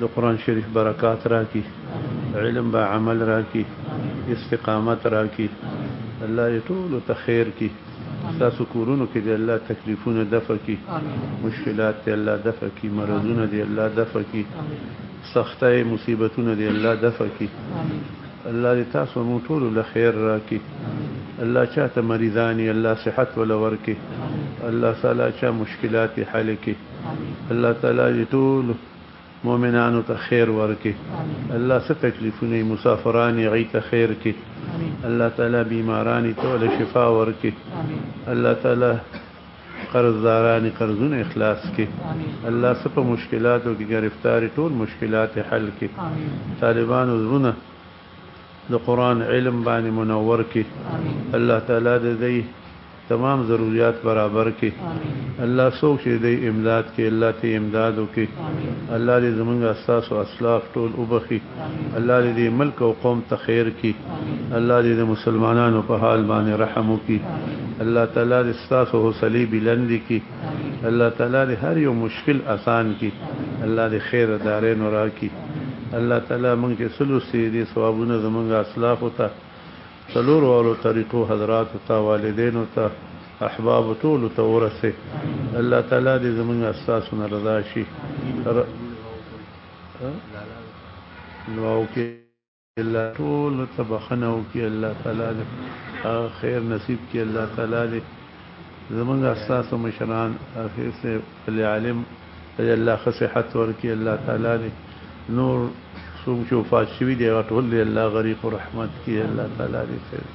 د قران شریف برکات راکی علم با عمل راکی استقامت راکی الله دی ټولو ته خیر کی ستاسو کورونو کې دی الله تکلیفونه دفع کی مشکلات دی الله دفع کی مرضونه دی الله دفع کی سختۍ مصیبتونه دی الله دفع کی الله دی تاسو مو ټولو له خیر راکی الله چاته مریضانی الله صحت ولور کی الله تعالی چا مشکلات حل کی الله تعالی دې ټول مؤمنانو ته خیر ورکي الله ست تکلیفونه مسافران یې غي ته خیر کې الله تعالی بیماران ته ول شفا ورکي الله تعالی قرضداران قرضونه اخلاص کې الله ست مشکلاتو کې گرفتار ټول مشکلات حل کې طالبانو زړونه د قران علم باندې منور کړي الله تعالی د دی تمام ضروريات برابر کړي الله څوک چې دی امداد کې الله ته امداد وکړي الله دې زمونږ اساس او اسلاف ټول وبخي الله دې ملک او قوم ته خیر کړي الله دې د مسلمانانو په حال باندې رحم وکړي الله تعالی دې ستاسو حوصله بلند کړي الله تعالی دې هر یو مشکل آسان کړي الله دې خیر دارین راکړي الله تعالی مونږ چې سلوسي دي ثوابونه زمونږ اسلاف ته څلور والو طریقو حضرات ته والدینو ته احباب ټول ته ورسه الله تعالی دې زمونږ اساسونه رضا شي نو او کې الله ټول ته بخنه وکي الله تعالی دې خیر نصیب کړي الله تعالی دې زمونږ اساس مشران اخر سے ول عالم دې الله صحت ورکي الله تعالی دې نور څوم چې وفات شوی دی ټول دې الله غریق رحمت کړي الله تعالی دې خیر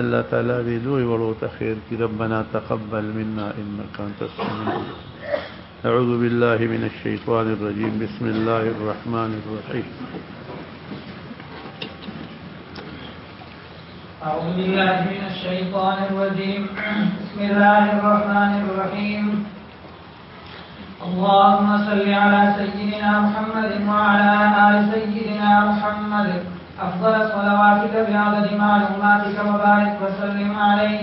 الله تعالی دې لوی وړو ته خیر کړي ربنا تقبل منا انك انت السميع اعوذ بالله من الشیطان الرجیم بسم الله الرحمن الرحیم أعوذ بالله من الشيطان الرجيم بسم الله الرحمن الرحيم اللهم صل على سيدنا محمد وعلى آل سيدنا محمد أفضل صلواتك بعدد معلوماتك وبارك وسلم عليه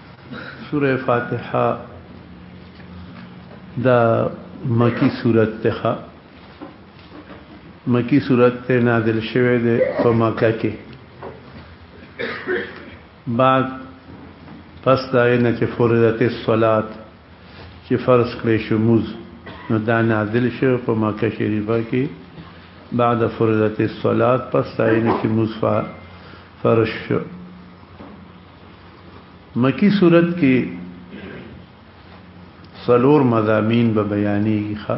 سوره فاتحه دا مکی صورت ته مکی صورت ته نازل شوه ده په مکه کې بعد پس دا نه چې فرضت الصلات چې فرض کړې شو موز نو دا نازل شو په مکه شریفه کې بعد فرضت الصلات پس دا نه چې موز فرض شو مکی صورت کې سلور مضامین به بیانېږي ښه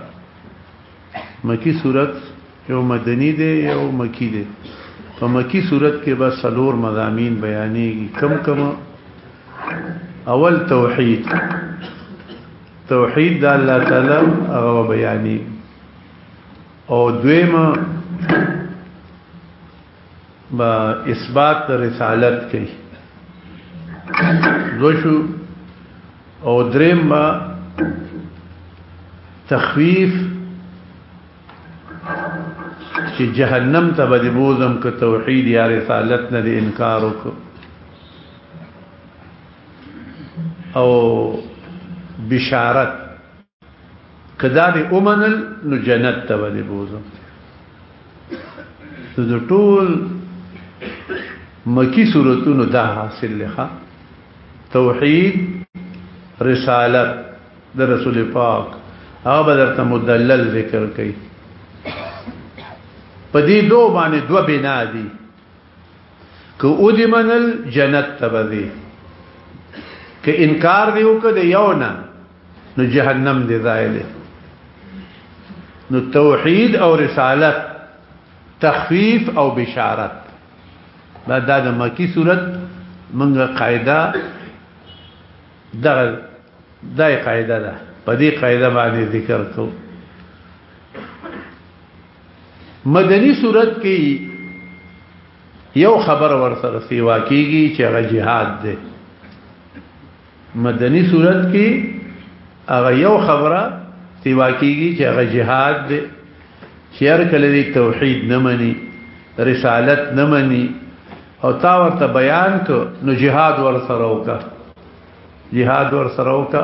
مکی صورت یو مدنی دی یو مکی دی په مکی صورت کې به سلور مضامین بیانېږي کم کم اول توحید توحید د الله تعالی هغه بیانې او دویمه به اثبات د رسالت کوي دوشو او دریم به تخفیف چې جهنم ته به بوزم که توحید یا رسالت نه د انکار وکړو او بشارت کدا می اومنل نو جنت ته ودی بوزم نو د ټول مکی صورتونو دا حاصل لخوا توحید رسالت د رسول پاک هغه بدرته مدلل ذکر کړي په دې دوه باندې دوه بنا دي که او دی منل جنت تبذی که انکار دی وکړه د یو نه نو جهنم دی ځای دی نو توحید او رسالت تخفیف او بشارت دا د مکی صورت منګه قاعده دغه دای قاعده ده په دې قاعده باندې ذکر کوو مدني صورت کې یو خبر ورسره سیوا کیږي چې هغه جهاد دی مدني صورت کې هغه یو خبره سیوا کیږي چې هغه جهاد دی چې هر کله دی توحید نه مني رسالت نه مني او تا ورته بیان کو نو جهاد ورسره وکړه جهاد ورسره وکړه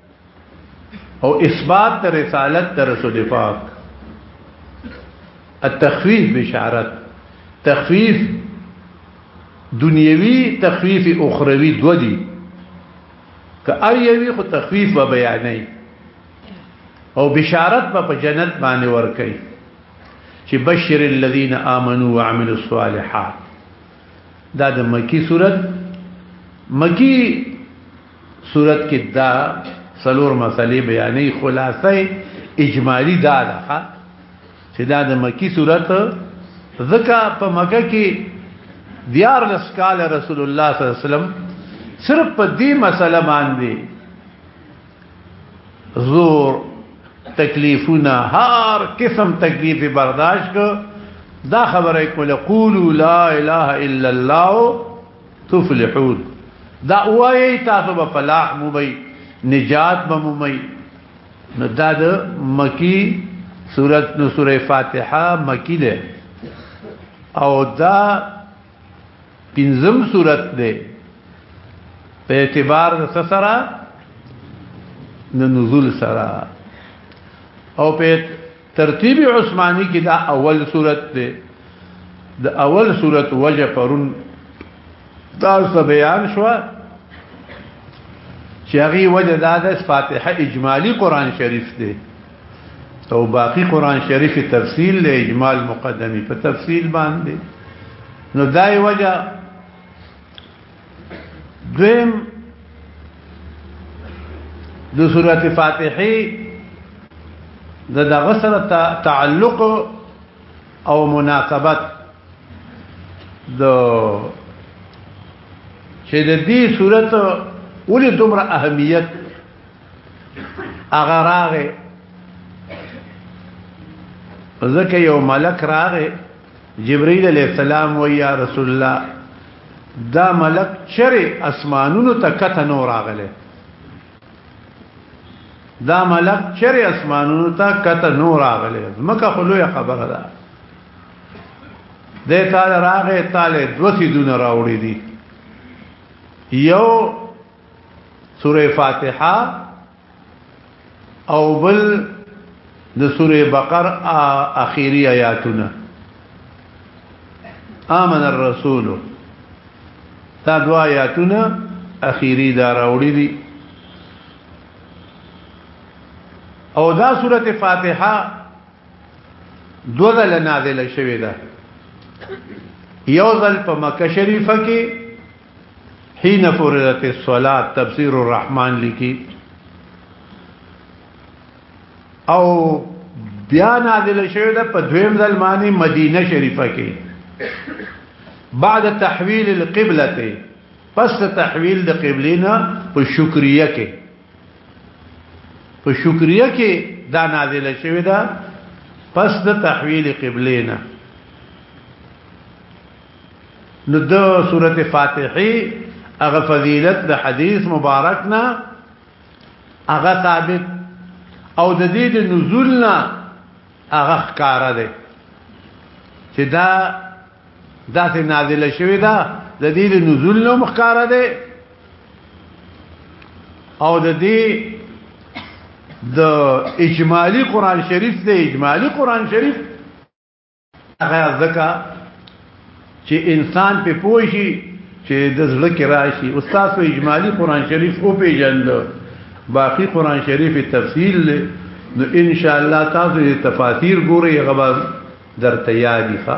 او اثبات رسالت رسول پاک التخفيف بشارت تخفيف دنیوي تخفيف اخروي دو دي که ار یوي خو تخفيف به بیانې او بشارت به په جنت باندې ور کوي چې بشر الذين امنوا وعملوا الصالحات دا د مکی صورت مکی صورت کې دا سلور مسلې بیانې خلاصې اجمالی دا ده چې دا د مکی صورت ځکه په مکه کې دیار لس کال رسول الله صلی الله علیه وسلم صرف په دې مسله باندې زور تکلیفونه هر قسم تکلیف برداشت کو دا خبره کوله قولوا لا اله الا الله تفلحون دا وایي تاسو به فلاح مومي نجات به مومي نو دا د مکی سورت نو سوره فاتحه مکی ده او دا پنځم سورت ده په اعتبار د سره د نزول سره او په ترتیب عثماني کې دا اول صورت دی د اول صورت وجه پرون تاسو بیان شو چې هغه وجه دا د فاتحه اجمالی قران شریف دی او باقی قران شریف تفصیل له اجمال مقدمی په تفصیل باندې نو دای وجه دویم د سورۃ فاتحه د دغه سره تعلق او مناسبت د چې د دې صورت ولې دومره اهمیت هغه راغې ځکه یو ملک راغې جبريل عليه السلام وی یا رسول الله دا ملک چرې اسمانونو ته کته نور راغله دا ملک چرې اسمانونو ته کته نور راغله مکه خلوی خبره ده د تعال راغه تعال دوسی دون راوړي دي یو سوره فاتحه او بل د سوره بقر اخیری آیاتونه آمن الرسول دا دوا آیاتونه اخیری دا راوړي دي او دا سوره فاتحه دوزل نازل شوی ده یو ځل په مکه شریفه کې حين فرضت الصلاه تفسير الرحمن لکی او بیا نازل شوی د په دویم ځل معنی مدینه شریفه کې بعد تحویل القبلة پس تحویل د قبلینا په شکریه کې په شکریه کې دا نازل شوی دا پس د تحویل قبلینا نو د سورته فاتحه هغه فضیلت د حدیث مبارک نه هغه ثابت او د دې د نزول نه هغه ښکار دی چې دا داسې نازله شوې ده د دې د نزول نه مخکاره ده او د دې د اجمالی قران شریف د اجمالی قران شریف هغه ځکه چې انسان په پوه شي چې د زړه کې راشي استاد په اجمالی قران شریف او پیجند باقی قران شریف تفصیل له نو ان شاء الله تاسو یې تفاسیر ګورئ غواړم درته یادی ښه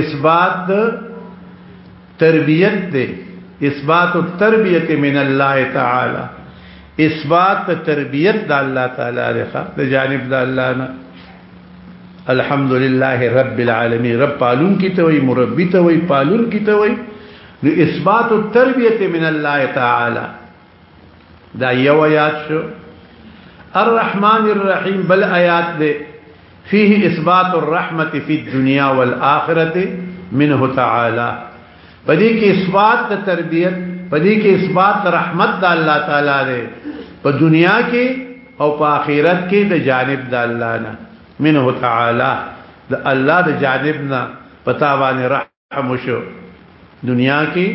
اثبات د تربیت دی اثبات التربیت من الله تعالی اثبات تربیت د الله تعالی لخوا د جانب د الله نه الحمد لله رب العالمین رب پالون کی ته وی مربی ته وی پالون کی ته وی نو اثبات التربیت من الله تعالی دا یو آیات شو الرحمن الرحیم بل آیات دی فيه اثبات الرحمه في الدنيا والاخره منه تعالی پدې کې اثبات د تربيت پدې کې اثبات رحمت د الله تعالی دی په دنیا کې او په آخرت کې د جانب د الله نه منه تعالی د الله د جانب نه پتا باندې رحمت همشو دنیا کې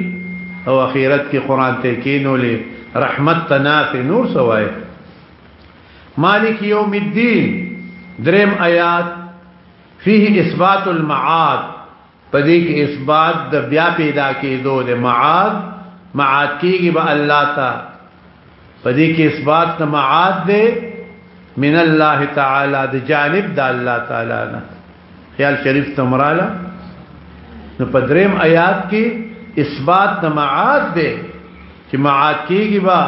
او اخرت کې قران ته کینولې رحمت تناف نور سوای مالک یوم الدین دریم آیات فيه اثبات المعاد پدې کې اثبات د بیا پیدا کېدو د معاد معاد کېږي به الله تعالی پدې کې اثبات د معاد دی من الله تعالی د جانب د الله تعالی نه خیال شریف تمراله نو پدریم آیات کې اثبات د معاد دی چې معاد کېږي با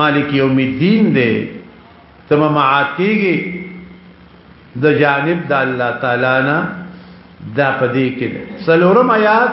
مالک یوم الدین دی تم معاد کېږي د جانب د الله تعالی نه دا پدې کې سلورم آیات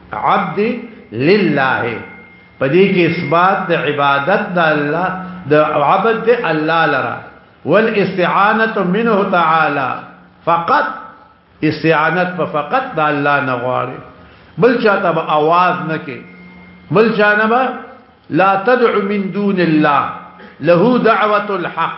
عبد لله پدې کې اثبات د عبادت د الله د عبد د الله لرا والاستعانه منه تعالی فقط استعانت په فقط د الله نه غواړي بل چاته به आवाज نه کې بل چانه به لا تدع من دون الله له دعوه الحق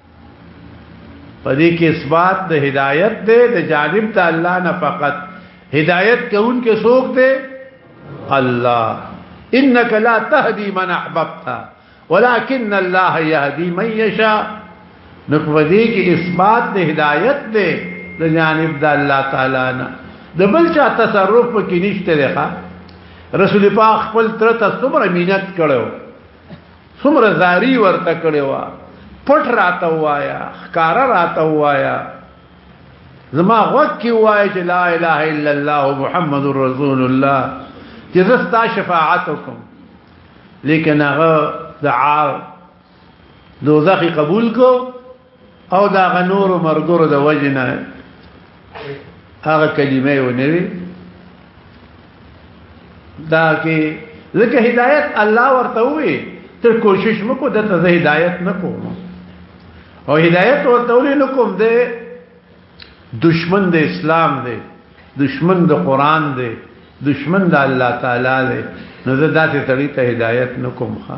پدې کې اثبات د هدایت دی د جانب د الله نه فقط هدایت کون کې څوک دی الله انك لا تهدي من احببت ولكن الله يهدي من يشاء نو پدې کې اثبات د هدایت دی د جانب د الله تعالی نه د بل چا تصرف پکې نشته دی رسول پاک خپل تر ته څومره مينت کړو څومره زاری ورته کړی و پټ راته وایا ښکارا راته وایا زما غوږ کې وای چې لا اله الا الله محمد رسول الله چې زستا شفاعت وکم لیکن هغه دعا دوزخ قبول کو او دا غنور مرګور د وجنه هغه کلمه و نه وی دا کې لکه هدایت الله ورته وی ته کوشش مکو د ته هدایت نکو او هدایت ورته ولې نکوم د دشمن د اسلام دی دشمن د قران دی دشمن د الله تعالی دی نو زه داسې تړي ته هدایت نکوم ښا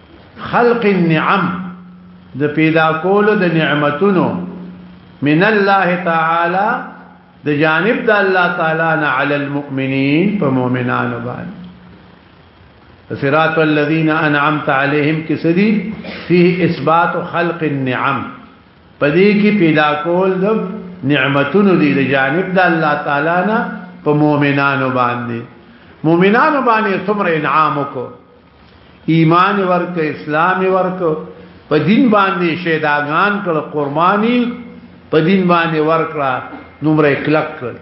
خلق النعم د پیدا کولو د نعمتونو من الله تعالی د جانب د الله تعالی نه علی المؤمنین په مؤمنانو باندې صراط الذين انعمت عليهم کسدي فيه اثبات خلق النعم پدې کې پیدا کول د نعمتونو دی د جانب د الله تعالی نه په مؤمنانو باندې مؤمنانو باندې څومره انعام وکړو ایمان ورک اسلام ورک په دین باندې شهداګان کړ قرباني په دین باندې ورکړه نمره کلک کړ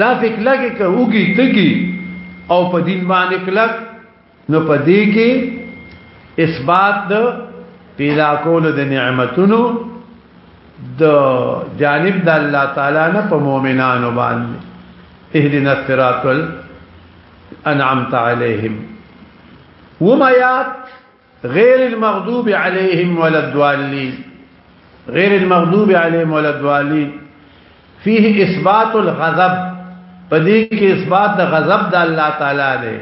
دا فکلک کړ اوږي تګي او په دین باندې کلک نو په دې کې اثبات د پیدا کول د نعمتونو د جانب د الله تعالی نه په مؤمنانو باندې اهدنا الصراط عليهم وما يات غير المغضوب عليهم ولا الضالين غير المغضوب عليهم ولا الضالين فيه اثبات الغضب پدې کې اثبات د غضب د الله تعالی دی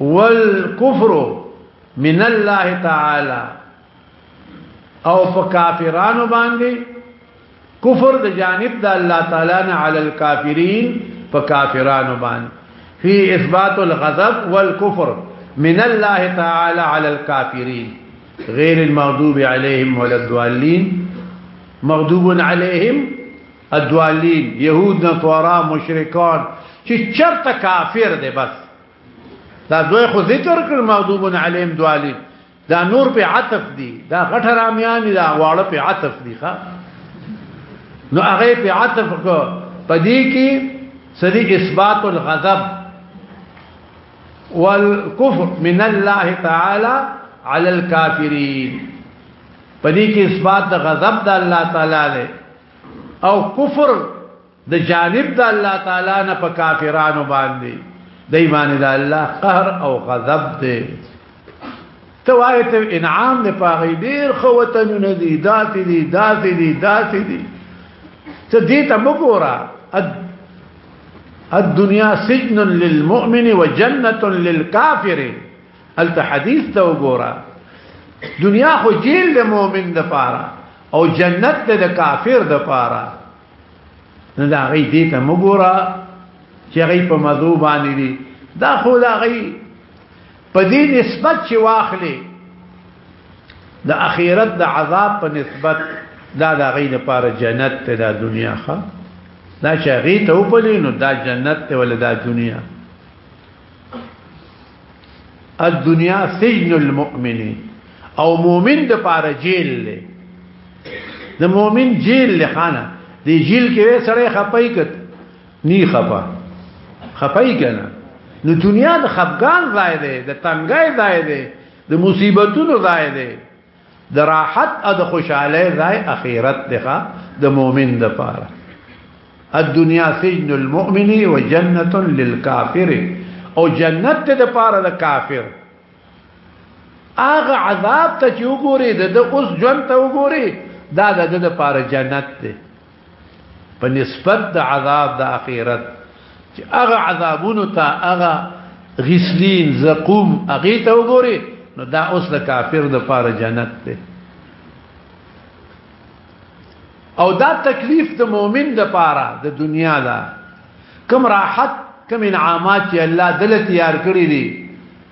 والكفر من الله تعالى او په کافرانو باندې کفر د جانب د الله تعالی نه علی الکافرین په کافرانو باندې فی اثبات الغضب والکفر من الله تعالی علی الکافرین غیر المغضوب علیهم ولا الضالین مغضوب علیهم الضالین یهود نصارا مشرکان چې چرته کافر دی بس دا دوی خو ذکر کړ مغضوب علیهم ضالین دا نور په عطف دي دا غټه رامیان دا واړه په عطف دي ښا نو هغه په عطف کو پدې کې سری اثبات الغضب والكفر من الله تعالی على الكافرين پدې کې اثبات د غضب د الله تعالی له او کفر د جانب د الله تعالی نه په کافرانو باندې د ایمان د الله قهر او غضب دی ته وایې ته انعام نه پاغې ډیر خو وطنونه دي داتې دي داتې دي داتې دي ته دې ته وګوره الدنيا سجن للمؤمن وجنة للكافر الته حدیث ته وګوره دنیا خو جیل د مؤمن د پاره او جنت د کافر د پاره نه دا غي دې ته مګورا چې غي په مزو باندې دي دا خو دا غي په دې نسبت چې واخلې د اخرت د عذاب په نسبت دا دا غي لپاره جنت ته دا دنیا ښه دا چې غي ته وپلې نو دا جنت ته ول دا دنیا الدنيا سجن المؤمن او مؤمن د پاره جیل له د مؤمن جیل له خانه دی جیل کې سره خپای کت نی خپا خپای کنه نو دنیا د خفقان ځای دی د تنګای ځای دی د مصیبتونو ځای دی د راحت او د خوشاله ځای اخرت ده د مؤمن د پاره الدنيا سجن المؤمن وجنه للكافر او جنت ته د پاره د کافر هغه عذاب ته چې وګوري د اوس ژوند ته وګوري دا د د پاره جنت ده په نسبت د عذاب د اخرت چې هغه عذابونو ته هغه غسلین زقوم هغه ته وګوري نو دا اوس د کافر د پاره جنت دی او دا تکلیف د مؤمن د پاره د دنیا دا کم راحت کم انعامات چې الله دلته یار کړی دي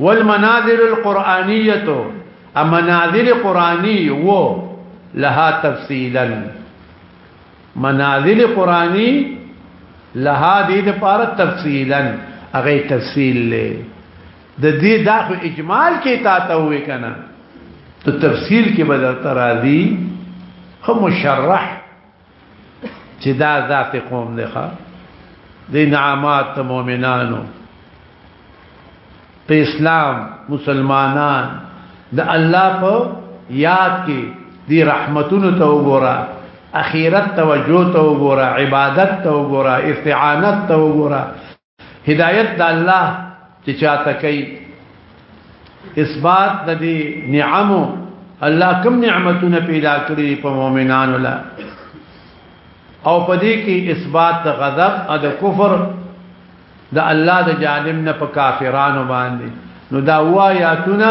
والمناظر القرآنية مناظر قرآني و لها تفصيلا مناظر قرآني لها دې د پاره تفصيلا هغه تفصيل له د دې دا خو اجمال کې تا ته وې کنه ته تفصيل کې بدل ترازي هم مشرح چې دا ذات قوم دی ښا د نعمت مؤمنانو په اسلام مسلمانان د الله په یاد کې دی رحمتونو ته وګوره اخیرت توجه ته وګوره عبادت ته وګوره استعانت ته وګوره هدایت د الله چې چاته کوي اثبات د دې نعمو الله کوم نعمتونه پیدا کړی په مؤمنانو لا او په دې کې اثبات د غضب او د کفر د الله د جانب نه په کافرانو باندې نو دا وایا تونه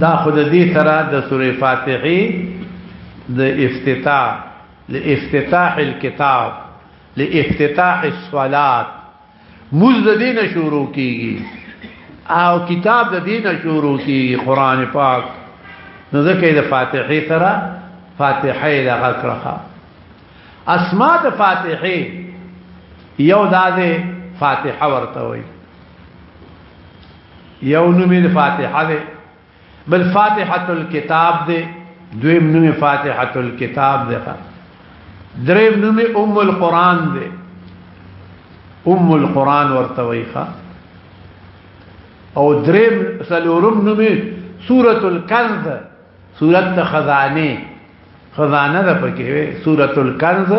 دا خود دې سره د سوره فاتحه د افتتاح لافتتاح الكتاب لافتتاح الصلاه موز د دین شروع کیږي او کتاب د دین شروع کیږي قران پاک نو ځکه د فاتحه سره فاتحه لغه کړه اسماء د فاتحه یو داده فاتحه ورته وایي یو نوم یې فاتحه دی بل فاتحه الكتاب دی دویم نوم فاتحه الكتاب دی دریم نوم ام القران دی ام القران ورته ویخه او دریم سلورم نوم سوره الكنز سوره خزانه خزانه ده پکې سوره الكنز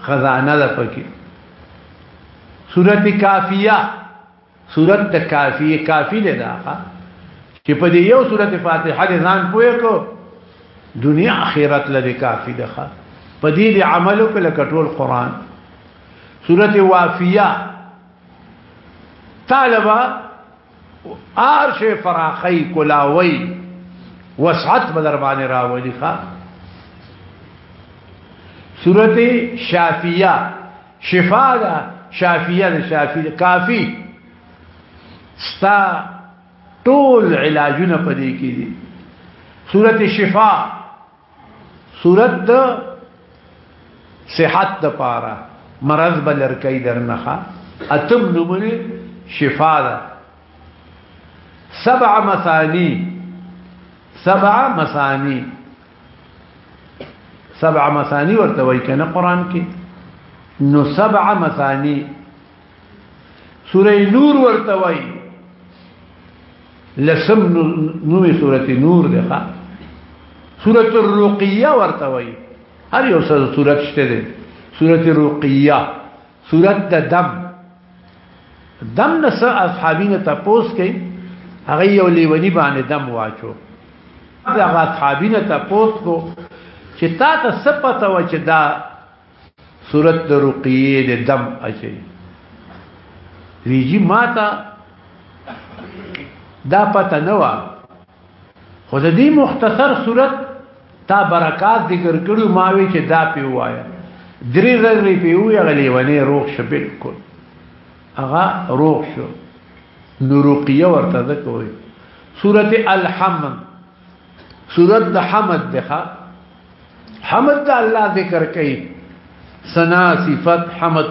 خزانه ده پکې سوره کافیه سورت د کافی کافی ده دا چې په دې یو سورت فاتحه دې ځان پوهه کو دنیا اخرت لدې کافی ده په دې دې عمل وکړه کټول قران سورت وافیه طالبہ عرش فراخی کلاوی وسعت بدر باندې راولي ښا سورت شافیه شفا دا شافیه دا شافی کافی ستا ټول علاجونه پدې کې دي سورت شفا سورت د صحت د پاره مرض بلر کوي درنخه اتم نمونه شفا ده سبع مثاني سبع مثاني سبع مثانی ورته وای کنه قران کې نو سبع مثانی سوره نور ورته وای لسم نوې سوره نور ده ښا سوره الرقیه ورته وای هر یو سوره شته ده سوره الرقیه سوره دم دم نس اصحابین تپوس کوي هغه یو لیونی باندې دم واچو هغه اصحابین تپوس کو چې تا ته سپته و چې دا صورت د رقیه د دم اچي ویجی ماتا دا پته نه و خو د دې مختصر صورت تا برکات ذکر کړو ما وی چې دا پی وایا درې ورځې پی وی غلې ونی روغ شو بالکل هغه روغ شو نورقیه ورته ده کوي سورت الحمد سورت د حمد ده حمد د الله ذکر کوي سنا صفات حمد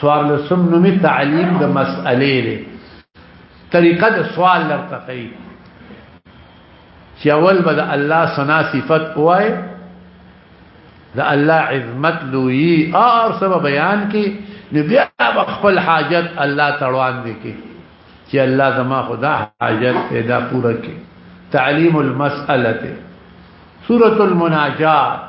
سوار لسم نومي تعلیم د مسئلې دی طریقه د سوال لرته کوي چې اول به د الله ثنا صفت وای د الله عظمت لوی اور سبب بیان کی نو بیا خپل حاجت الله تړوان دي کی چې الله زما خدا حاجت پیدا پوره کی تعلیم المسأله سورۃ المناجات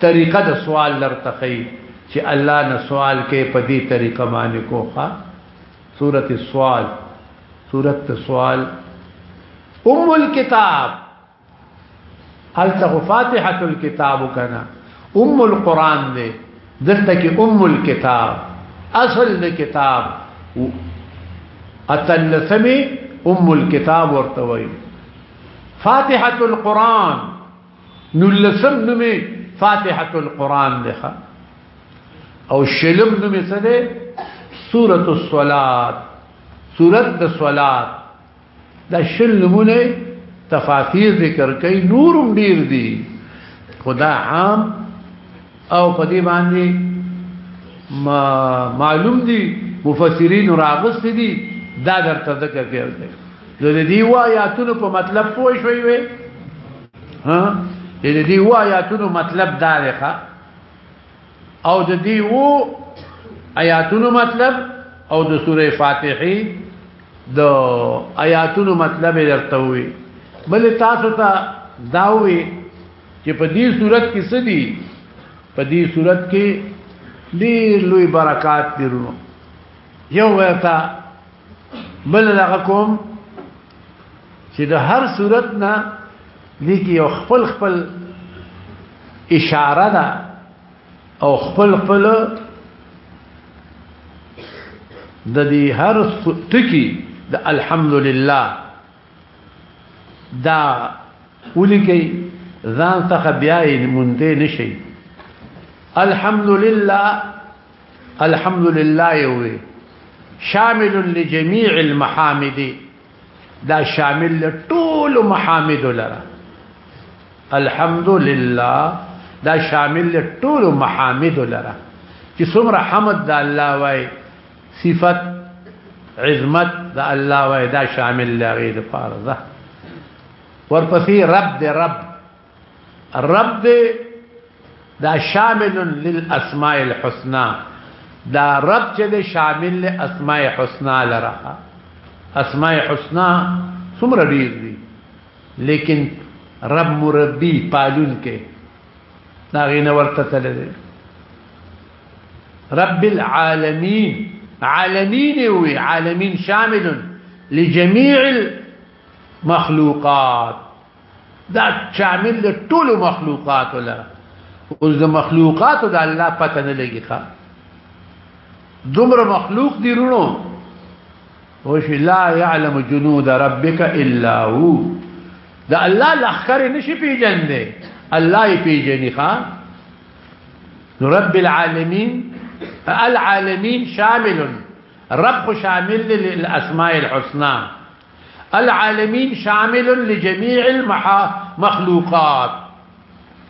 طریقه د سوال درته ښیی چی الله نه سوال کئ په دی طریقه باندی کوخه سورت سوال سورت سوال ام الكتاب هلته فاتحه الكتاب کنا ام القران دی دلته کی ام الكتاب اصل د کتاب اتلسمی ام الكتاب ورتوی فاتحه القران نولسم نومې فاتحه القرآن دی او شلم نومې څه دی سورۃ الصلات سورۃ الصلات دا شل نمونه تفاسیر ذکر کوي نورم ډیر دي خدا عام او په دې باندې معلوم دي مفسرین راغست دي دا درته ذکر کړل دي د دې وایاتونو په مطلب پوه شوي وي ها د دې وایاتونو مطلب دا دی او د دې وو آیاتونو مطلب او د سوره فاتحه د آیاتونو مطلب درته وي بل تاسو ته داوي چې په دې صورت کې څه دي په دې صورت کې ډېر لوی برکات دي ورونو یو ورته بل لغه کوم چې د هر صورت نه لیکي یو خپل خپل اشاره ده او خپل خپل د دې هر ټکی د الحمدلله دا ولیکي ځان څخه بیا یې مونته نشي الحمدلله الحمدلله یوي شامل لجميع المحامد دا شامل لطول محامد لرا الحمدلله دا شامل لطول محامد لرا چې څومره حمد د الله وای صفت عظمت د الله وای دا شامل لغې د پاره ده ورپسې رب دې رب رب دې دا شامل للاسماء الحسنى دا رب چې دې شامل له اسماء الحسنى لره اسماء الحسنى څومره ډیر دي لیکن رب مربي پالون کې دا غینه ورته تللی رب العالمين عالمين وي عالمين شامل لجميع المخلوقات دا شامل لطول مخلوقات ولا اوس د مخلوقات د الله پته نه لګي ښا دومره مخلوق دی رونو او شي لا يعلم جنود ربك الا هو دا الله لخر نشي پیجن دی الله یې پیجنې ښا رب العالمين العالمين شامل رب شامل للاسماء الحسنى العالمين شامل لجميع المخلوقات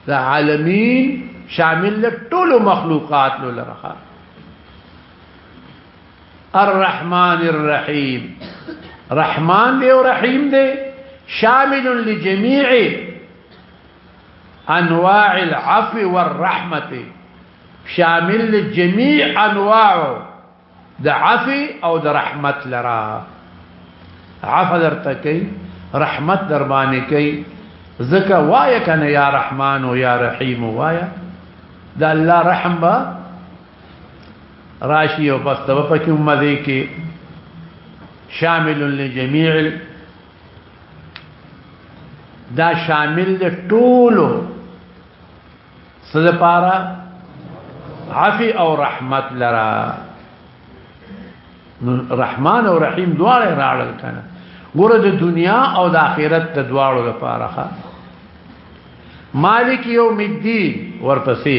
العالمين شامل لطول مخلوقات نو الرحمن الرحيم رحمان دي ورحيم دي شامل لجميع انواع العفو والرحمت شامل جميع انواع د عفو او د رحمت لرا عفو درته کوي رحمت در باندې کوي زکه وای کنه یا رحمان او یا رحیم وای د الله رحم با راشی او پس ته په کې امه دې کې شامل لجميع دا شامل دی ټولو څه لپاره عفی او رحمت لرا رحمان او رحیم دواړه راړل کنه ګوره د دنیا او د آخرت د دواړو لپاره مالک یوم الدین ورپسې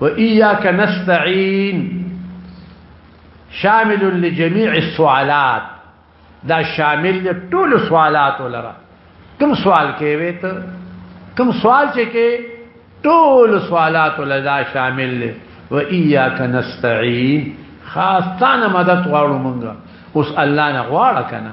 وإياك نستعين شامل لجميع السوالات دا شامل دی ټول سوالات ولرا کوم سوال کې وې ته کوم سوال چې کې ټول سوالات ولدا شامل دی و اياک نستعين خاص تانه مدد غواړو مونږ اوس الله نه غواړه کنه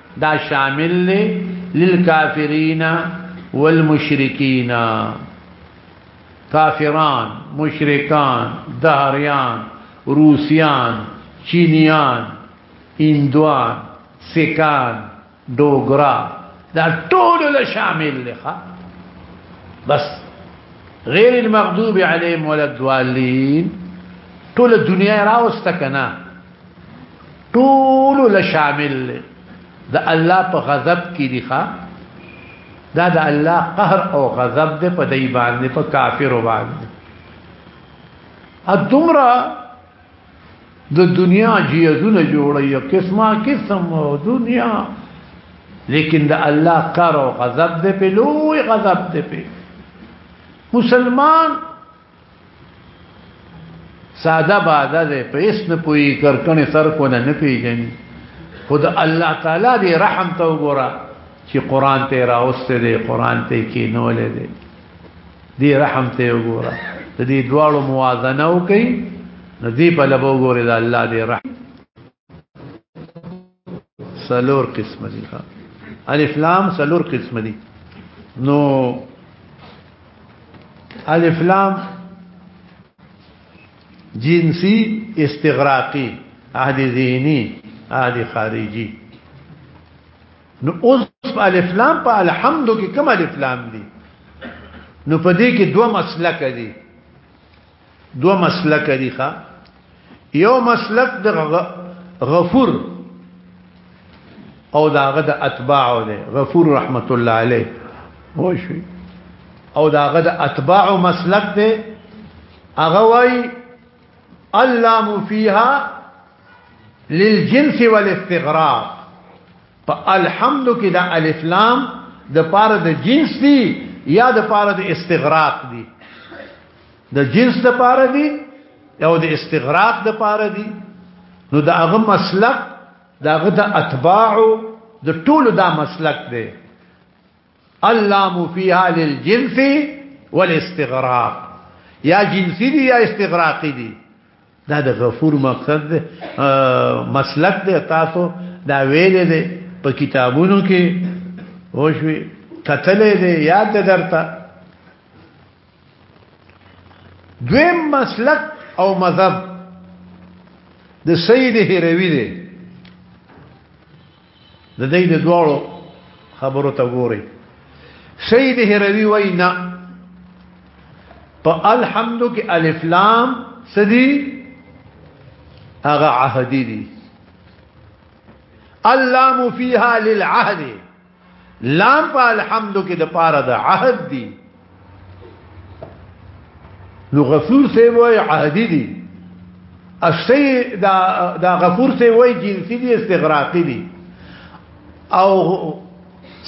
دا شامل لی للکافرین والمشرکین کافران مشرکان دهریان روسیان چینیان اندوان سکان ډوګرا دا ټول له شامل لخوا بس غیر المغضوب علیهم ولا الضالین ټول دنیا راوسته کنه ټول له شامل له د الله په غضب کې دي ښا دا د الله قهر او غضب دې په دای باندې په کافر باندې ادمرا د دنیا جیزونه جوړي قسمه قسم دنیا لیکن د الله قهر او غضب دې په لوی غضب دې په مسلمان ساده باده ده په اس نه پوي کرکنه سر کو نه نه پیژني خود الله تعالی دی رحم ته وګوره چې قران ته راوسته دی قران ته کې نه ولې دی دی رحم ته وګوره د دې دواړو موازنه وکي نو دی په لبو وګوره د الله دی رحم سلور قسم دي ښا الف لام سلور قسم دي نو الف لام جنسي استغراقي عهد ذهني عهد خارجي نو اوس الف لام په الحمد کې کوم الف لام دي نو په دې کې دوه مسلک دي دو مسلک دي ښا یو مسلک د غفور او داغه د اتباع دی غفور رحمت الله علیه هو شي او داغه د اتباع مسلک دی هغه وای اللام فيها للجنس والاستغراق په الحمد کې دا الف لام د پاره د جنس دی یا د پاره د استغراق دی د جنس د پاره دی او د استغراق د پاره دی نو دا هغه مسلک دا هغه د اتباع د ټولو دا مسلک دی اللام فيها للجنس والاستغراق یا جنسی دی یا استغراقی دی دا د غفور مقصد دی مسلک دی تاسو دا ویلې دی په کتابونو کې وښوي کتلې دی یاد درته دویم مسلک او مذهب د سید هروی دی د دې د دوړو خبرو ته ګوري سید هروی وینا په الحمد کې الف لام سدي هغه عهد دي اللام فيها للعهد لام په الحمد کې د پاره د عهد دي نو غفور سی وای عادی دی اشی دا دا غفور سی وای جنسی دی استغراقی دی او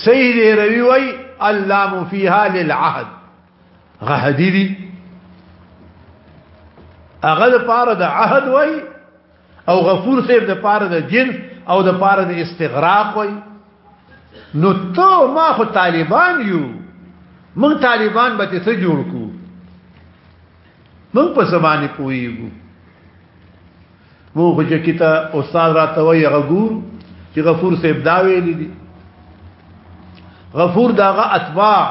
سید روی وای اللام فیها للعهد غهدی دی هغه لپاره د عهد وای او غفور صاحب د پاره د جنس او د پاره د استغراق وي نو ته ما خو طالبان یو مونږ طالبان به څه جوړ کو مونږ په سبانه پویګو مونږ چې کیته استاد راته وایي غور چې غفور صاحب دا ویل دي غفور داغه اتباع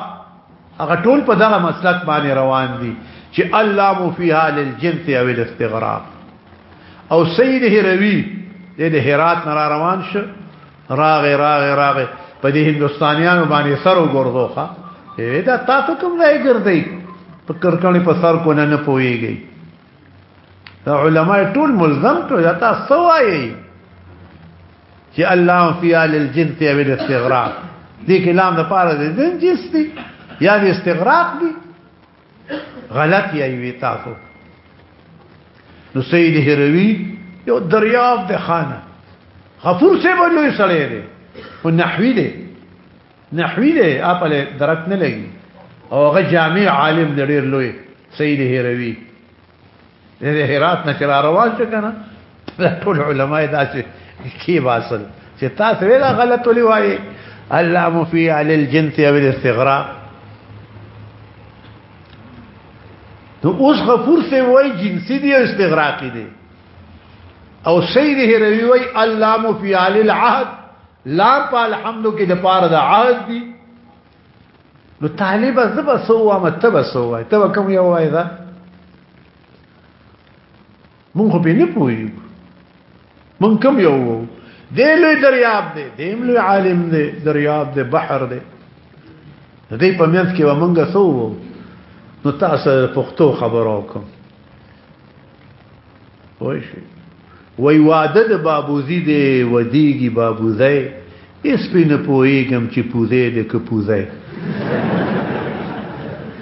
هغه ټول په دغه مسلک باندې روان دي چې الله مو فيها للجنس او الاستغراق او سید هروی د هرات نه روان شو راغ راغ راغ په دې هندستانیانو باندې سر وګرځوخه اې دا تاسو کوم ځای ګرځئ په کرکړې په سر کو نه نه پويږي دا علما ټول ملزم ته دا تاسو وایي چې الله فی ال الجنس او الاستغراق دې کلام د پاره دې جنس دي یا دې استغراق دي غلط یې وی تاسو نو سید هروی یو دریاب د خانه غفور سے به لوی سړی دی او نحوی دی نحوی دی خپل درک نه لګي او هغه جامع عالم دی ډیر لوی سید هروی د هرات نه چلا روان شو کنه ټول علما داسې کی باسل چې تاسو ویلا غلط ولي وایي الله مفي على الجنس او الاستغراء نو اوس غفور سی وای جنسی دی استغراقی دی او سید هروی وای الله مفي على العهد لا په الحمد کې د پاره د عهد دی نو طالب زب سو ما تب سو وای تب کوم یو وای دا مونږ په نه پوي مونږ کوم یو وو دې لوی دریاب دې دې لوی عالم دې دریاب دې بحر دې دې په منځ کې ومنګه سو نو تاسو پښتو خبرو کوم وای شي وای واده د بابوزی دی ودیږي بابوزی اس په نه پويګم چې پوزې د ک پوزې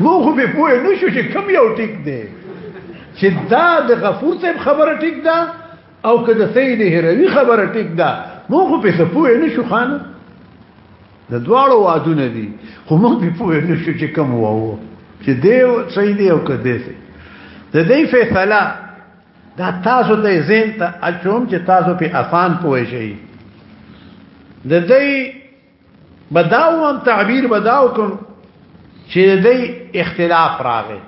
مو خو به پوه نه شو چې کم یو ټیک دی چې دا د غفور صاحب خبره ټیک ده او که د سید هروي خبره ټیک ده مو خو په څه پوه نه شو خانه د دواړو وادونه دي خو موږ به پوه نه شو چې کوم وو چې دی صحیح دی او که دی صحیح د دې فیصله دا تاسو ته زین ته اچوم چې تاسو په افان پوه شئ د دې بداو هم تعبیر بداو کوم چې د دې اختلاف راغی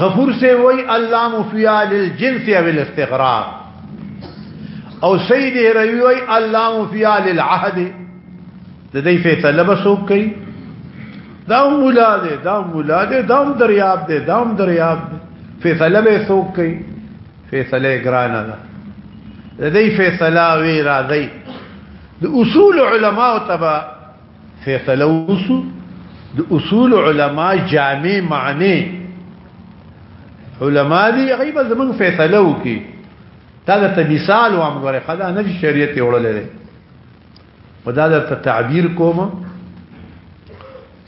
غفور سے وی الله مفیا للجنس او الاستغراق او سید روی وی الله مفیا للعهد د دې په طلب سوق کوي دا مولا دې دا مولا دې دا دریاب دې دا دریاب دې فیصله به څوک کوي فیصله ګرانه ده د دې فیصله وی راځي د اصول علما او تبع فیصله وسو د اصول علما جامع معنی علما دی غیبه زمون فیصله وکي تا د مثال و امغره خدا نه شریعت وړلې خدا د تعبیر کوم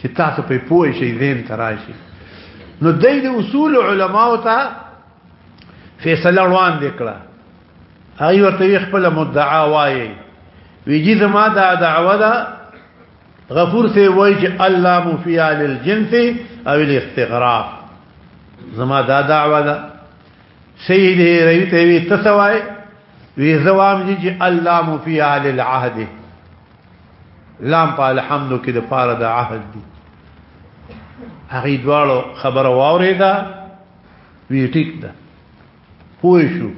چې تاسو په پوه شي زین تراشي نو د اصول علما او ته فیصله روان دکړه هغه ورته خپل مدعا وایي ویجی زما دا دعوه دا غفور سے وای چې الله مفیا للجنس او الاستغراق زما دا دعوه دا سید روی ته وی تسوای وی زوام دي چې الله مفیا للعهد لام په الحمد کې د پاره د عهد دي هغه دواړو خبره واوریدا وی ټیک ده پوه شو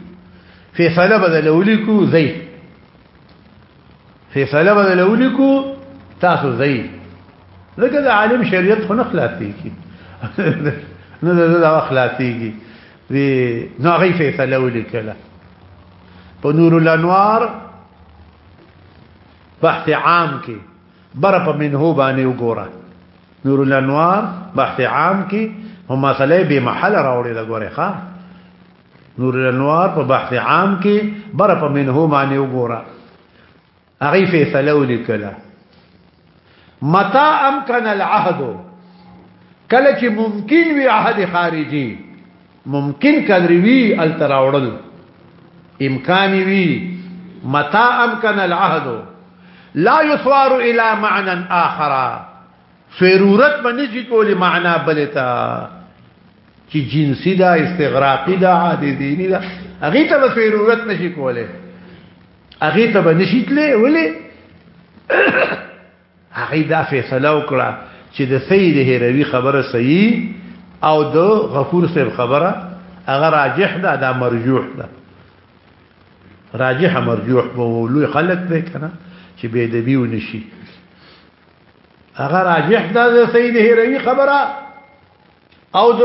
فیصله به د لولي کو زی فیصله به د لولي کو تاسو زی لکه د عالم شریعت خو نه خلاصېږي نه د دا خلاصېږي وی نو هغه فیصله ولیکله په نور الانوار بحث عام کې بر په منه باندې وګوره نور الانوار بحث عام کې هم مسئله به محل راوړي دا ګوره ښا نور الانوار په بحث عام کې بر په منه باندې وګوره هغه فیصله ولیکله متى امكن العهد کله چې ممکن وي عهد خارجي ممکن کدری وی الته راوړل امکان وی متى امکن العهد لا يثوار الى معنى اخر ضرورت باندې چې کولی معنا بلتا چې جنسي دا استغراقي دا عادي دیني دا هغه ته به ضرورت نشي کوله هغه ته به نشي تلې ولې هغوی دا فیصله وکړه چې د سید هروي خبره صحیح او د غفور صاحب خبره هغه راجح ده دا مرجوح ده راجح مرجوح وو لوی خلق دی کنه چې به د بیو نشي هغه راجح ده د سید هروي خبره او د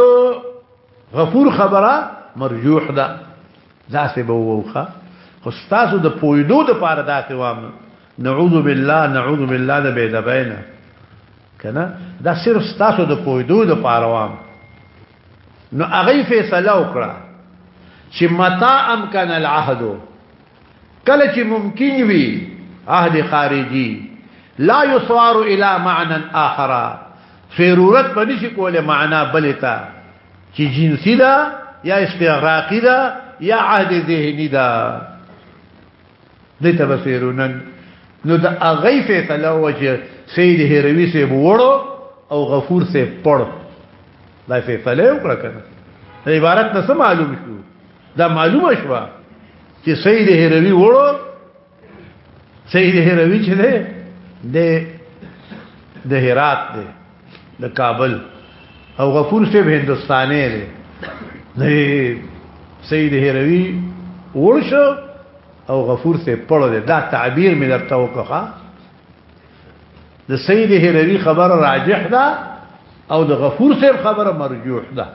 غفور خبره مرجوح ده دا څه به ووخه خو تاسو د پویدو د پاره دا څه وام نعوذ بالله نعوذ بالله د بيد بینه کنه دا صرف تاسو د پویدو د پاره وام نو هغه فیصله وکړه چې متا امکان العهد کله چې ممکن وي عهد خارجي لا يسوار الى معنى اخر ضرورت په نشي کوله معنا بلتا چې جنسي ده یا استغراقي ده یا عهد ذهني ده دته بصیرونن نو د اغی فیصله و چې سید هروی سه وړو او غفور سه پړ دا فیصله وکړه کنه عبارت نه معلوم شو دا معلومه شوه چې سید هروی وړو سید هروی چې ده د د هرات ده د کابل او غفور شه به هندستاني ده د سید هروی ورشو او غفور ته پړو ده دا تعبیر مې درته وکړه د سید هلوی خبره راجح ده او د غفور صاحب خبره مرجوح ده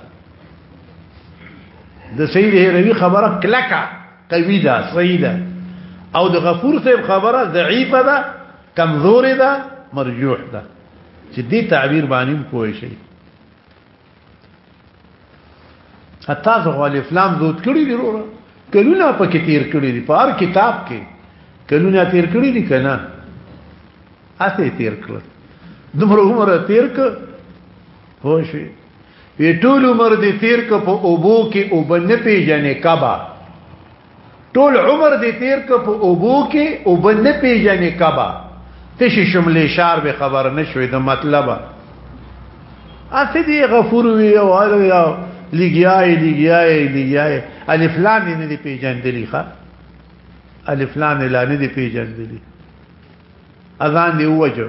د سید هلوی خبره کلکه قوی ده صحیح ده او د غفور صاحب خبره ضعیفه ده کمزورې ده مرجوح ده چې دې تعبیر باندې پوه شي حتا زه غوال افلام زود کړی دی وروره کلونه پکې تیر کړی دی په هر کتاب کې کلونه تیر کړی دی کنه اته تیر کړ دومره عمر تیر ک هوشي وی ټول عمر دې تیر ک په اوبو کې او بنه پیژنې کبا ټول عمر دې تیر ک په اوبو کې او بند پیژنې کبا تش شملې شار به خبر نشوي د مطلب اته دې غفور وی او یا لګیاي لګیاي لګیاي الف لام نه دې پیژندلې ښا الف لام لا نه دې پیژندلې اذان دی وجه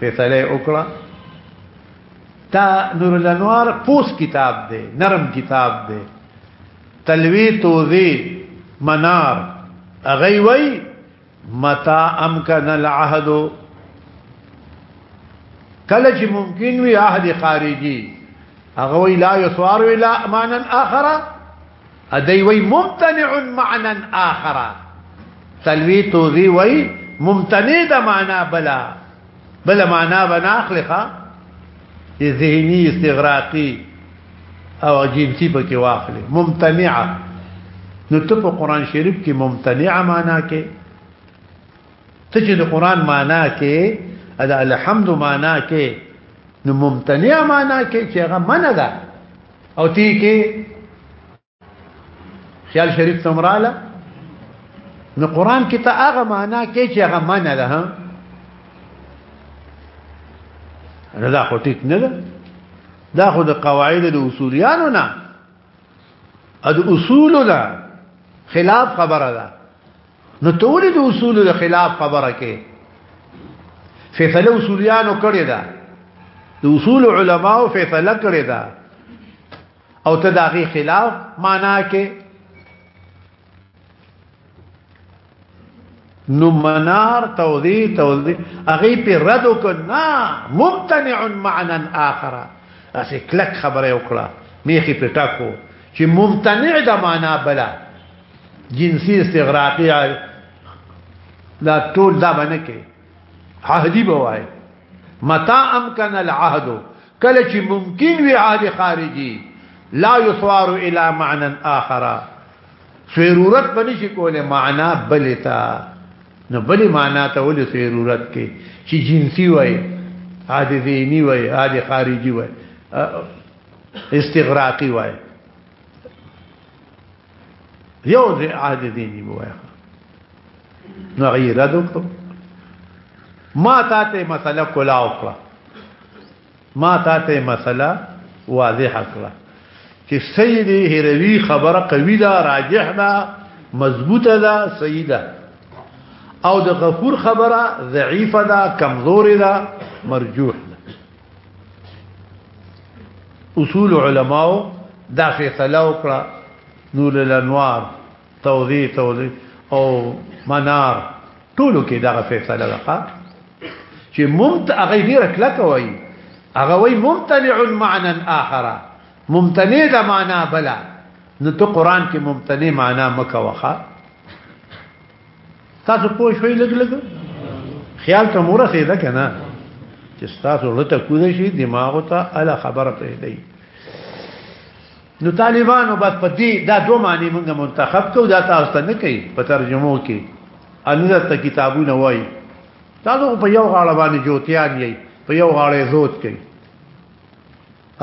فیصله وکړه تا نور الانوار پوس کتاب دی نرم کتاب دی تلوی توذی منار اغی وی متا امکن العهد کله چې ممکن وي عهد خارجي هغه وی لا یسوار وی لا امانا اخره ادی وی ممتنع معنا اخر تلوی توذی وی ممتنع د معنا بلا بلا معنا بناخلخه ذهنی استغراقی او جنسی پکې واخلي ممتنعه نو ته په قران شریف کې ممتنعه معنا کې ته چې د قران معنا کې ادا الحمد معنا کې نو ممتنعه معنا کې چې هغه منه ده او تی کې خیال شریف تمراله نو قران کې ته هغه معنا کې چې هغه معنا ده ها دا خو ټیک نه ده دا خو د قواعد د اصولیانو نه د اصولو نه خلاف خبره ده نو ته ولې د اصول د خلاف خبره کې فیصله اصولیانو کړی دا د اصول علماو فیصله کړی دا او ته داغي خلاف معنا کې نو منار توضی توضی اغي په رد وکنا ممتنع معنا اخر اسی کلک خبره وکړه میخي په ټاکو چې ممتنع د معنا بلا جنسي استغراقي لا ټول دا باندې کې عهدي بوای متا امکن العهد کله چې ممکن وي عهد خارجي لا يصوار الى معنى اخر ضرورت باندې شي کوله معنا بلتا نو بلې معنا ته ولې ضرورت کې چې جنسي وای عادي ذهني وای عادي خارجي وای استغراقي وای یو ځای عادي دی نیمه وایه نو غیر رد وکړو ما تا ته مسله کلا وکړه ما تا ته مسله واضح کړه چې سید هروی خبره قوی ده راجح ده مضبوطه ده سیده او د غفور خبره ضعیفه ده کمزوري ده مرجوح اصول علماء دا فیصله وکړه نور الانوار توضیح توضیح او منار ټولو کې دا فیصله وکړه چې ممتع هغه ډیره کله کوي هغه وی ممتنع معنا اخر ممتنع د معنا بلا نو ته قران کې ممتنع معنا مکوخه تاسو پوه شوي لګ لګ خیال ته مور سیده کنه چې تاسو لته کول شي دماغ ته اله خبره پېدای نو طالبانو بس په دې دا دوه معنی موږ منتخب کو دا تاسو ته نه کوي په ترجمو کې انزه ته کتابونه وای تاسو په یو غاړه باندې جوتیان یې په یو غاړه زوت کوي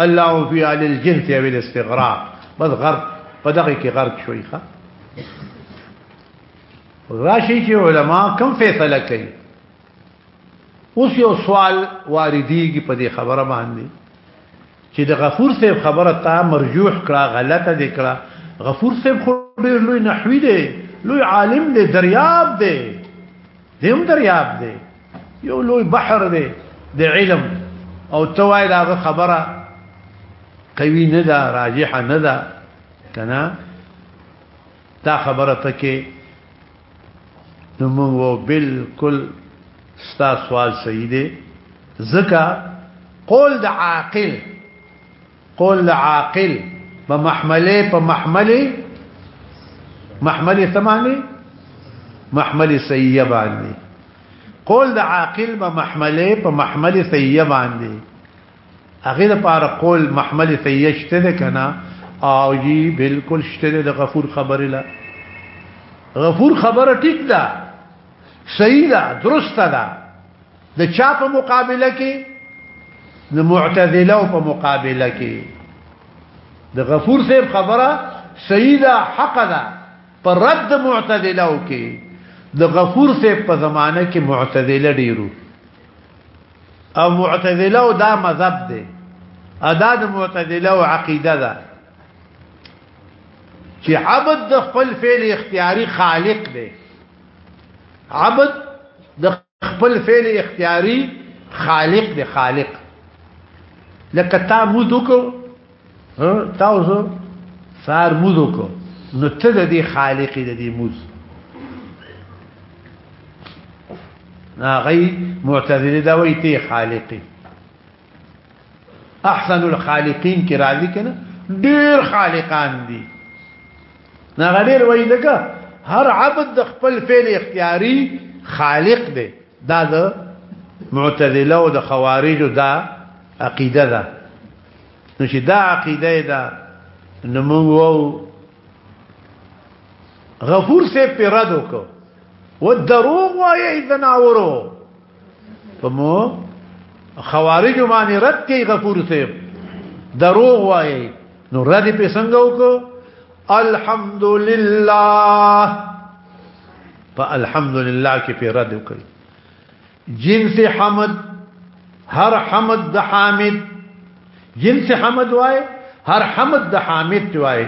الله فی علی الجهت او الاستغراق بس غرق په دغه کې غرق شوی ښه راشي چې علما کم فیصله کوي اوس یو سوال واردېږي په دې خبره باندې چې د غفور صاحب خبره تا مرجوح کړه غلطه دې کړه غفور صاحب خو ډېر لوی نحوی دی لوی عالم دی دریاب دی دیم دریاب دی یو لوی بحر دی د علم او توای دا خبره قوی نه ده راجحه نه ده کنه دا خبره پکې نو موږ بالکل ستا سوال صحیح دی ځکه قول د عاقل قول عاقل په محمله په محمله محمله ثمانه محمله سیه باندې قول د عاقل په محمله په محمله سیه باندې هغه لپاره قول محمله سیه شته ده کنه او جی بالکل شته ده غفور خبره لا غفور خبره ټیک ده صحیح ده درسته ده د چا په مقابله کې د معتزله په مقابله کې د غفور صاحب خبره سیدا حق ده پر رد معتزله کې د غفور صاحب په زمانه کې معتزله ډیرو او معتزله دا مذهب دی ادا د معتزله او عقیده ده چې عبد د خپل فعل اختیاري خالق دی عبد د خپل فعل اختیاري خالق دی خالق لکه تا مود وکړو تاسو سار مود وکړو نو ته د دې خالق د دې مود هغه معتزله دا وایي ته خالق احسن الخالقین کی راضی کنه ډیر خالقان دي نه غډیر وای لکه هر عبد د خپل فعل اختیاري خالق دی دا د معتزله او د خوارج دا عقیده ده نو چې دا عقیده ده نو موږ وو غفور سے پر رد وکړو و دروغ وایي ځناورو په مو خوارج باندې رد کوي غفور صاحب دروغ وایي نو رد په څنګه وکړو الحمدلله په الحمدلله کې په رد وکړي جنس حمد هر حمد د حامد جنس حمد وای هر حمد د حامد وای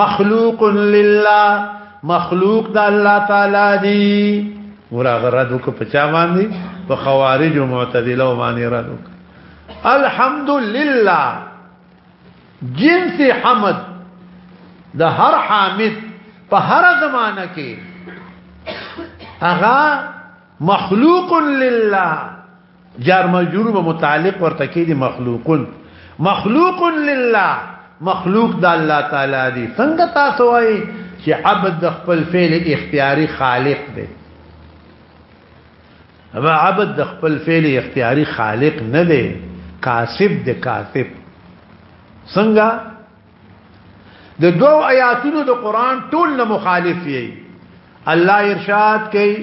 مخلوق لله مخلوق د الله تعالی دی وراغ ردو کو پچا باندې په خوارج او معتزله باندې ردو الحمد لله جنس حمد د هر حامد په هر زمانہ کې اغا مخلوق لله جار مجرور به متعلق ورته کې دي مخلوقون مخلوق لله مخلوق د الله تعالی دی څنګه تاسو وایي چې عبد د خپل فعل اختیاري خالق دی اما عبد د خپل فعل اختیاري خالق نه دی کاسب دی کاسب څنګه د دوو آیاتونو د قران ټول نه مخالف یي الله ارشاد کوي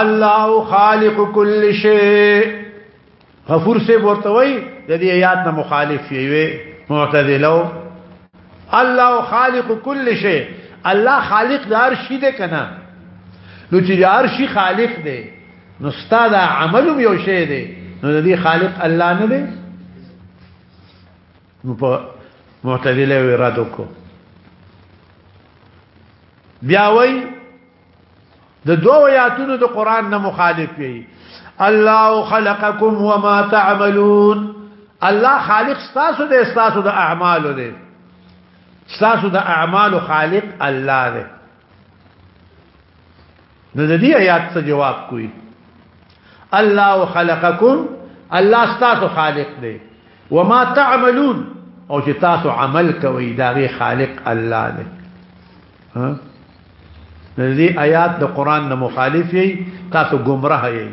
الله خالق كل شيء غفور سے ورتوي د دې آیات نه مخالف یي معتزله الله خالق كل شيء الله خالق دار شي ده کنه نو چې دار شي خالق ده نو استاد عمل یو شی دی نو د دې خالق الله نه دی نو په معتدله وی رد وکړو بیا وای د دوه آیاتونو د قران نه مخالف وی الله خلقکم وما تعملون الله خالق تاسو د تاسو د اعمالو دی تاسو د اعمالو خالق الله دی نو د دې آیات څخه جواب کوي الله خلقکم الله ستاسو خالق دی وما تعملون او چې تاسو عمل کوي دا غي خالق الله دی ها دې آیات د قران نه مخالف یي تاسو گمراه یي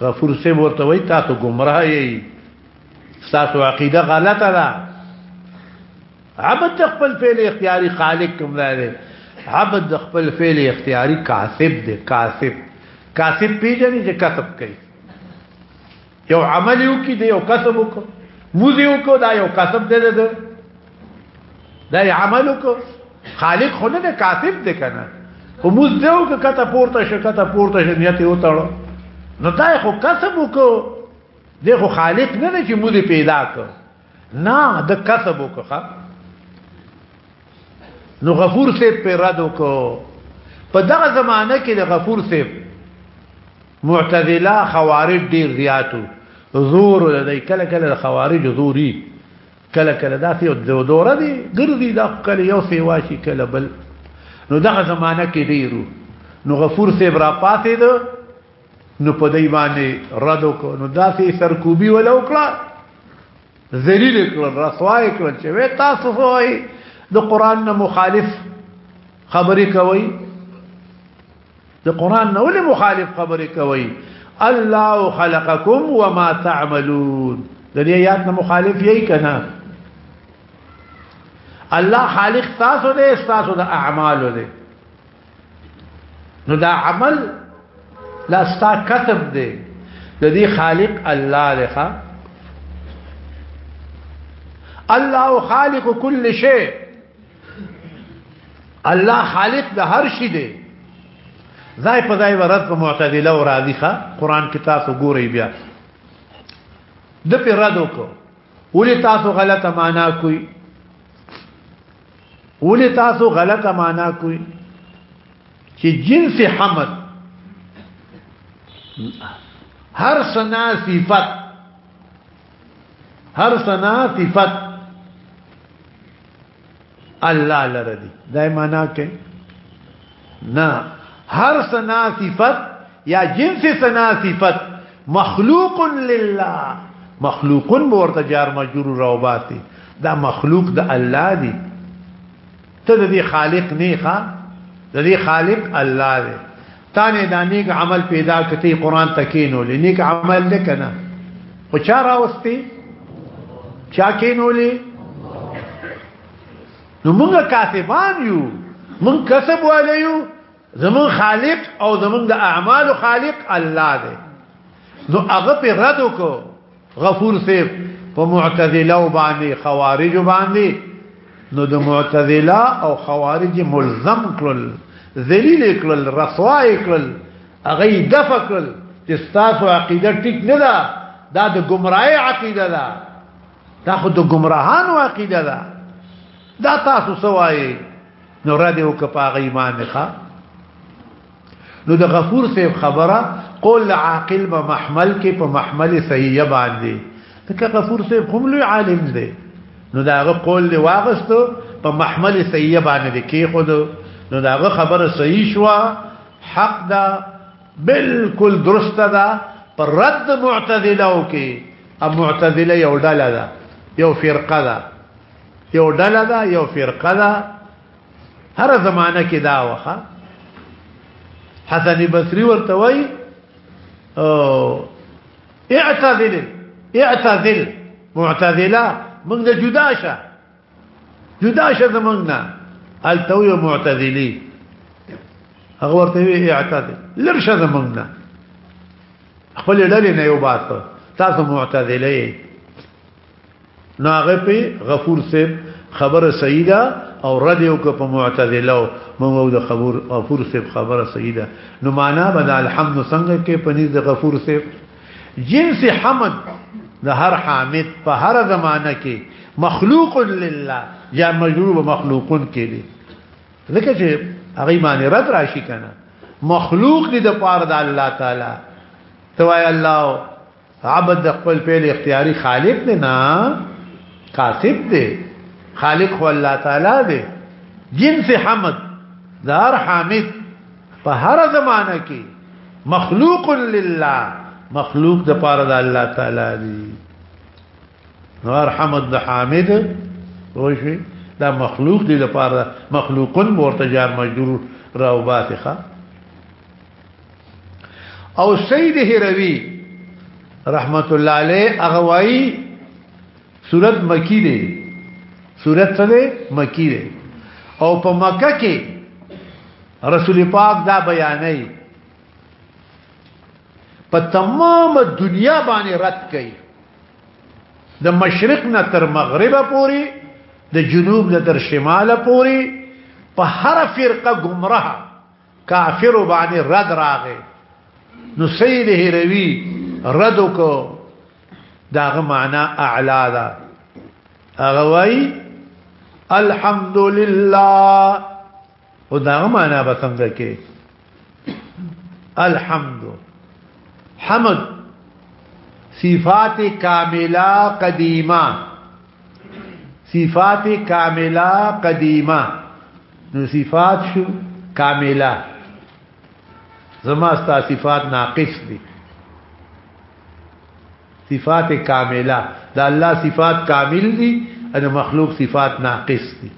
غفور سے ورته وي تاسو گمراه یي تاسو عقیده غلطه ده عبد د خپل فعل اختیاري خالق کوم ځای دی عبد د خپل فعل اختیاري کاسب دی کاسب کاسب پیژنې چې کسب کوي یو عمل یو کې دی یو کسب وکړو موږ یو کو دا یو کسب دی دی دا یو عمل وکړو خالق خو نه کاسب دی کنه خو موږ دیو که کته پورته شو کته پورته شو نیت یو تړو نو دا خو کسب وکړو دی خو خالق نه چې موږ پیدا کړو نه د کسب وکړه نو غفور سیب په رد وکړو په دغه زمانه کې د غفور سیب معتزله خوارج ډیر زیاتو زور لدی کله کله خوارج زوري کله کله داسې یو دوره دي ګرځي دا کله یو سی واشي کله بل نو دغه زمانہ کې ډیرو نو غفور سیب را پاتې دو نو په دای باندې رد وکړو نو داسې سرکوبي ولا وکړه ذلیل کړ رسوای کړ چې وې تاسو وای د قران نه مخالف خبرې کوي د قران نه ولې مخالف خبرې کوي الله خلقکم وما تعملون د دې آیات نه مخالف یې کنا الله خالق تاسو دې تاسو د اعمالو دې نو دا عمل لا ستا کتب دی د دې خالق الله لخوا الله خالق كل شيء الله خالق د هر شي دی ځای په ځای ورته په معتدله او راضی ښه قران کې تاسو ګورئ بیا د په رد وکړو ولې تاسو غلطه معنا کوئ ولې تاسو غلطه معنا کوئ چې جنس حمد هر سنا صفت هر سنا صفت الله لره دي دا معنا کوي نه هر سنا صفت یا جنس سنا صفت مخلوق لله مخلوق ورته جار مجرور روباتي دا مخلوق د الله دی ته د خالق نه ښا د خالق الله دی تانه دا نیک عمل پیدا کتی قران تکینو لنیک عمل لکنه خو چا راوستي چا کینولې نو موږ کاتبان یو موږ کسب ولیو زمون خالق او زمون د اعمال خالق الله دی نو هغه په رد کو غفور سیف په معتزله باندې خوارج باندې نو د معتزله او خوارج ملزم کړل ذلیل کړل رسوا کړل هغه دفع کړل چې تاسو عقیده ټیک نه ده دا د گمراهی عقیده ده دا خو د گمراهانو عقیده ده دا تاسو سوای نو را دې وک په ایمان ښه نو د غفور سیف خبره قول عاقل به محمل کې په محمل صحیح باندې تک غفور سیف هم لوی عالم دی نو دا غ قول دی واغستو په محمل صحیح باندې کې خود نو دا غ خبره صحیح شو حق دا بالکل درسته ده پر رد معتدله کې اب معتزله یو ډله ده یو فرقه ده یو ډله ده یو فرقه ده هر زمانہ کې دا وخه حسن بصری ورته وای او اعتزل اعتزل معتزله موږ جدا شه جدا شه زمونږه التو یو معتزلی هغه ورته وی اعتاد لرشه زمونږه خپل ډلې نه یو بات تاسو معتزلی نو هغه په غفور صاحب خبره سیدا او رد یو کو په معتزله موږ د خبر غفور صاحب خبره سیدا نو معنا بنا الحمد څنګه کې پنځ غفور صاحب جنس حمد د هر حامد په هر زمانہ کې مخلوق لله یا مجرور مخلوقون کې دي لکه چې هغه باندې رد راشي کنه مخلوق دې د پاره د الله تعالی توای الله عبد خپل پیل اختیاري خالق نه نه کاسب دی خالق هو الله تعالی دی جنس حمد دار حامد په هر زمانه کې مخلوق لله مخلوق د پاره د الله تعالی دی نو ارحم الحامد وشي دا مخلوق دی لپاره مخلوقن ورته جار مجرور راو باسخه او سید هروی رحمت الله علیه اغوای صورت مکی دی صورت څه دی مکی دی او په مکه کې رسول پاک دا بیانې په تمام دنیا باندې رد کړي د مشرق نه تر مغرب پوري د جنوب نه تر شمال پوري په هر فرقه گمراه کافر باندې رد راغې نو سید هروی رد کو داغه معنا اعلا دا اغوی الحمد لله او دا معنا به څنګه کې الحمد حمد صفات کاملہ قدیمہ صفات کاملہ قدیمہ نو صفات شو کاملہ زما ستا صفات ناقص دي صفات کاملہ دا الله صفات کامل دي ان مخلوق صفات ناقص دي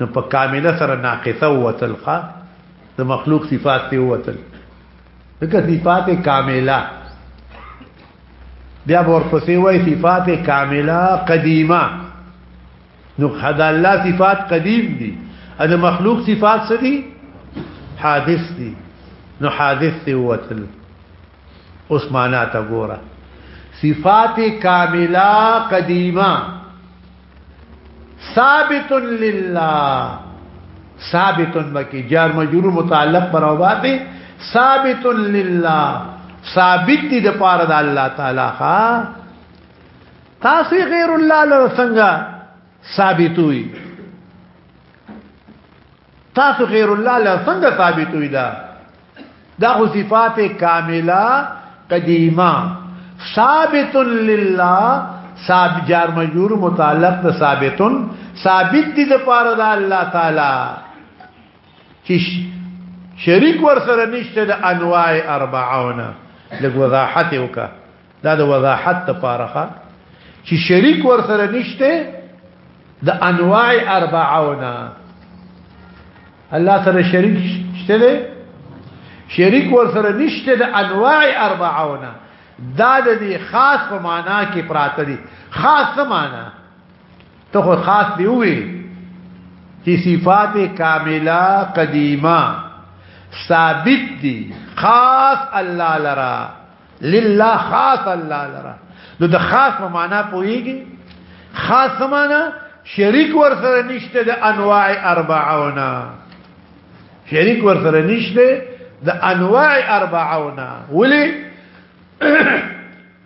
نو په کامله سره ناقصه وتل ښا د مخلوق صفات ته وتل دغه صفات کامله بیا ورپسې وای صفات کامله قدیمه نو خدای الله صفات قدیم دي ان مخلوق صفات څه دي حادث دي نو حادث ته وتل اوس معنا ته ګوره صفات کامله قدیمه ثابت لله ثابت بکی جار مجرور متعلق پر اوباتی ثابت لله ثابت دی د پاره د الله تعالی ها تاسو غیر الله لرسنګ ثابتوي تاسو غیر الله له څنګه ثابتوي دا دا خو صفات کامله قدیمه ثابت لله صاحب جار مجور متعلق د ثابتن ثابت دي د پاره د الله تعالی چې شریک ور سره نشته د انواع 40 لګ وضاحت وکا دا د وضاحت لپاره چې شریک ور سره نشته د انواع اربعونه الله سره شریک شته دی شریک ور سره نشته د انواع اربعونه دا د دې خاص په معنا کې پراته دي خاص معنا ته خو خاص دی وی چې صفات کامله قدیمه ثابت دي خاص الله لرا لله خاص الله لرا نو د خاص په معنا پويږي خاص معنا شریک ور سره نشته د انواع اربعونا شریک ور سره نشته د انواع اربعونا ولي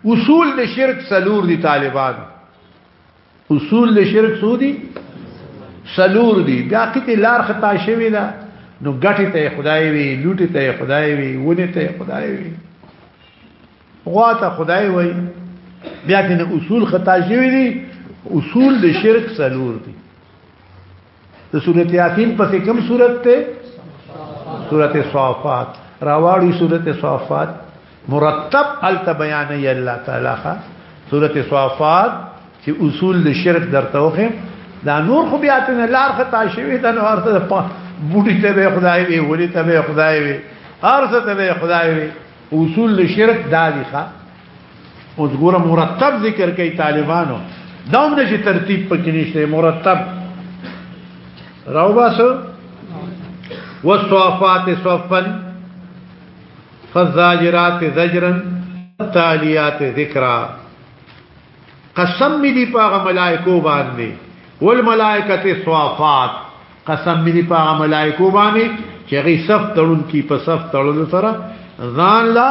اصول د شرک سلور دي طالبان اصول د شرک سودی سلور دی بیا کته لار خطا شوی دا نو غټی ته خدای وی لوټی ته خدای وی ونی ته خدای وی غوا ته خدای وی بیا کته اصول خطا شوی دی اصول د شرک سلور دی د سورت یاسین پسې کوم سورت ته سورت صافات راواړی سورت صافات مرتب الت بیان ای الله تعالی ښا سورت صافات چې اصول د شرک درته وخم دا نور خو بیا ته لار خطا شوی دا نور ته بوډی ته به خدای وی ولی ته به خدای وی ارزه ته به خدای وی اصول د شرک دا دي ښا اوس ګوره مرتب ذکر کوي طالبانو دا هم نشي ترتیب پکې نشته مرتب راو باسو والصافات صفا فالزاجرات زجرا تالیات ذکرا قسم می دی پاغه ملائکو باندې والملائکه صافات قسم می دی پاغه ملائکو باندې چې غي صف تړون کی په صف تړون سره ځان لا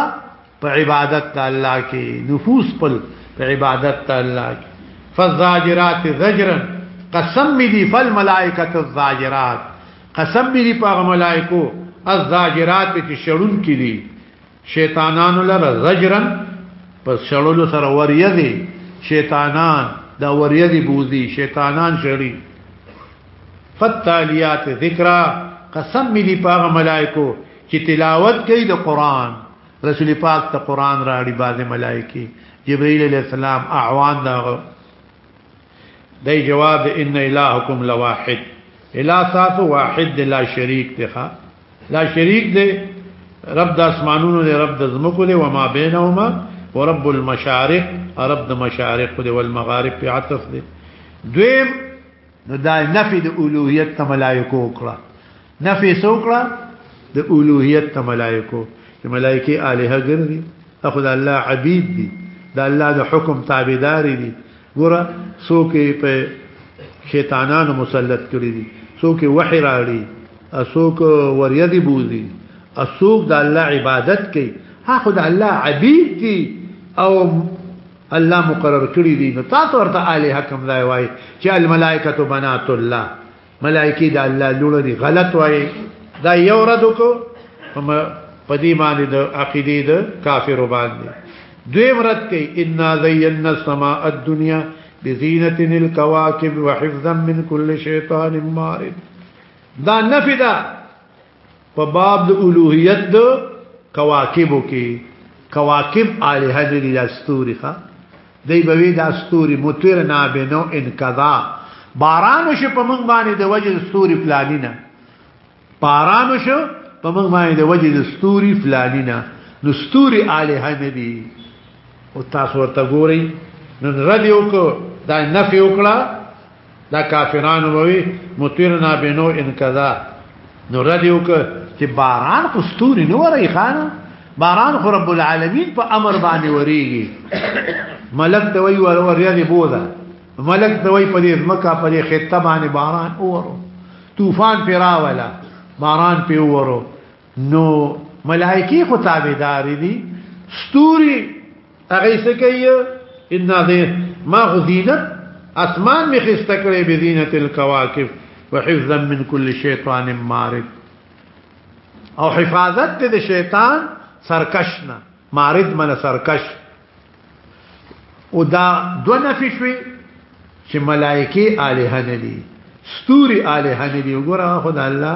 په عبادت د الله کې نفوس خپل په عبادت د الله کې فزاجرات زجرا قسم می دی فل ملائکۃ الزاجرات قسم می دی په ملائکو الزاجرات چې شړون کې دي شیطانانو لره زجرا پس شړلو سره وریه دي شیطانان دا وریه دي بوزي شیطانان شړي فتالیات ذکرہ قسم می دی پاغه ملائکو چې تلاوت کوي د قران رسول پاک ته قران راړي باز ملائکه جبريل عليه السلام اعوان دا دای جواب ان الهکم لواحد الا صاف واحد لا شریک ته لا شریک دی رب د اسمانونو دی رب د زمکو دی وما بینهما ورب المشارق رب د مشارق دی والمغارب په عطف دی دویم نو دا نفي د اولوهیت ملائکه وکړه نفي سوکړه د اولوهیت ته ملائکو چې ملائکه الها ګرځي اخو د الله عبید دي د الله د حکم تابعدار دي ګوره څوک په شیطانانو مسلط کړی دي څوک وحی راړي څوک وریدي بوزي څوک د الله عبادت کوي هغه د الله عبید دي او الله مقرر کړی دي نو تاسو ورته الها کوم ځای وای چې الملائکه بنات الله ملائکی دا الله لونه دي غلط وایي دا یو رد کو په دې باندې د عقیده د کافر باندې دوی مرد کوي ان زینا السماء الدنيا بزینت الكواكب وحفظا من كل شیطان مارد دا نفدا په باب د الوهیت د کواکبو کې کواکب الہ د دې استوري ښا دی به وی د استوري متر نه بنو ان کذا باران شو په موږ باندې د وجه استوري پلانینا باران شو په موږ باندې د وجه د استوري پلانینا نو استوري الہ نه دي او تاسو ورته ګورئ نن رد یو کو دا نفي وکړه دا کافرانو وی مطرنا بنو ان کذا نو ردیو که چې باران خو ستوري نه وري خان باران خو رب العالمین په امر باندې وریږي ملک ته وی ور وریا دی بودا ملک ته وی په دې مکه په دې خطه باندې باران اورو طوفان پیراولا باران پی اورو نو ملائکی خو تابعدار دي ستوري هغه څه کوي ان ذي ما غزينت اسمان می خسته کړي بزینت الكواكب وحفظا من كل شيطان مارد او حفاظت دې شیطان سرکشنا مارد من سرکش او دا دو نفی شوی چې ملائکه الہ نه دي ستوري الہ نه دي وګوره خدای الله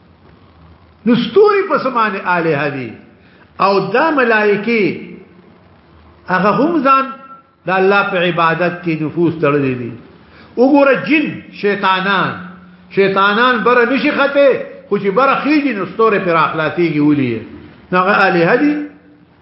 نو ستوري په سمانه الها دي او دا ملائکه هغه هم ځان د الله په عبادت کې نفوس تړلې دي وګوره جن شیطانان شیطانان بر نشي خته خو چې بر خېږي نو ستوره پر اخلاصيږي ولي نو هغه الها دي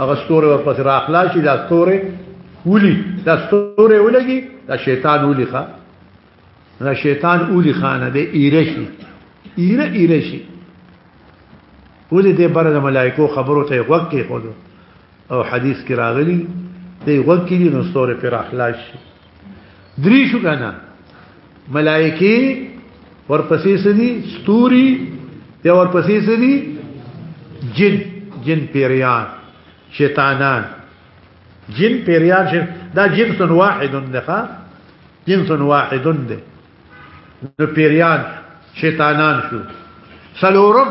هغه ستوره ورپسې راخلا شي دا ستوره ولي دا ستوره ولګي دا شیطان ولي ښا دا شیطان ولي خانه دی ایرشي ایره ایرشي ولې دې بره د ملائکو خبرو ته وګ کې خو او حدیث کې راغلي دی وګ کې نو ستوره پر اخلاص شي دریشو کنه ملائکی ورپسې سدي ستوري یا ورپسې سدي جن جن پیریان شیطانان جن پیریان شن دا جنس واحد دغه جنس واحد ده نو پیریان شیطانان شو سلورم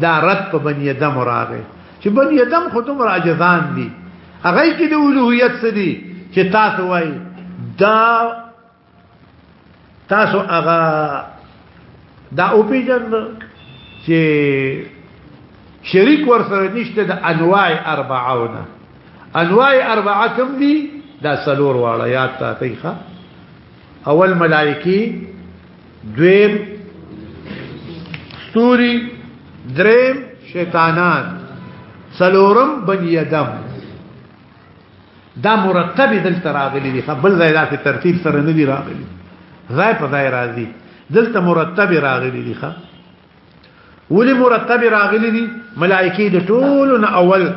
دا رد په بنی ادم راغی چې بنی ادم خو دومره عجزان دي هغه کې د اولوهیت څه دي چې تاسو وای دا تاسو هغه دا او پیجن چې شریک ورسره نشته د انواع اربعونه انواع اربعه کوم دي دا سلور واړه یاد تاسو ښه اول ملائکی دویم ستوری دریم شیطانان سلورم بنی ادم دا مرتب دلته راغلي دي خپل ځای داسې ترتیب سره نه دي راغلي ځای په ځای راځي دلته مرتب راغلي دي ښه ولی مرتب راغلی دي ملائکی د ټولو نه اول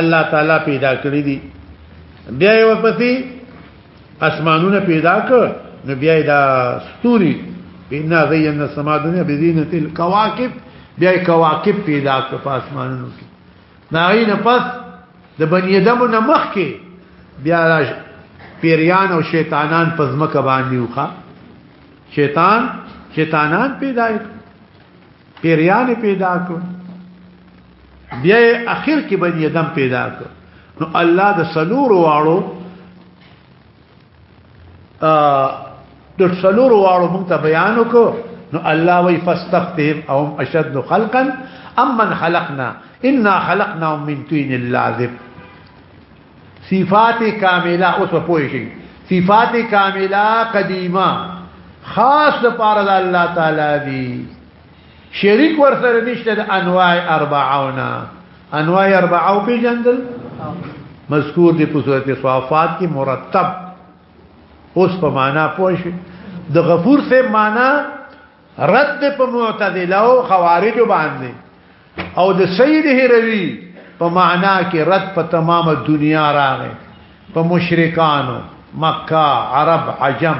الله تعالی پیدا کړی دي بیا یې ورپسې اسمانونه پیدا کړ نو بیا دا ستوري بنا زینا السما دنیا بزینت الكواكب بیا کواکب پیدا کړ په اسمانونو کې ناغین پس د بنی ادم نه مخ کې بیا پیریان او شیطانان په ځمکه باندې وخا شیطان شیطانان پیدا کړ پیریان پیدا کړ بیا اخر کې بنی ادم پیدا کړ نو الله د سلور واړو ا د سلور واړو موږ ته بیان وکړو نو الله وی فاستفتهم او اشد خلقا امن خلقنا انا خلقناهم من طين لازب صفات کامله اوس په پوه شي صفات کامله قدیمه خاص لپاره د الله تعالی دی شریک ورسره نشته د انواع اربعونا انواع اربعو په جندل مذکور دی په سورته صافات کې مرتب اوس په معنا پوه شي د غفور سے معنا رد په معتزله او خوارج باندې او د سید هروی په معنا کې رد په تمامه دنیا راغې په مشرکانو مکه عرب عجم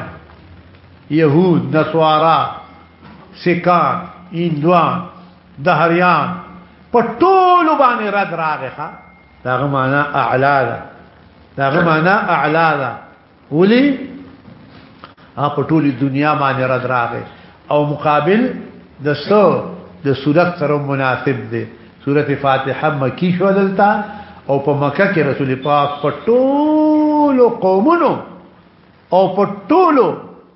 يهود نصارا سکان ایندوان دهریان په ټول باندې رد راغې ښا داغه معنا اعلا ده داغه معنا اعلا ده ولی په ټولي دنیا باندې رد راغې او مقابل د سو د صورت سره مناسب دی سورت فاتحه مکی شو دلتا او په مکه کې رسول پاک په ټولو قومونو او په ټولو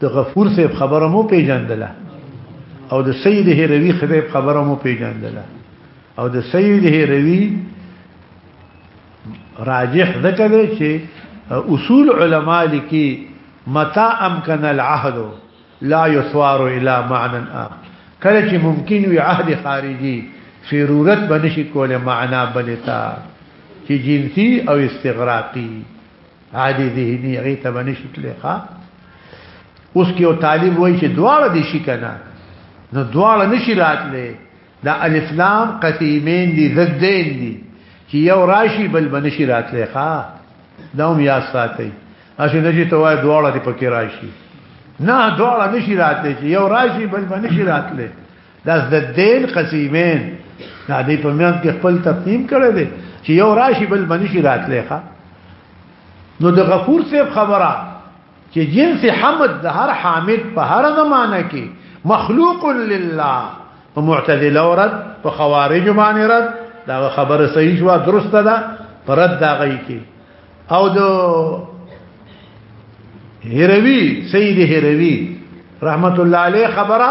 د غفور صاحب خبره مو پیژندله او د سید هروی خبیب خبره مو پیژندله او د سید هروی راجح ذکر دی چې اصول علما لیکي متى امكن العهد لا يثوار الى معنى اخر کله چې ممکن وي عهد خارجي ضرورت بنشي کوله معنا بلتا چې جنسي او استغراقي عادي ذهني هغه ته باندې شتلې ښا اوس کې یو طالب وایي چې دواړه دي شي کنه نو دواړه نشي راتلې دا الف لام قسیمین دي ضدین دي چې یو راشي بل بنشي راتلې ښا دا هم یا ساتي اشه نشي ته وای دواړه دي پکې راشي نه دواړه نشي راتلې چې یو راشي بل بنشي راتلې دا د دین قسیمین دا دې په میان کې خپل تقسیم کړی دی چې یو راشي بل منشي راتلې ښا نو د غفور صاحب خبره چې جنس حمد د هر حامد په هر زمانه کې مخلوق لله په معتزله ورد په خوارج باندې رد دا خبره صحیح شو درسته ده پرد دا غي کې او د هروی سید هروی رحمت الله علیه خبره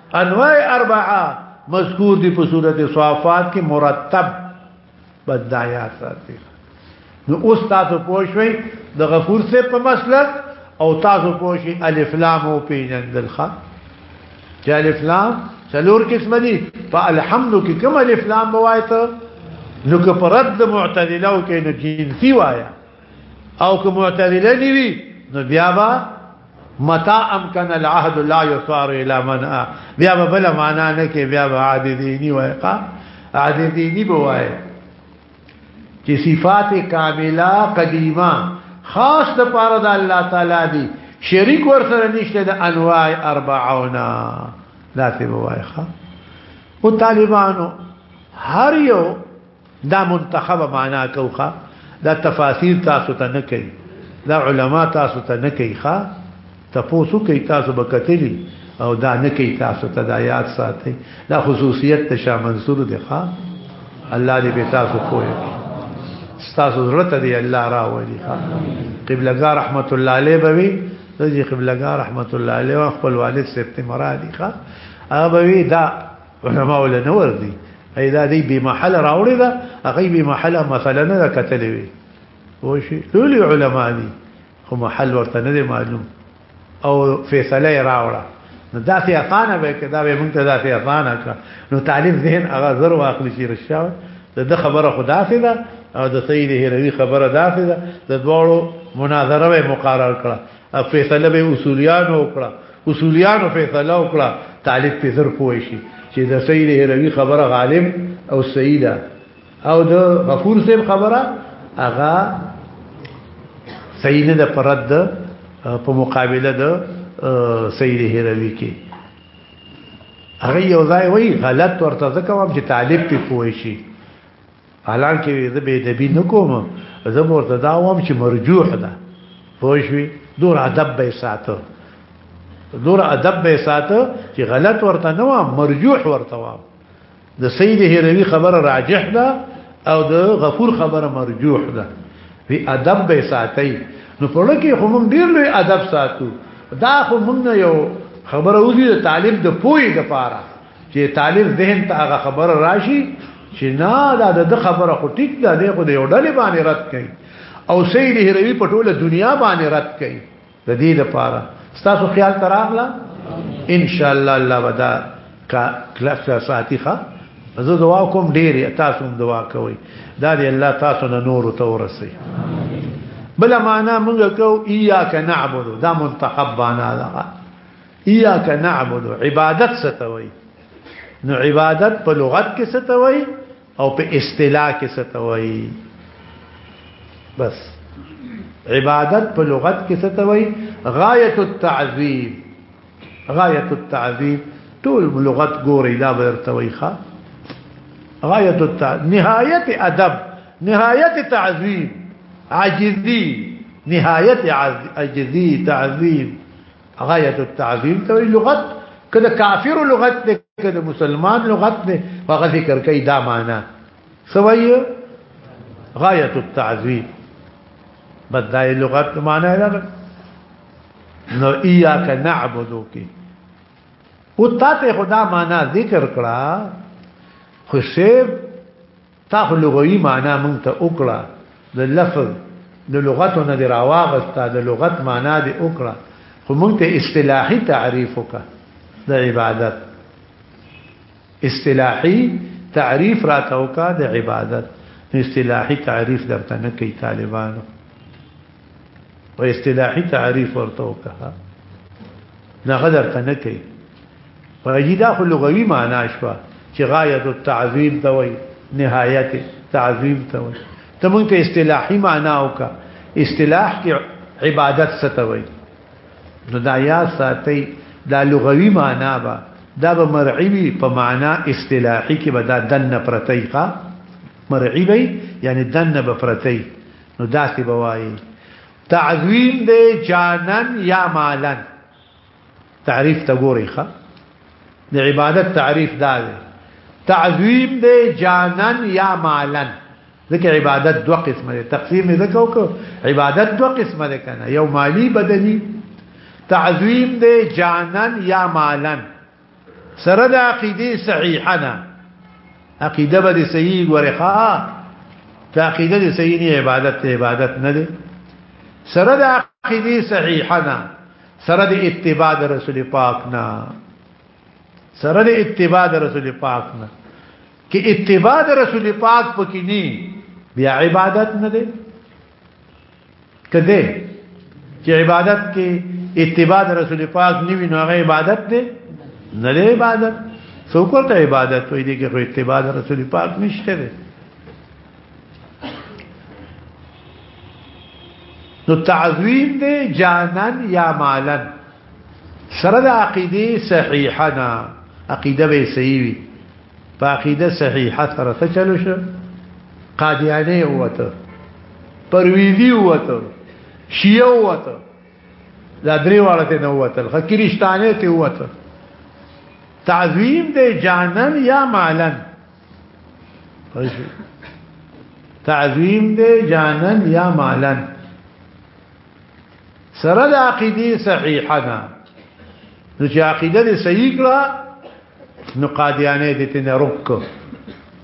انواع اربعه مذکور دی په سورته صافات کې مرتب بدایات راځي نو اوس تاسو پوښوي د غفور سے په مسلک او تاسو پوښي الف لام او پیجندل خا چې الف لام څلور قسم دي په الحمد کې کوم الف لام بوایته نو که پر رد معتدله او کې نو جنسي وایا او که معتدله نیوي نو بیا به متا امکن العهد لا يثار الى من بیا به بل معنا نه کې بیا به عهد دینی وایقا عهد دینی بوای چې صفات کامله قدیمه خاص د پاره د الله تعالی دی شریک ورسره نشته د انواع اربعونا دا څه بوای ښا او طالبانو هر یو دا منتخب معنا کوخه دا تفاسیر تاسو ته نه کوي دا علما تاسو ته نه کوي ښا تاسو کوي تاسو به کتلی او دا نه کوي تاسو ته دا یاد ساتي دا خصوصیت ته شاه منصور دی ښا الله دې به تاسو کوی تاسو زړه ته دی الله راوړي ښا قبلګا رحمت الله علیه به وي دغه قبلګا رحمت الله علیه خپل والد سپته مرادي ښا ابوي دا علماء ول نه وردي اې دا دی به محل راوړی دا هغه به محل مثلا نه کتلې وي وای شي ټول علماء دي خو محل ورته نه معلوم او فیصله راوړه نو دا سي اقانه به کدا به مونږ ته دا سي اقانه کړ نو طالب ذهن هغه زر واخلي شي رشاو د خبره خدا سي دا او د سید هروي خبره دا سي دا د دوړو مناظره به مقرر کړه فیصله به اصولیانو وکړه اصولیانو فیصله وکړه طالب په زر پوه شي چې د سید هروي خبره غالب او سیده او د غفور صاحب خبره هغه سیده د پرد په مقابله د سید هروي کې هغه یو ځای وای غلط ورته ځکه وام چې طالب په پوه شي حالان کې زه به ادبي نه کوم زه ورته دا وام چې مرجوح ده پوه شوي دور ادب به ساته دور ادب به ساته چې غلط ورته نه وام مرجوح ورته وام د سید هروي خبره راجح ده او د غفور خبره مرجوح ده وی ادب به ساتي نو په لکه خو موږ ډیر لوی ادب ساتو دا خو موږ یو خبره وځي د طالب د پوي د پاره چې طالب ذهن ته هغه خبره راشي چې نه دا د خبره خو ټیک ده دی خو د یو ډلې باندې رد کړي او سید هروی په ټوله دنیا باندې رد کړي د دې لپاره تاسو خیال تراغلا ان شاء الله الله ودا کا کلاس ساعتیخه زه دعا کوم ډیر تاسو هم دعا کوئ دا دی الله تاسو نه نور ته ورسي بل معنا موږ کو اياک نعبد دا منتخب معنا ده ایاک نعبد عبادت ستوي نو عبادت په لغت کې ستوي او په اصطلاح کې ستوي بس عبادت په لغت کې ستوي غایت التعذیب غایت التعذیب ټول لغت ګوري لا ورتوي ښا غایت التعذیب نهایت ادب نهایت تعذیب عاجزی نهایت عاجزی تعذیب غایت التعظیم ته لغت کله کافر لغت نه کله مسلمان لغت نه هغه ذکر کوي دا معنا سوي غایت التعظیم بدای لغت معنا دا نو ایاک نعبدو کی او تا ته خدا معنا ذکر کړه خو شیب تا خو لغوي معنا موږ ته وکړه، د لفظ له لغتو نه دې راواغسته، د لغت معنا دې وکړه، خو موږ ته اصطلاحي تعریف وکړه د عبادت. اصطلاحي تعریف راته وکړه د عبادت. نو اصطلاحي تعریف درته نه کوي طالبانو. او اصطلاحي تعریف ورته وکړه نه غدر کنه کوي راځي دا خو لغوي معنا شوه چې غایت التعظیم ته وایي نهایت تعظیم ته وایي ته مونږ ته اصطلاحي معنا وکړه اصطلاح کې عبادت څه ته وایي نو دا یا ساتي دا لغوي معنا به دا به مرعي وي په معنا اصطلاحي کې به دا دنه پرتیقه مرعي وي یعنی دنه به پرتیقه نو داسې بوایي تعظیم دې جانن یا مالن تعریف ته ګوري ښا د عبادت تعریف دا دی تعظیم دې جانن یا مالن ځکه عبادت دوه قسمه ده تقسیم ځکه وکړو عبادت دوه قسمه ده کنه یو مالی بدنی تعظیم دې جانن یا مالن سره د عقیده صحیحه نه عقیده به صحیح غره ښا ته عقیده دې صحیح نه عبادت ته عبادت نه دي سره د عقیده صحیحه نه سره د اتباع د رسول پاک نه سره د اتباع د رسول پاک نه کې اتباع د رسول پاک پکې نه بیا عبادت نه دي کده چې عبادت کې اتباع رسول پاک نیوی نو هغه عبادت دی نه دی عبادت څوک ته عبادت وې دي کې خو اتباع رسول پاک نشته دی نو تعظیم دی جانن یا مالن سره د عقیده صحیحه نه عقیده به صحیح وي په عقیده صحیحه سره څه چلو شو قادیانه وته پرویزی وته شیعه وته دا درې واړه ته نه وته خکریشتانه ته وته تعظیم دې جانن یا مالن تعظیم دې جانن یا مالن سره د عقیده صحیحه ده نو چې عقیده دې صحیح کړه نو قادیانه دې ته نه رک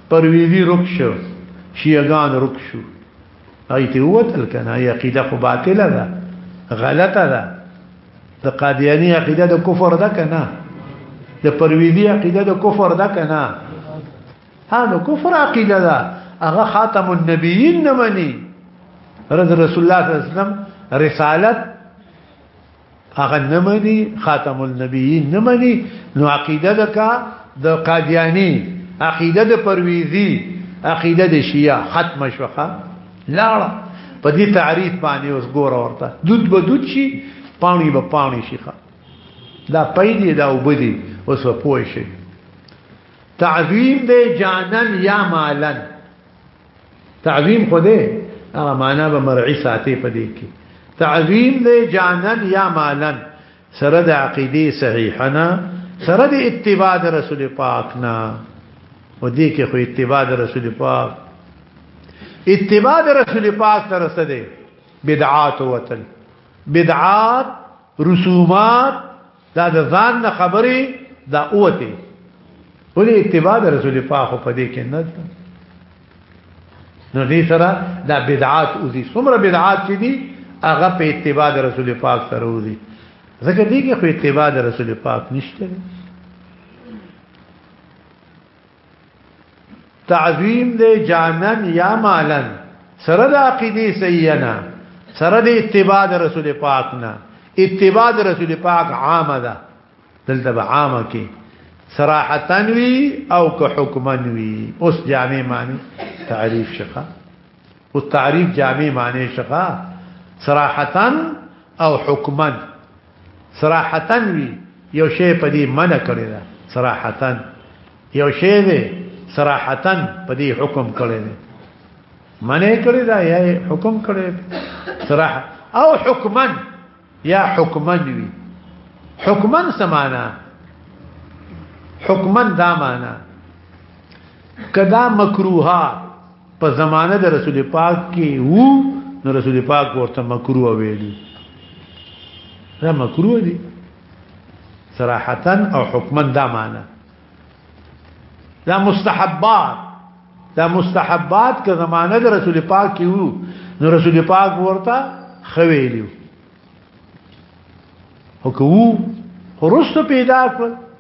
پرویزی رک شو شیعگان رک شو ایتی وتل کنه ای عقیده خو باطله ده غلطه ده د قادیانی عقیده د کفر ده کنه د پرویزی عقیده د کفر ده کنه ها نو کفر عقیده ده هغه خاتم النبیین نه مني رسول الله صلی الله علیه وسلم رسالت هغه نه مني خاتم النبیین نه مني نو عقیده د کا د قادیانی عقیده د پرویزی عقیده د شیعه ختم شوخه لاړه په دې تعریف باندې اوس ګور ورته دود به دود شي پانی به پانی شي دا پیدې دا وبدي اوس په پوه شي تعظیم دې جانن یا مالن تعظیم خو دې هغه معنا به مرعي ساتي په دې کې تعظیم دې جانن یا مالن سره د عقیده صحیحنا سره د اتباع رسول پاک نه و دې کې خو اتباع رسول پاک اتباع رسول پاک تر څه دې بدعات وتل بدعات رسومات دا د ځان نه خبري دا اوته ولې اتباع د رسول پاک په دې کې نه ده نو دې سره دا بدعات او دې څومره بدعات چې دي هغه په اتباع د رسول پاک سره ودی ځکه دې کې خو اتباع د رسول پاک نشته تعظیم دې جانن یا مالن سره د عقیده سینا سره د اتباع رسول پاک نه اتباع رسول پاک عامه ده دلته به عامه کې صراحتا وی او که حکما وی اوس جامع معنی تعریف شقه او تعریف جامع معنی شقه صراحتا او حکما صراحتاً وي یو شی په دې منع کړی ده صراحتاً یو شی دی صراحتاً په دې حکم کړی دی منع کړی دا یا حکم کړی صراحه او حکما یا حکما وی حکما سمانا حکما دا معنا کدا مکروها په زمانه د رسول پاک کې وو نو رسول پاک ورته مکروه ویلو دا مکروه دي صراحتا او حکما دا معنا دا مستحبات دا مستحبات که زمانه د رسول پاک کې وو نو رسول پاک ورته خویلو او که وو ورسته پیدا کړ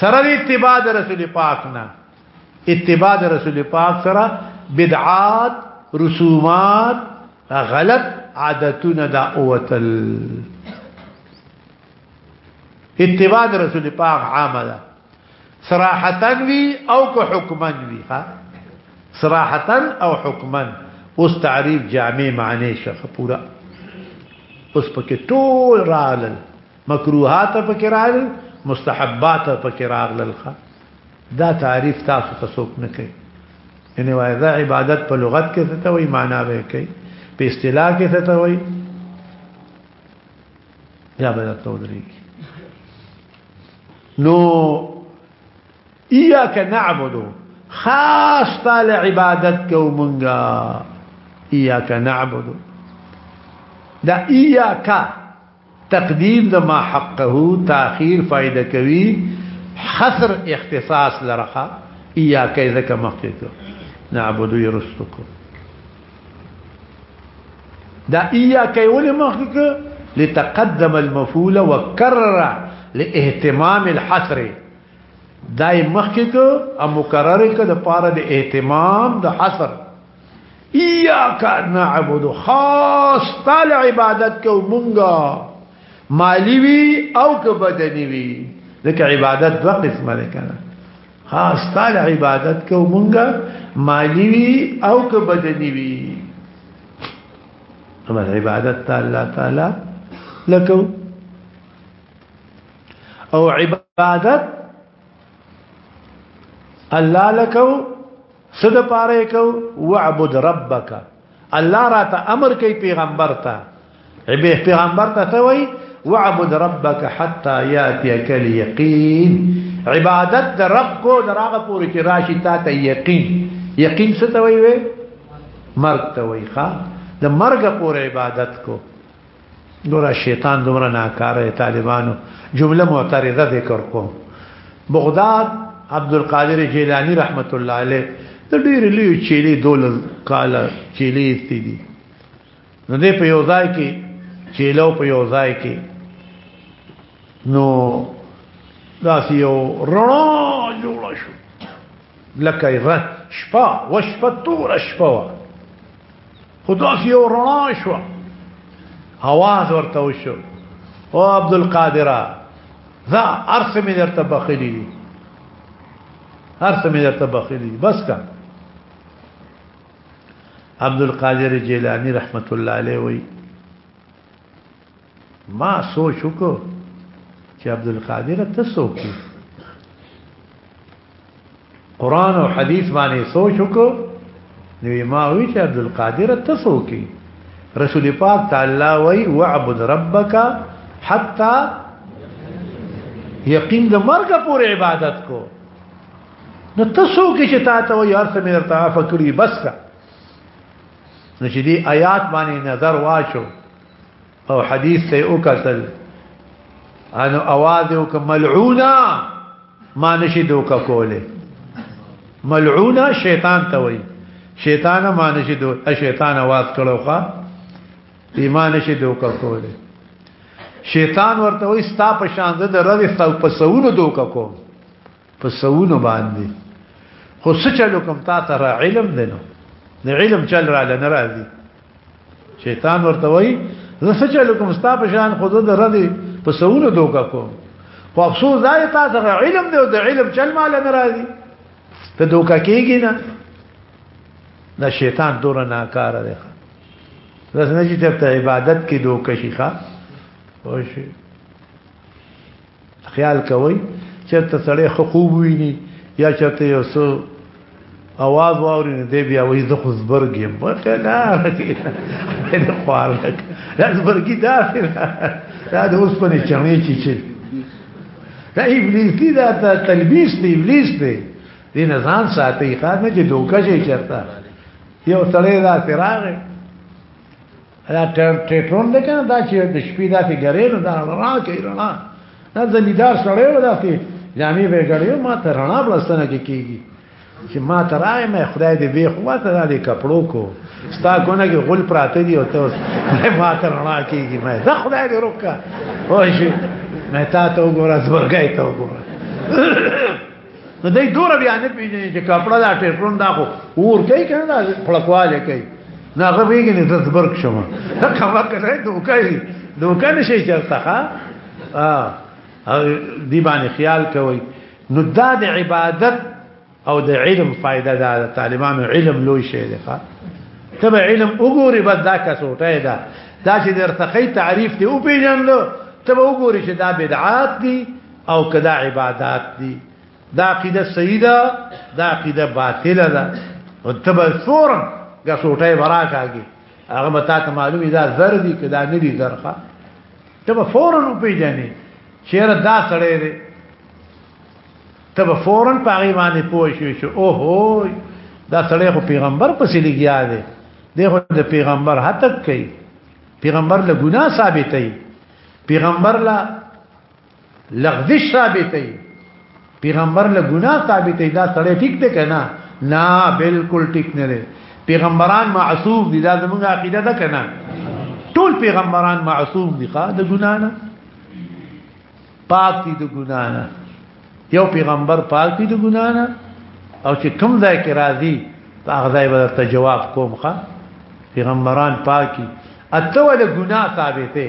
سره د اتباع د رسول پاک نه اتباع د رسول پاک سره بدعات رسومات غلط عادتونه دا اوتل اتباع د رسول پاک عامه ده صراحتا وی او که حکما وی ها صراحتا او حکما اوس تعریف جامع معنی شخه پورا اوس پکې ټول رالل مکروهات پکې راغلل مستحبات پکې راغلل دا تعریف تاسو ته څوک نه کوي یعنی وای دا عبادت په لغت کې څه ته وایي معنا به کوي په اصطلاح کې څه ته وایي یا به تاسو درې نو ایاک نعبد خاص تعالی عبادت کو مونږه ایاک نعبد دا ایاک تقدیم د ما حقه تاخیر فائدہ کوي حصر اختصاص لرخه ایا کای زکه مخکې کو نعبدو یرستو کو دا ایا کای ولې مخکې کو لتقدم المفعول وکرر لاهتمام الحصر دای مخکې کو او مکرر کو د پاره د اهتمام د حصر ایاک نعبد خاص تعالی عبادت کو مونږه مالی وی او که بدنی وی ځکه عبادت دوه قسمه ده کنه خاص تعالی عبادت کو مونږه مالی وی او که بدنی وی اما عبادت تعالی تعالی لکو او عبادت الله لکو صد پاره کو وعبد ربک الله را ته امر کوي پیغمبر ته به پیغمبر ته ته وای وعبد ربک حتا یاتیک الیقین عبادت د رب کو دراغه پوری چې راشي تا ته یقین یقین څه ته وای وې مرګ ته وای ښا د مرګ پورې عبادت کو نور شیطان دومره ناکاره طالبانو جمله معترضه ذکر کوم بغداد عبد القادر جیلانی رحمت الله علیه د ډیر لوی چيلي دول کال چيلي استي دي نو دې په یو ځای کې چيلو په یو ځای کې نو داسې یو رڼا جوړ شو لکه غ شپه و شپه تور شپه و خدا سی او رڼا شو आवाज ورته وشو او عبد القادر ذا ارس می درته بخلی دي ارس می درته بخلی دي بس کا عبد القادر جیلانی رحمت الله علیه وی ما سوچ وکړ چې عبدالقادر ته څوک دی قران او حدیث باندې سوچ وکړ نو ما وی چې عبدالقادر ته څوک دی رسول پاک تعالی وی وعبد ربک حتا یقین د مرګ پورې عبادت کو نو ته څوک چې تا ته وی ارته مې درته فکرې بس کا نو چې دې آیات باندې نظر واچو او حدیث ته او قتل ان اواز او ملعونا ما نشي دوکا کوله ملعونا شیطان ته وای شیطان ما نشي دو شیطان आवाज کړو ښا ایمان نشي دوکا کوله شیطان ورته وای ستا په شان د رد ستو په سونو دوکا کو په سونو باندې خو سچلو کوم تا ته علم دینو د علم چل را لنه راځي شیطان ورته وای زه څه چل کوم ستا په شان خود د ردی په سونو دوکا کوم خو افسوس دا تا سره علم دی او د علم چل مال نه راځي ته دوکا کیږي نه دا شیطان دور نه کار دی رسنه چې ته عبادت کې دوکا شي ښا او شي خیال کوي چرته سړی حقوق ویني یا چرته یو څو اواز واوري نه دی بیا وایي زه خو زبرګیم ورته نه راکې نه خوار لک دا زبرګی دا دا د اوس په نه چمې چی چی دا ابلیس دی دا تلبیس دی ابلیس دی دی نه ځان ساتي خاطر چې دوکه شي چرته یو سړی دا سراغه دا ټیټرون ده کنه دا چې د شپې داسې ګرې نو دا رڼا کوي رڼا دا زمیدار سړی و داسې جامې به ګړې ما ته رڼا بلستنه کې کېږي چې ما ته راغی مې خدای دې بې خوا ته دا دې کپړو کو ستا کونه کې غول پراته دي او ته اوس ما ته رڼا کېږي مې دا خدای دې روکا وای شي مې تا ته وګوره زورګای ته وګوره نو دای دور بیا نه پیژني چې کپڑا دا ټیفرون دا خو ور کوي کنه دا پړکواله کوي نه هغه ویګنې د زبرک شوم کما کړه دوکای دوکای نشي چلته ها ا دی باندې خیال کوي نو دا د عبادت او د علم فائدہ دا د طالبانو علم لوی شی دی ښا تبع علم وګوري بس دا کسوټه ده دا چې درتقي تعریف ته او پیژندل تبع وګوري چې دا بدعات دي او کدا عبادت دي دا عقیده صحیح ده دا عقیده باطله ده او تبع فورا غسوټه براکاږي هغه به تاسو معلومه ده زر دي کدا نه دي زرخه تبع فورا په پیژنې چیرې دا سړی دی تبع فورا په هغه باندې پوه شو چې او هو دا سړی خو پیغمبر پسې لګیا دی دغه د پیغمبر هتک کوي پیغمبر له ګناه ثابتې پیغمبر له لغزش ثابتې پیغمبر له ګناه ثابتې دا سړی ټیک دی کنه نه بالکل ټیک نه دی پیغمبران معصوم دي دا زموږ عقیده ده کنه ټول پیغمبران معصوم دي ښا د ګنا نه پاک دي د ګنا نه یو پیغمبر پاک دي د ګنا نه او چې کوم ځای کې راځي هغه ځای به ته جواب کوم ښا پیغمبران پاکي اته ول ګنا ثابته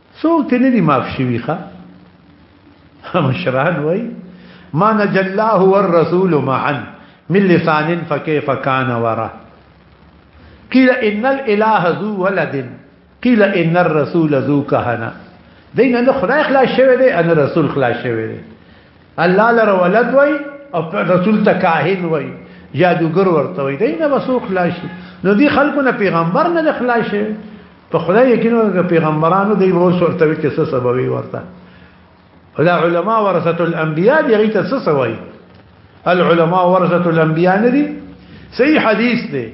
څوک ته نه دی معاف شوی ښا مشران وای ما نجلاه والرسول معا من لسان فكيف كان ورا قيل ان الاله ذو ولد قيل ان الرسول ذو كهنه دین نه خدای خلاص شوی دی ان رسول خلاص شوی دی الله لره ولد وای او رسول ته کاهن وای جادوګر ورته وای دای نه وسو خلاص نو دی خلکو نه پیغمبر نه خلاص په خدای یقینو پیغمبرانو دی وسو ورته چې څه سبب وي ورته دا علما ورثه الانبیاء دی غیته څه سوای العلماء ورثه الانبیاء نه دي صحیح حدیث دی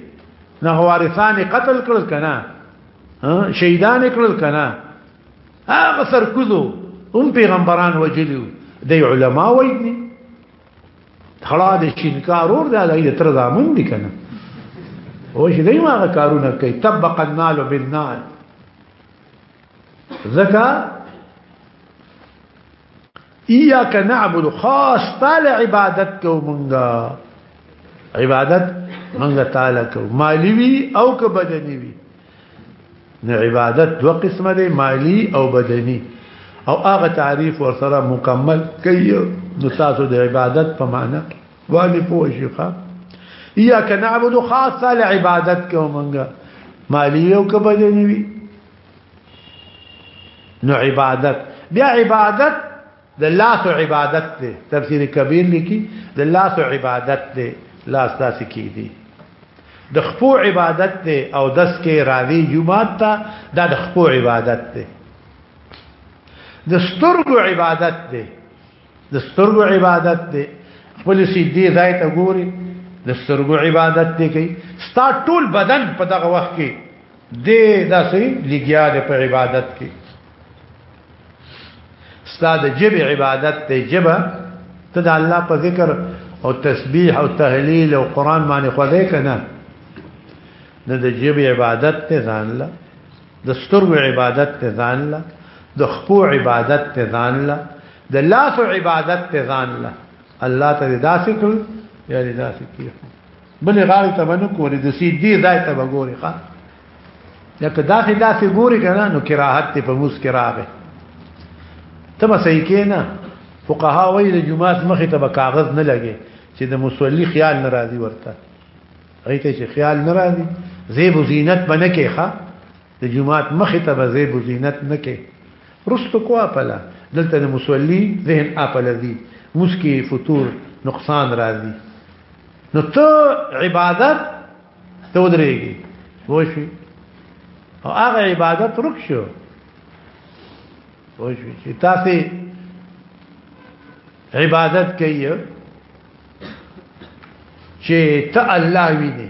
نه وارثان قتل کړل کنا شهیدان کړل کنا هغه سرکوزو هم پیغمبران وجلیو د علما وایي خلا د شینکارور د هغه تر زامن دي کنه او چې دای ما کارونه کوي طبق النال بالنال زکه ایاک نعبد خاص تعالی عبادت کو مونږه عبادت مونږه تعالی کو مالی وی او که بدنی وی نو عبادت دو قسمه دی مالی او بدنی او هغه تعریف ور سره مکمل کوي نو تاسو د عبادت په معنا باندې پوه شئ ایاک نعبد خاص تعالی عبادت کو مونږه مالی او که بدنی وی نو عبادت بیا عبادت د لاس عبادت دی تفسیر کبیر لیکي د لاس عبادت دی لاس داسې کی دی د خپو عبادت دی او دس کې راوی جمعات ته دا د خپو عبادت دی د سترګو عبادت دی د سترګو عبادت دی خپل سیدی ځای ته ګوري د سترګو عبادت دی کوي ستا ټول بدن په دغه وخت کې دې دا سي لګیا دې په عبادت کې استاد جب عبادت ته جب ته د الله په ذکر او تسبیح او تهلیل او قران باندې خو دې کنه نه د جب عبادت ته ځان لا د سترګو عبادت ته ځان لا د خپو عبادت ته ځان لا د لاس عبادت ته ځان لا الله ته داسې کړ یا داسې کړ بل غاړي ته باندې کولې د سي دي ځای ته وګوري ښا لکه دا خې دا سي ګوري کنه نو کراهت ته په موس کراغه ته به صحیح کینا فقها وایي د جمعات مخې ته به کاغذ نه لګي چې د مصلي خیال ناراضي ورته ایته چې خیال ناراضي زیب زینت بنه کې ښا د جمعات مخې ته به زیب زینت نه کې رستو کو اپلا دلته د مصلي ذهن اپلا دي مسکی فطور نقصان راځي نو ته عبادت ته ودرېږي وشي او هغه عبادت رک شو وشي چې تاسو عبادت کوي چې ته الله ویني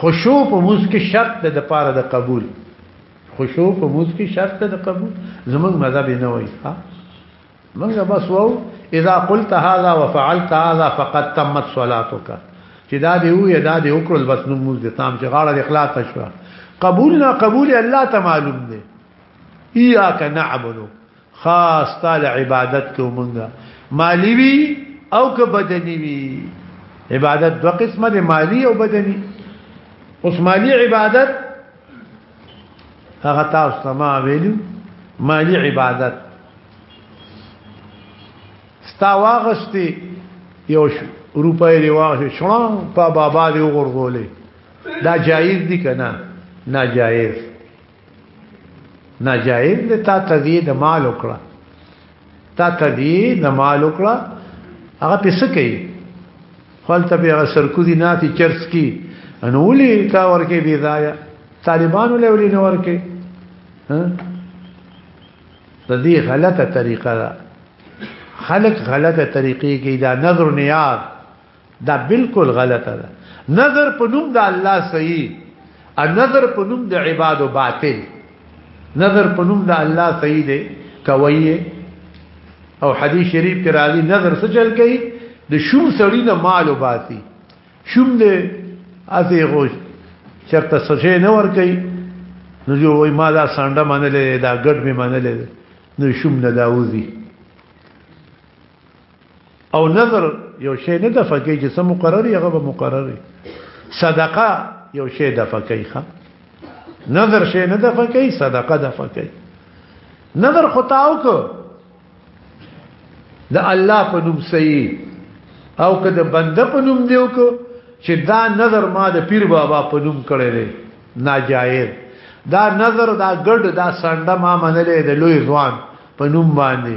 خشوع په موس کې شرط ده د پاره د قبول خشوع په موس کې شرط ده د قبول زمنګ مذهب نه وای ها منګه بس وو اذا قلت هذا وفعلت هذا فقد تمت صلاتك چې دا دی وې دا دی وکړل بس نو موږ د تام چې غاړه اخلاص شو قبول نه قبول الله ته معلوم دی اياک نعبد خاص تعالی عبادت کو مونږه مالی وی او که بدنی وی عبادت دو قسمه دی مالی او بدنی اوس مالی عبادت هغه تاسو ته ما ویلو مالی عبادت ستا واغستی یو روپۍ دی واغستی شلون په بابا دی وګورغولې دا جایز دی کنه ناجایز ناجائز د تا تدی د مال وکړه تا تدی د مال وکړه هغه پیسې کوي خپل ته به سرکوزي ناتي چرس کی انو ولي تا ورکه بي ضایع طالبانو له ولي نه ورکه د دې غلطه طریقه ده خلق غلطه طریقې کې دا نظر نیاز دا بالکل غلطه ده نظر په نوم د الله صحیح ا نظر په نوم د عبادت باطل نظر په نوم د الله صحیح دی کوي او حدیث شریف کې راځي نظر څه چل کوي د شوم سړی نه مال وباسي شوم دې اته غوښ چرته سجه نه ور کوي نو جو وای ما دا سانډه منلې دا ګډ می منلې نو شوم نه داوزي او نظر یو شی نه د فقې چې سم مقرر یغه به مقرر صدقه یو شی د فقې ښه نظر شی نه د فقې صدقه د فقې نظر خطاو کو د الله په نوم صحیح او که د بنده په نوم دیو کو چې دا نظر ما د پیر بابا په نوم کړی دی ناجایز دا نظر دا ګډ دا سنده ما منلې د لوی ځوان په نوم باندې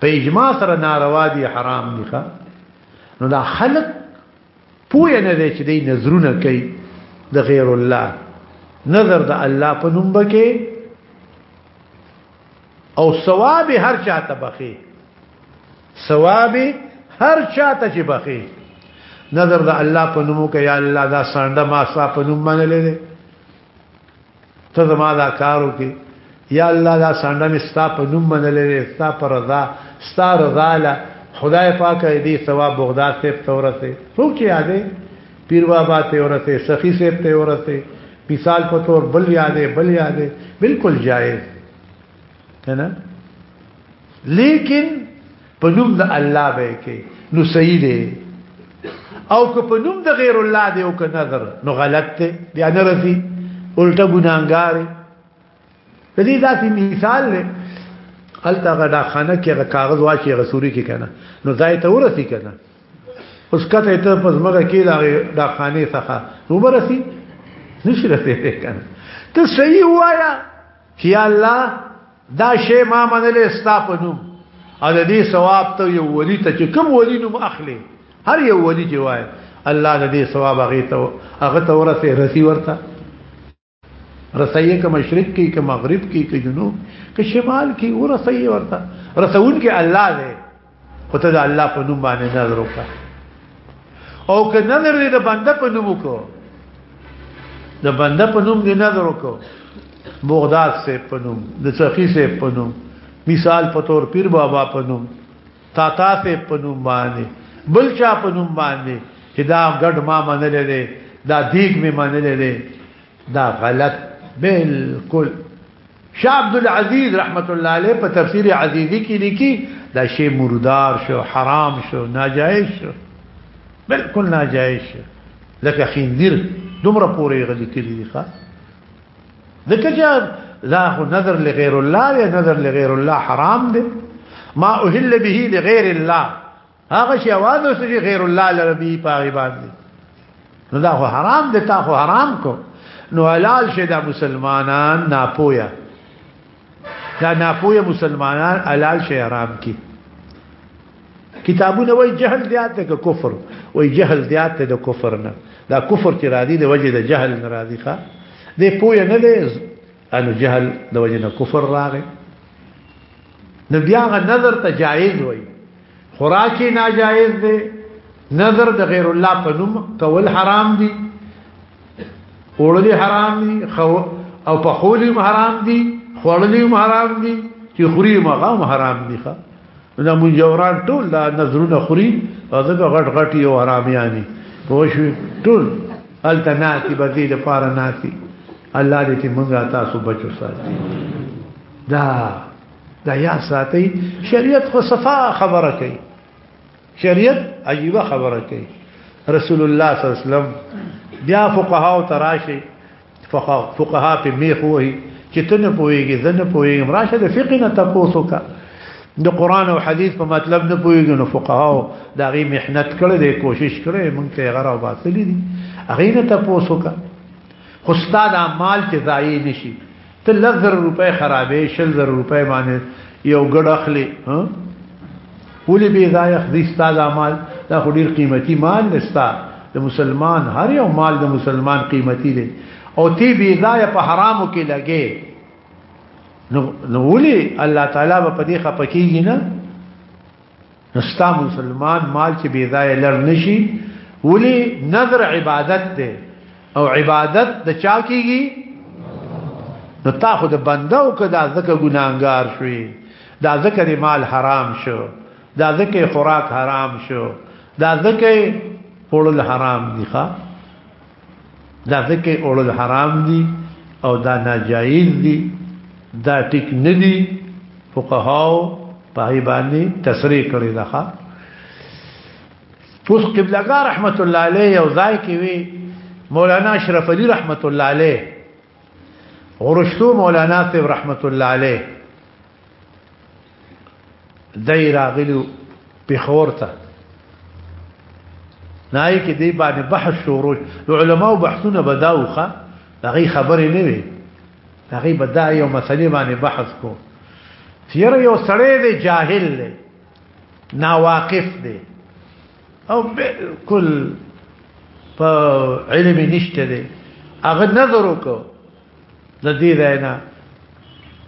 په اجماع سره ناروا دي حرام دي ښا نو دا خلق پوه نه دی چې دی نظرونه کوي د غیر الله نظر د الله په نوم بکې او ثواب هر چاته بخي ثواب هر چاته چې بخي نظر د الله په نوم کې یا الله دا سانډه ما صاحب په نوم باندې لري ته زما دا کار وکړي یا الله دا سانډه مې ستا په نوم منلې ستا په رضا ستا رضا له خدای پاک دې ثواب بغداد ته تورته څوک چې یادې پیر بابا ته ورته سخی سے ته ورته مثال په تور بل یادې بل یادې بالکل جائز ہے نا لیکن په نوم د الله به کې نو صحیح دی او که په نوم د غیر الله دی او که نظر نو غلط دی بیا نه رسی الټه ګناګار د دې ذاتي مثال دی هلته غدا خانه کې غ کاغذ واچي غسوري کې کنه نو ځای ته ورسی کنه اوس کته ته پس مګه کې دا د خانه څخه وبرسي نشي رسېږي کنه ته صحیح وایا یا الله دا شی ما منلې ستا په نوم او د دې ثواب ته یو ولی ته چې کوم ولی نوم اخلي هر یو ولی چې وای الله د دې ثواب هغه ته هغه ته ورته رسی ورته رسیه که مشرق کې که مغرب کې که جنوب که شمال کې ورسیه ورته رسون کې الله دی خو ته د الله په نوم باندې نظر وکړه او که نظر دې د بنده په نوم وکړو د بنده په نوم دې نظر وکړو بغداد سے په نوم د سخی سے په نوم مثال په تور پیر بابا په نوم تاتا سے په نوم باندې بل چا په نوم باندې چې دا ګډ ما منلې دا دیګ می منلې دا غلط بالکل شاه عبد العزيز رحمت الله عليه په تفسیر عزیزی کې لیکي دا شی مردار شو حرام شو ناجایز شو بالکل ناجایز شو لکه خندیر دومره پورې غلي کړی دی ښا ځکه چې لا خو نظر لغیر الله یا نظر لغیر الله حرام دی ما اهل به لغیر الله هغه شی आवाज اوس چې غیر الله لربي پاغي باندې نو دا خو حرام دي تا خو حرام کو نو حلال شه دا مسلمانان ناپویا دا ناپویا مسلمانان حلال شه حرام کی کتابونه وای جهل زیات ده کفر وای جهل زیات ده کفر نه دا کفر چې راځي د وجه د جهل نه راځي ښا دې پویا نه دی انو جهل د وجه نه کفر راغی نو بیا غ نظر ته جایز وای خوراکي ناجایز دی نظر د غیر الله په نوم کول حرام دی اوړلی حرام دی خو او په خولی حرام دی خوړلی حرام دی چې خوري مغام حرام دی ښا دا مو یوران ټول دا نظرونه خوري او دا غټ غټ یو حرامیانی پوښي ټول الته ناتی بدی د پاره ناتی الله دې ته مونږه تاسو بچو ساتي دا دا یا ساتي شریعت خو صفا خبره کوي شریعت عجیبه خبره کوي رسول الله صلی الله علیه وسلم بیا فقها او تراشی فقها په میخ وهي چې ته نه پوهېږې زه نه پوهېږم راشه د فقه نه تپوس وکړه د قرآن او حدیث په مطلب نه پوهېږي نو فقهاو د هغې محنت کړی دی کوشش کړی مونږ ته یې غره او باطلي دي هغې نه تپوس وکړه خو ستا دا مال چې ضایع نه شي ته لس زره روپۍ خرابې شل زره روپۍ باندې یو ګډ اخلي ها ولې به ځای اخلي ستاسو مال دا خو ډیر قیمتي مال لستا د مسلمان هر یو مال د مسلمان قیمتي دی او تی به ځای په حرامو کې لګې نو نو ولې الله تعالی په دې خپکیږي نه نستا مسلمان مال چې بی ځای لر نشي ولی نظر عبادت ده او عبادت د چا کیږي نو تا خو د بنده او کدا زکه ګناګار شوي دا ذکر مال حرام شو دا ذکر خوراک حرام شو دا ذکر پړل حرام دي ښا دا ځکه اورل حرام دي او دا ناجایز دي دا ټیک نه دي فقهاو په باندې تصریح کړی ده پوس قبلګا رحمت الله علیه یو ځای کې وی مولانا اشرف علی رحمت الله علیه ورشتو مولانا صاحب رحمت الله علیه دای راغلو پخور ته نای کې دی باندې بحث شروع علماء بحثونه بداوخه دغه خبرې نه وي دغه بدا یو مسلې باندې بحث کو تیر یو سړی دی جاهل دی نا واقف دی او بالکل په علم نشته دی هغه نظر وکړ د دې ځای نه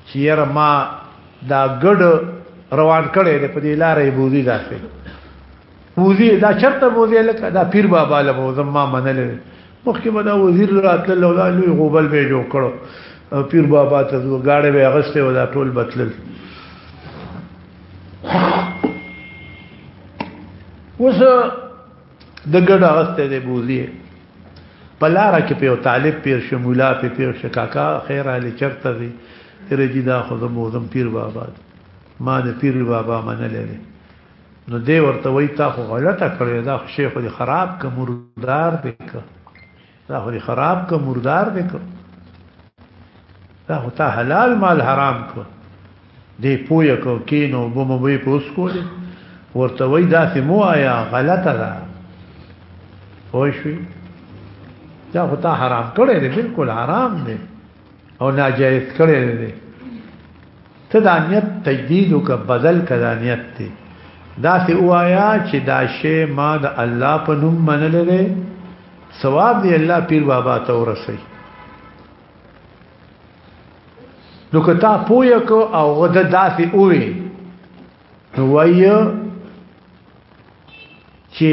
چې یاره ما دا ګډ روان کړی دی په دې لارې بوزي داسې بوزي دا چرته بوزي لکه دا پیر بابا له بوزم ما منل مخکې به دا وزیر راتل له دا لوی غوبل به جوړ کړو پیر بابا ته زو گاډه به اغسته ولا ټول بتلل وسه د ګډه غسته دی بوزي په لار کې په طالب پیر شو مولا په پیر شو کاکا خیر علي چرته دی رجی دا خو زمو زم پیر بابا ما د پیر بابا منلې دی نو دی ورته وای تا خو غلطه کړې دا شیخ دی خراب ک مردار دی ک دا خو خراب که مردار دی که دا خو تا حلال مال حرام که دی پویا که کینو بومو بی پوس کولی ورته وای داسې مو آیا غلطه ده پوه شوي دا خو تا حرام کړی دی بالکل حرام دی او ناجایز کړی دی ته دا نیت تجدید او که بدل کړه نیت دی دا سی وایا چې دا شی ما د الله په نوم منل دی ثواب دی الله پیر بابا ته ورسي نو که تا پویا کو او غد داسې اوې نو وایو چې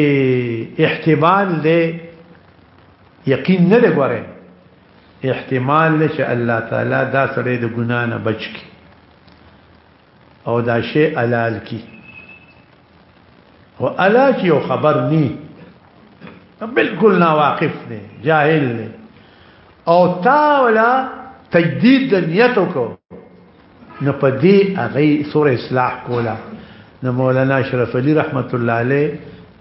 احتمال دی یقین نه لګورئ احتمال ده چې الله تعالی دا سړی د ګناه نه بچ کړي او دا شی حلال کړي خو الا چې یو خبر ني بالکل نا واقف دی جاهل دی او تا ولا تجدید د نیت وکړو نو په دې هغه سور اصلاح کولا نو مولانا اشرف علي رحمت الله عليه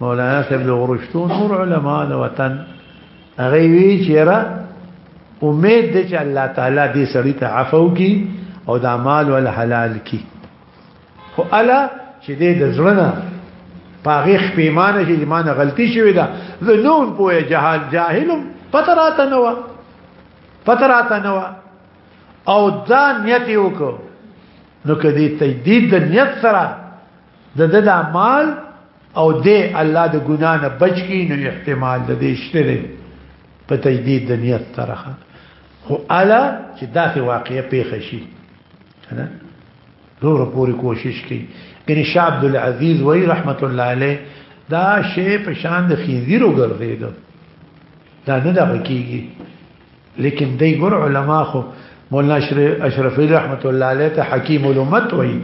مولانا صاحب د ورشتو نور علما د وطن هغه وی چیرې امید دې چې الله تعالی دې سړی ته عفو کی او د مال ول حلال کی خو الا چې دې د ځړنه پاغیخ پیمانه چې ایمانه غلطی شوې ده زه نور پوهه جهال جاهلم پتراته نو پتراته نو او دا نیت یې وکړو نو کدی تجدید د نیت سره د د د اعمال او د الله د ګنا نه بچ کی نو احتمال د دې شته دی په تجدید د نیت سره خو الا چې دا څه واقعي پیښه شي کنه نور پوری کوشش کی ګنې شاه عبد العزيز وای رحمت الله علیه دا شی په شان د خنزیرو ګرځیدو دا نه دا کیږي لیکن دی ګور علما خو مولانا شریف اشرف رحمت الله علیه ته حکیم الامت وای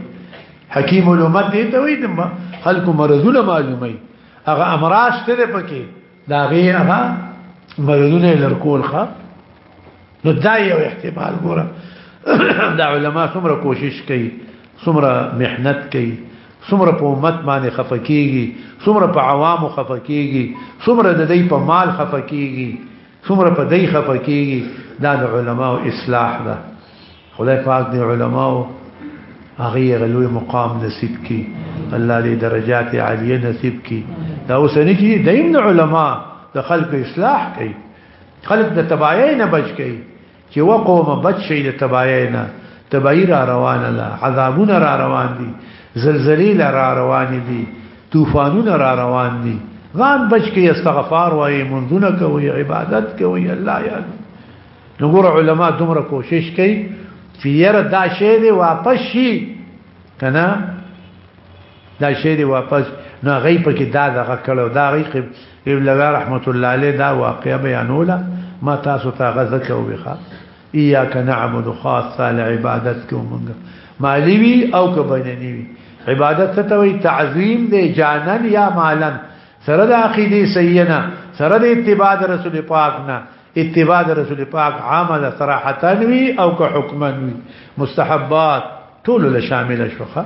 حکیم الامت دی ته وای د خلکو مرزونه معلومه هغه امراض ته پکې دا غي هغه مرزونه لرکول ښه نو دا یو احتمال ګوره دا علما څومره کوشش کوي څومره محنت کوي څومره په امت باندې خفقېږي څومره په عوامو خفقېږي څومره د دې په مال خفقېږي څومره په دای خفه کیږي دا د علماو اصلاح ده خدای پاک دی علماو هغه غلوې مقام نصیب کی الله دې درجات عالیه نصیب کی دا اوسنی کی دیم علماء د خلق اصلاح کوي خلق د تباہی نه بچ کوي چې وقوم بچ شي د تباهۍ نه تباهي را روانه ده عذابونه را روان دي زلزلې لا را روانې دي طوفانونه را روان دي ځان بچ کې استغفار وایي منځونه کوي عبادت کوي الله یاد نو ګور علما دومره کوشش کوي چې یره دا شی دی واپس شي کنه دا شی دی واپس نو هغه په کې دا دغه کړو دا غي قبله وی رحمت الله علیه دا واقعا بیانوله ما تاسو ته غزکه وبخا اياک نعبد خاصه العبادت کومنګ مالی وی او کبننی وی عبادت ته وی تعظیم دی جانن یا مالن سره د عقیده سینا سره د اتباع رسول پاک نه اتباع رسول پاک عامل صراحتا وی او که حکما وی مستحبات ټول له شامل شوخه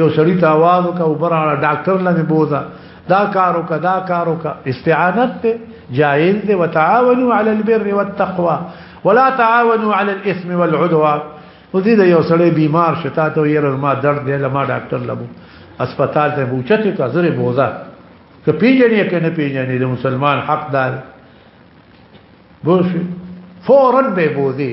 یو سړی ته आवाज وکړه او براړه ډاکټر لمه بوزا دا کارو کا دا کارو کا استعانت ته جائز دی وتعاونوا على البر والتقوى ولا تعاونوا على الاثم والعدوان ودي دا یو سړی بیمار شتا ته یې ما درد دی لما ډاکټر لبو اسپیټال ته بوچته کا زره بوزا که پیژنې کنه پیژنې د مسلمان حق دار بوش فورا به بوزي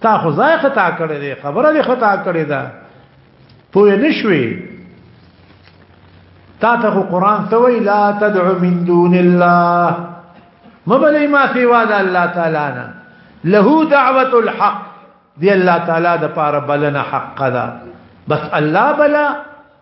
تا خو ځای خطا کړی دی خبره دی خطا کړی ده پوه نشوي تا ته قرآن ثوي لا تدع من دون الله مبلي ما في وعد الله تعالى نه له دعوه الحق دي الله تعالى د پاره بلنه حق ده بس الله بلا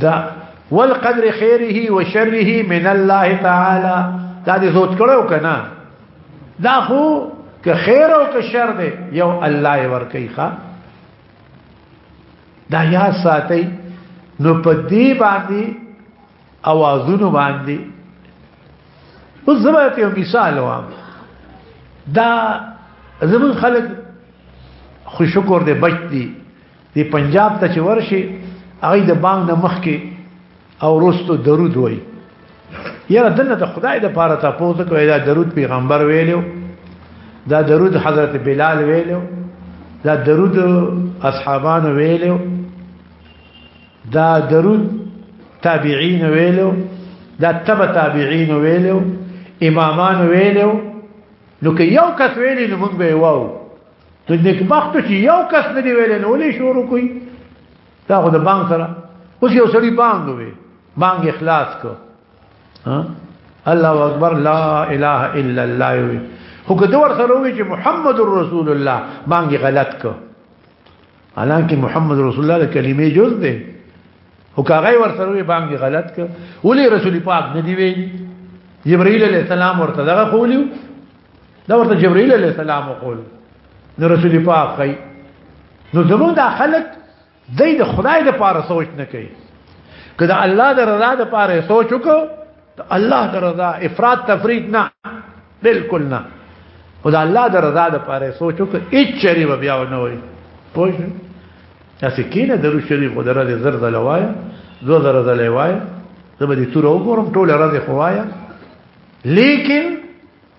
دا والقدر خيره وشره من الله تعالى دا دې زوت کړو کنه دا خو که خیر او که شر دی یو الله یې ورکي ښا دا یا ساتي نو په دې باندې اوازونو باندې اوس زما ته یو مثال وام دا زمون خلک خو شکر دې بچ دي دی پنجاب ته چې ورشي هغه د بانګ نه مخ کې او رستو درود وای یره دنه د خدای د پاره ته پوزه کوي دا درود پیغمبر ویلو دا درود حضرت بلال ویلو دا درود اصحابان ویلو دا درود تابعین ویلو دا تب تابعین ویلو امامان ویلو نو که یو کس ویلی نو موږ به واو ته نکبخت چې یو کس نه دی ویل نو لې شروع کوي دا خو د بانګ سره اوس یو سړي بانګ وي بانګ اخلاص کو ها الله اکبر لا اله الا الله وي خو که دور سره وي چې محمد رسول الله بانګ غلط کو حالانکه محمد رسول الله د کلمې جز دی او کاغی ور سره وي بانګ غلط کو ولې رسول پاک نه دی ویلي جبرئیل علیہ السلام ورته دغه خولیو دا ورته جبرئیل علیہ السلام وقول نو رسول پاک کوي نو زموږ دا خلک دای د خدای د پاره سوچ نه کوي کله الله د رضا د پاره سوچ وکړو الله د رضا افراط تفرید نه بالکل نه خدای الله د رضا د پاره سوچ وکړو هیڅ چری به بیا نه وي پوه تاسو کینه درو شریف خو درته زر زلوای زو زر زلوای زبدي تور وګورم ټول راځي خوایا لیکن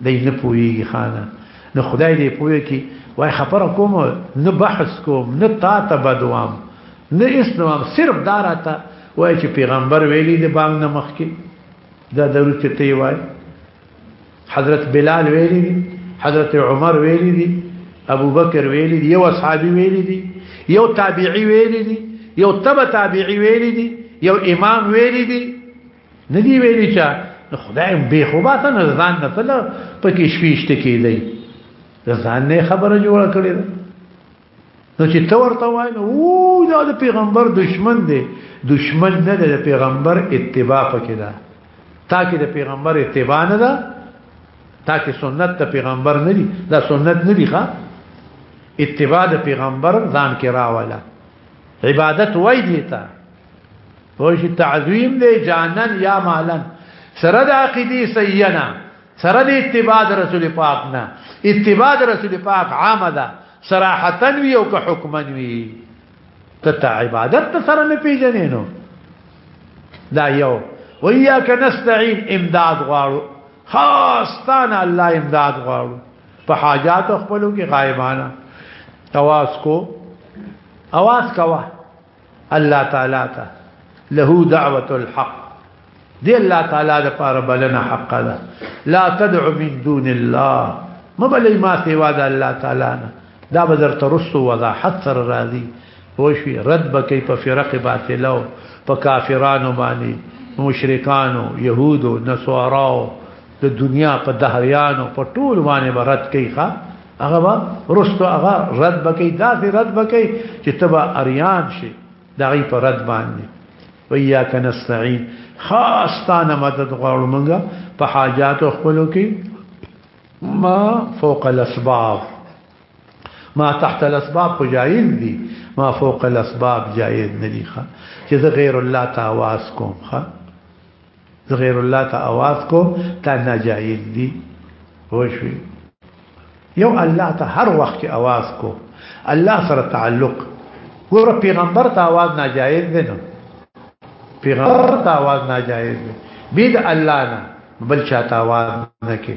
دی نه پوهیږي خانه نو خدای دې پوه کی وای خبره کوم نه بحث کوم نه تا ته بدوام نه اسلام صرف داراته وای چې پیغمبر ویلي د بام نه مخ کې دا درو چې تی وای حضرت بلال ویلي دي حضرت عمر ویلي دي ابو بکر ویلي دي یو اصحابي ویلي دي یو تابعي ویلي دي یو تبع تابعي ویلي دي یو امام ویلي دي ندی ویلی چا خدای به خو با ته نزدان نه تل پکې شويشت کېدی ځان نه خبره جوړه کړې ده نو چې تو ورته وای نو او دا د پیغمبر دشمن دی دشمن نه دی د پیغمبر اتباع پکې ده تا کې د پیغمبر اتباع نه ده تا کې سنت د پیغمبر نه دی دا سنت نه دی ښا اتباع د پیغمبر ځان کې راواله عبادت وای دی ته وشي تعظیم دی جانن یا مالن سره د عقیدی سینا سره د اتباع رسول پاک نه اتباع رسول پاک عامه ده صراحتا وی او که حکما وی ته عبادت ته سره نه پیژنې نو دا یو ویاک نستعين امداد غواړو خاص تانا الله امداد غواړو په حاجات خپلو کې غایبانه تواس کو اواز کوا الله تعالی ته له دعوت الحق دی الله تعالی د پاره بلنه حق ده لا تدع من دون الله مبلې ما سوا د الله تعالی نه دا بدر ترس وضاحت سره راضي وشي رد بکې په فرق باطلو په کافرانو باندې مشرکانو يهودو نصاراو د دنیا په دهریانو په ټول باندې برت کوي ښا هغه به رستو هغه رد بکې داسې رد بکې چې تبا اریان شي دغه په رد باندې ویا کنستعين خاص تانه مدد غواړو موږ په حاجات خپلو کې ما فوق الاسباب ما تحت الاسباب خو جایز دي ما فوق الاسباب جایز نه دي ښه چې زه غیر الله ته आवाज کوم ښه د غیر الله ته اواز کو دا ناجایز دی وشوي یو الله ته هر وخت اواز کو الله سره تعلق ګور پیغمبر ته اواز ناجایز دی نو پیغمبر ته اواز ناجایز دی بيد الله نه بل چاته اواز نه کې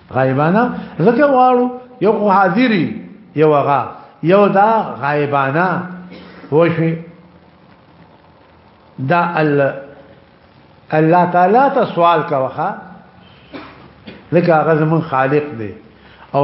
غایبانه ځکه واړو یو خو حاضری یو هغه یو دا غایبانه وشوي دا الله الله تعالی ته سوال کاوه لکه هغه زمون خالق دی او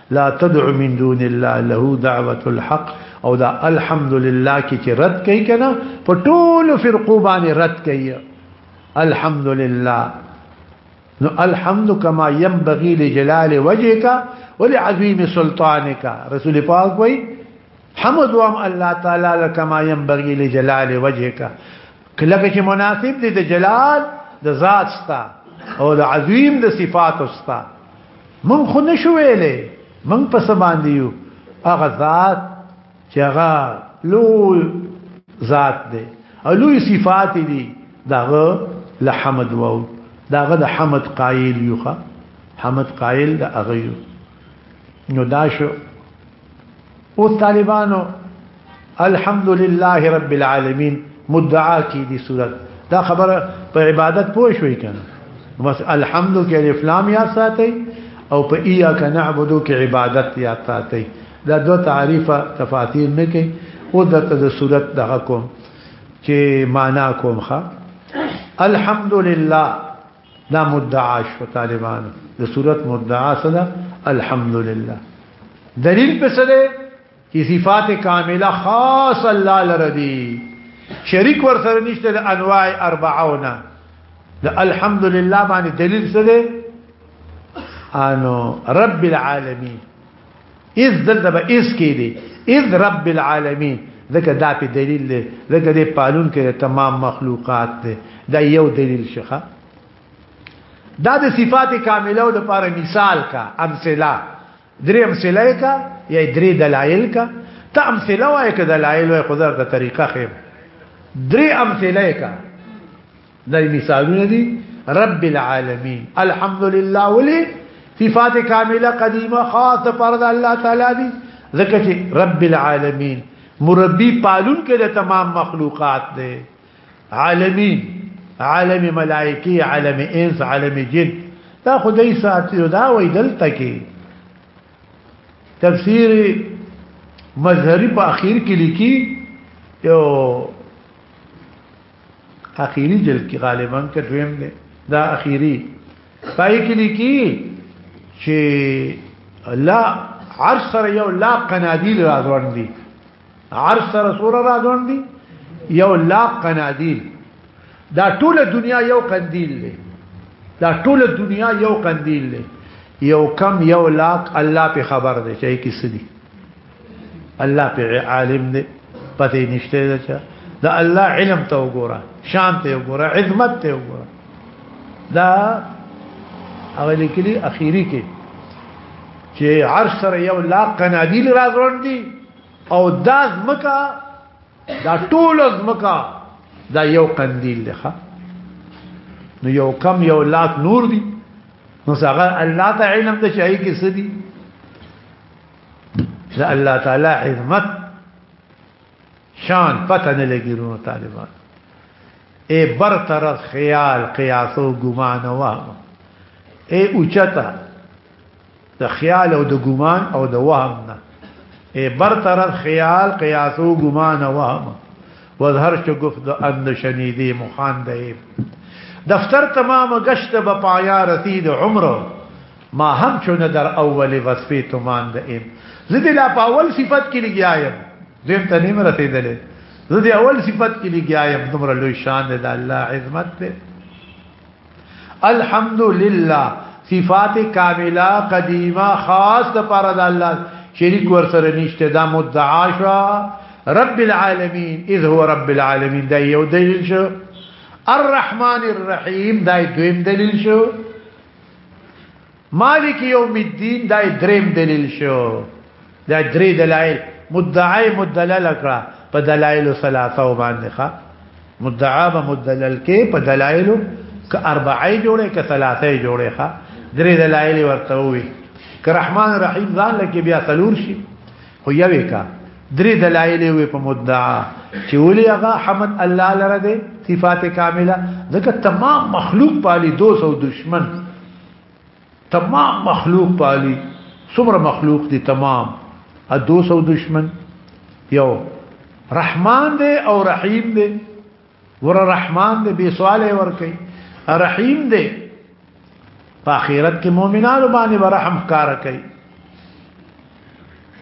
لا تدع من دون الله له دعوت الحق او دا الحمد لله کی چې رد کوي کنه په ټول فرقو باندې رد کوي الحمد لله نو الحمد کما ينبغي لجلال وجهك ولعظيم سلطانك رسول پاک وای حمد وام الله تعالی لکما ينبغي لجلال وجهك کله چې مناسب دي د جلال د ذات ستا او د عظیم د صفات ستا مونږ خو نشو ویلې مونږ په سبان دیو هغه ذات چې هغه لو ذات دی او لوی صفات دي داغه لحمد وو داغه د حمد قائل یوخه حمد قائل د اغیو نو داشو او طالبانو الحمد لله رب العالمین مدعا کی دی صورت دا خبره په عبادت پوه شوي کنه بس الحمد کې الف لام یا ساتي او په ایاک نعبدو کې عبادت یا ساتي دا دو تعریفه تفاصیل نه کوي او دته د صورت دغه کوم چې معنا کوم ښه الحمد لله دا مدعا شو طالبان د صورت مدعا صدا الحمدلله دلیل په سره چې صفات کامله خاص الله لردي شریک ور سره نشته د انواع اربعونه د الحمدلله باندې دلیل سره انو رب العالمین اذ دلته به اس کې دي اذ رب العالمین ځکه دا په دلیل دی ځکه د پالون کې تمام مخلوقات دی دا یو دلیل شخه دا د صفات کامله او د لپاره مثال کا امثله درې امثله کا یا درې دلایل کا ته امثله وای ک دلایل وای خدای ته طریقه خیم درې امثله کا دا مثالونه دي رب العالمین الحمدلله ولی صفات کامله قدیمه خاصه فرض الله تعالی دي ځکه چې رب العالمین مربی پالون کې د تمام مخلوقات دی عالمین عالم ملائکی عالم انس عالم جن دا خدای ساتي دا وې دلته کې تفسیر مظهری په اخیر کې لیکي یو اخیری جلد کې غالبا کې دویم دی دا اخیری پای کې لیکي چې لا عرش سره یو لا قنادیل راځوان دي عرش سره سور راځوان دي یو لا قنادیل دا ټول دنیا یو قندیل دی دا ټول دنیا یو قندیل دی یو کم یو لاک الله په خبر دی چې کیسه دي الله په عالم دی پته نشته دا چا دا الله علم ته وګوره شان ته وګوره عظمت ته وګوره دا هغه لیکلي اخیری کې چې عرش سره یو لا قنادیل راځون دي او دا زمکا دا ټول زمکا دا یو قندیل دی نو یو کم یو لاک نور دی نو څنګه الله تعالی علم د شای کې سدي د الله تعالی عظمت شان پته نه لګي نو طالبان اے برطرف خیال قیاس او ګمان او وهم اے اوچتا د خیال او د ګمان او د وهم نه اے برطرف خیال قیاس او ګمان او وهم وظهر شګف د اند شنیدی مخان دی دفتر تمام گشت به پایا رسید عمره ما هم چون در اول وصفه تو مانده ایم زه دې لا په اول صفت کې لګیا یم دویم ته نیم رسېدلې زه دې اول صفت کې لګیا یم دومره لوی شان دې د الله عظمت دې الحمدلله صفات کامله قدیمه خاص د پر د الله شریک ور سره نشته دا مدعا شو رب العالمین اذ هو رب العالمین دا یو دلیل شو الرحمن الرحیم دا دویم دلیل شو مالک یوم الدین دا دریم دلیل شو دا درې دلایل مدعی مدلل کړه په دلایل ثلاثه باندې ښا مدعا به مدلل کې په دلایل ک اربعه جوړه ک ثلاثه جوړه ښا درې دلایل ورته وي ک رحمان رحیم ځان لکه بیا څلور شي خو یوې کا درې دلایل وي په مدعا چې ولې هغه حمد الله لره دي صفات کامله ځکه تمام مخلوق پالي دوست او دشمن تمام مخلوق پالي څومره مخلوق دي تمام ا دوست او دشمن یو رحمان دی او رحیم دی ور رحمان دې بي سواله ور کوي رحیم دې په آخرت کې مؤمنانو باندې برحم کار کوي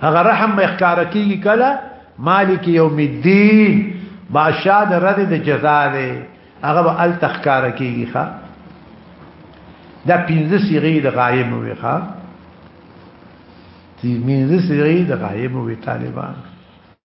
هغه رحم اخکار کیږي کله مالک یوم الدین بادشاہ د رد د جزا دی هغه به ال تخکار کیږي ښا دا پنځه صيغه د غایب وي ښا دې پنځه صيغه د غایب وي طالبان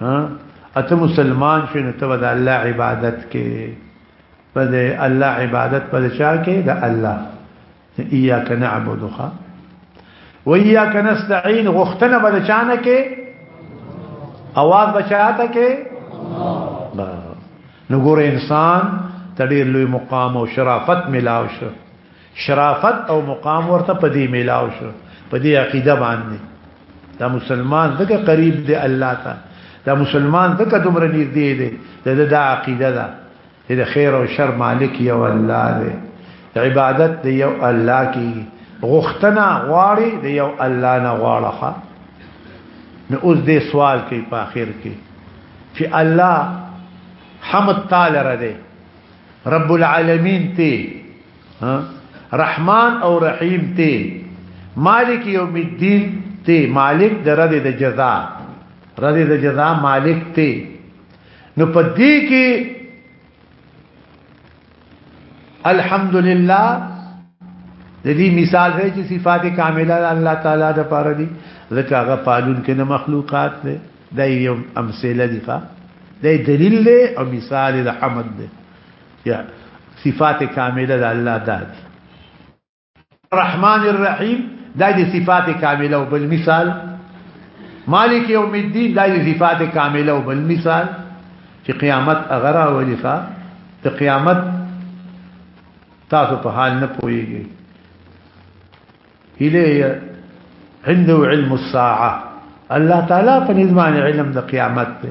ها اته مسلمان شې نو ته د الله عبادت کې په دې الله عبادت په چا کې د الله اياک نعبدخه وإياك نستعين غختنا بده چانه کې اواز بچاته کې نو ګور انسان تډیر لوی مقام او شرافت ملاو شو شرافت او مقام ورته په دې میلاو شو په دې عقیده باندې دا مسلمان دغه قریب دی الله ته دا مسلمان دغه دومره نږدې دی دا د عقیده ده د خیر او شر مالک یو الله دی عبادت دی یو الله کی غختنا غواړي دی یو الله نه غواړه نو اوس دې سوال کوي په اخر کې چې الله حمد تعالی را دی رب العالمین ته رحمان او رحیم ته مالک یوم الدین ته مالک درد د جزاء رد د جزاء مالک ته نو په دې کې الحمدلله د دې مثال دی چې صفات کامله الله تعالی د پاره دي ځکه هغه پالون کې نه مخلوقات دی دا یو امثله دي ښا دا دلیل دی او مثال د حمد دی یا صفات کامله د الله دادي الرحمن الرحیم دا دي صفات کامله او بل مثال مالک یوم الدین دا دي صفات کامله او بل مثال چې قیامت اغرا ولفا ته قیامت تاسو په حال نه پويږي الیه عنده علم الساعه الله تعالی په نظام علم د قیامت ته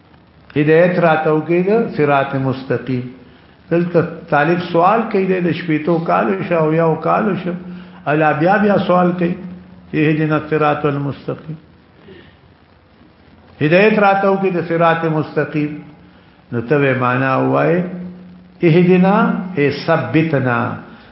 هدایت راتو کې د صراط مستقیم دلته طالب سوال کوي د شپېتو کالو شو او یو کالو شو الا بیا بیا سوال کوي چې هدینا الصراط المستقیم هدایت راتو کې د صراط مستقیم نو ته معنا وای اهدنا ای ثبتنا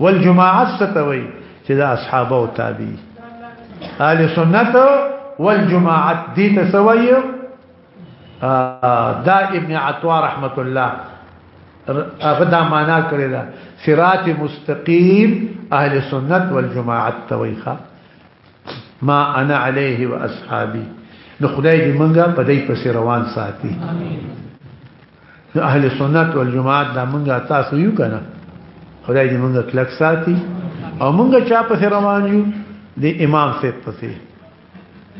والجماعت ستوي چې دا اصحاب او تابعي اهل سنت والجماعت دي تسوي دا ابن عطوا رحمت الله هغه دا معنا کړی دا صراط مستقیم اهل سنت والجماعت تويخه ما انا عليه واصحابي نو خدای دې منګه په دې پس روان ساتي امين نو اهل سنت والجماعت دا منګه تاسو یو کنه خدای دې منګه کلک ساتي او منګه چا پس روان یو دې امام سي پسې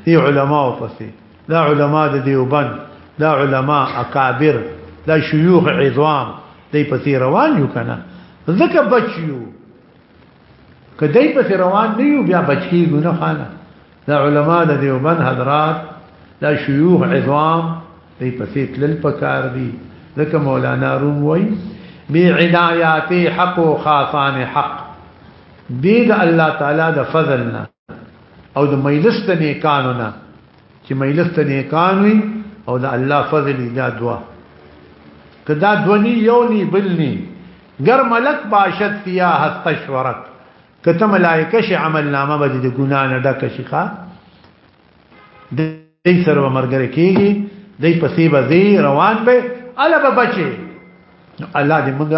دې علما پسې دا علما د دیوبند دا علما اکابر دا شيوخ عظام دې پسې روان یو کنه ځکه بچیو کدی په روان نه یو بیا بچی ګونه خانه دا علما د دیوبند حضرات دا شيوخ عظام دی په سیت لل پکار دی ځکه مولانا روم وای بی عنایات حق و خاصان حق دید الله تعالی د فضلنا او د مجلس د نیکانو نه چې مجلس ته نیکان وي او د الله فضل دا دوا کدا دونی یو نی بل نی ګر ملک باشد فیا هستشورت کته ملائکه شي عمل نامه به د ګنا نه ډک شي ښا دې سره به مرګره کېږي دې پسې به دې روان به الا به بچي نو الله دې موږ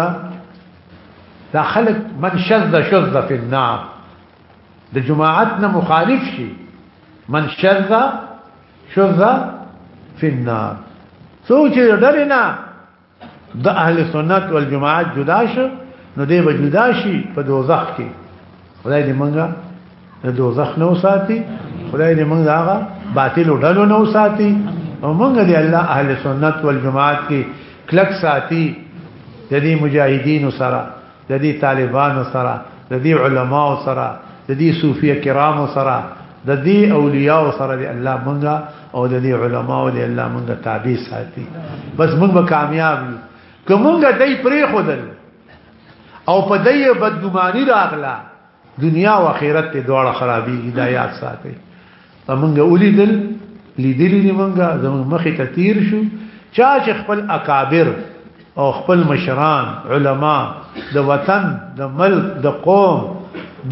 دا خلق من شذ شذ فی النار د جماعت نه مخالف شي من شذ شذ فی النار سوچ ډرنا د اهل سنت والجماعت جدا شو نو دی به جدا شي په دوزخ کې خدای دې مونږه د دوزخ نه وساتي خدای دې مونږه هغه باطل ډلو نه وساتي او مونږه دې الله اهل سنت والجماعت کې کلک ساتي د دې مجاهدینو سره د دې طالبانو سره د دې علماو سره د دې صوفیه کرامو سره د دې اولیاء سره دی الله مونږه او د دې علماء دی الله مونږه تابع ساتي بس مونږ به کامیاب یو کومګه دای پرې خودل او په دې بدګماني راغله دنیا او آخرت ته دواړه خرابېږي دا یاد ساتي موږ ولیدل لیدلی دی موږ زموږ مخې ته تیر شو چا چې خپل اکابر او خپل مشران علما د وطن د ملک د قوم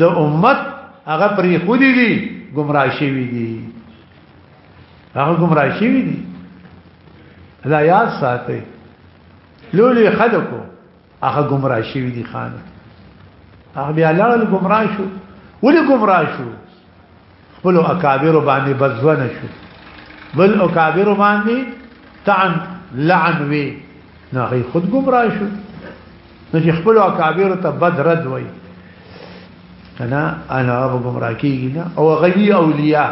د امت هغه پرې خودي دي گمراه شوی دي هغه گمراه شوی دي دا یاد ساتي لولي خلکو هغه گمراه شوی دي خان هغه بیا لاړ گمراه شو ولې گمراه شو خپل اکابر باندې بزونه شو بل اکابر باندې تعن لعن وی نو هغه خود گمراه شو نو چې خپل اکابر ته بد رد وای کنه انا ابو گمراه کیږي نه او غي اولیاء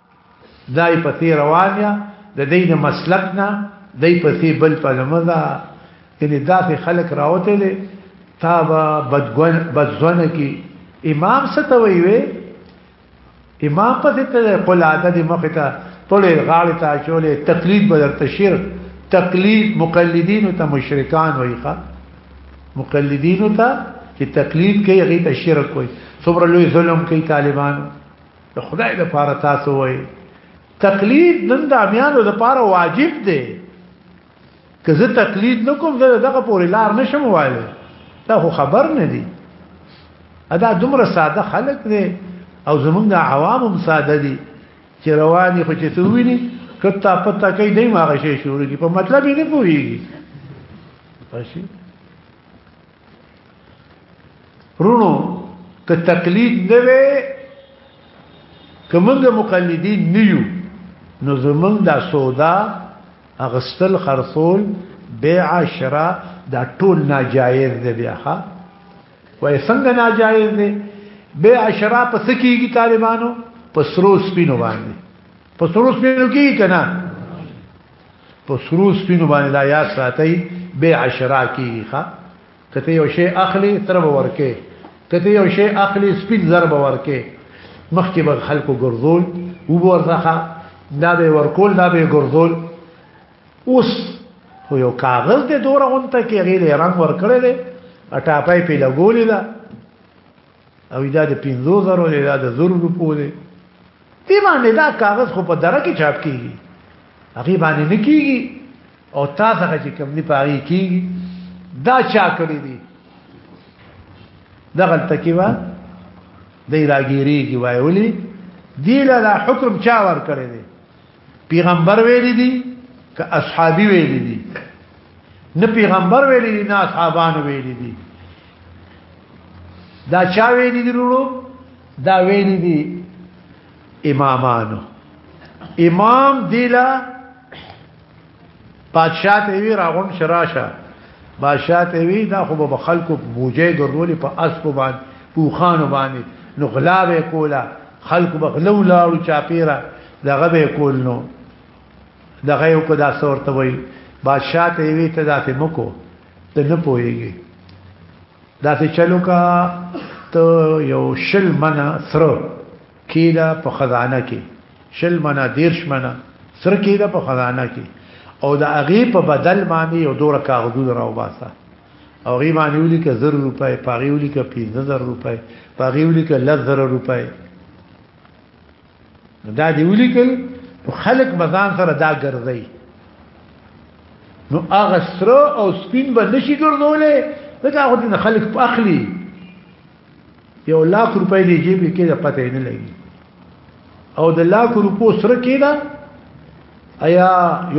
دای په تی روانیا د دین مسلک نه دای په تی بل په لمدا یعنی داسې خلک راوته دي تا به بدګون بدزونه کی امام ستوي وي امام په ته قل عدد مخه ته ټولې غاړې ته چولې تقلید بدر تشیر تقلید مقلدین ته مشرکان وایي ښا مقلدین ته چې تقلید کوي هغه ته شرک کوي څومره لوی ظلم کوي طالبانو د خدای د پاره تاسو وای تقلید نن د امیانو د پاره واجب دی که زه تقلید نکوم زه دغه پورې لار نشم وایلی دا خو خبر نه دی ادا دومره ساده خلک دی او زمونږ د عوامم ساده دي چې رواني خو چې توویني کته پته کوي دای ما غشي شروع کی په مطلب یې نه پوهیږي ماشي رونو که تقلید نه وي که موږ مقلدین نه یو نو زمونږ دا سودا اغستل خرصول بیع شراء دا ټول ناجایز دی بیا ها وای څنګه ناجایز دی بیع شراء په سکیږي طالبانو په سرو سپینو باندې په سرو سپینو کې کنا په سرو سپینو باندې دا یاد ساتي بیع شرا کیږي ښا کته یو شی اخلي تر به ورکه کته یو شی اخلي سپین زر به ورکه مخکې به خلکو ګرځول و ورځخه دا به ورکول دا به ګرځول اوس خو یو کاغذ دې دوره غونته کې غیله رنگ ورکړل اټاپای په لګولې ده او دا د 50000 دی دا د 1000 روپو دی دی باندې دا کاغذ خو په دره کې چاپ کیږي هغه باندې نه کیږي او تاسو هغه چې کوم نه پاري کیږي دا چا کړی دی دغه تکیوا دی راګیریږي وایولي دی له حکم چا ور کړی دی پیغمبر ویلی دی که اصحابي ویلی دی نه پیغمبر ویلی دی نه اصحابان ویلی دی دا چا ویلی دی ورو دا ویلی دی امامانو امام دیلا بادشاہ ته وی راغون شراشه بادشاہ ته وی دا خو به خلکو بوجه ګرځولې په اسب باندې پوخان باندې نو غلاوه کولا خلکو به غلو لاړو چاپیرا دغه به کول نو دغه یو کو دا صورت وی بادشاہ ته وی ته داسې مکو ته نه پويږي داسې چلو کا ته یو شل منه سره کېله په خزانه کې شل منه دیرش منه سره کېله په خزانه کې او د هغه په بدل باندې یو دوره کاغذونه راوباسه او غي باندې ولي کې 1000 روپۍ پاغي ولي کې 15000 روپۍ پاغي ولي کې 10000 روپۍ دا دی ولي کې خلک مزان سره دا ګرځي نو هغه سره او سپین به نشي ګرځولې دا هغه خلک په اخلي یو لاک روپۍ دی جیب کې د پته نه لګي او د لاک روپو سره کې دا ایا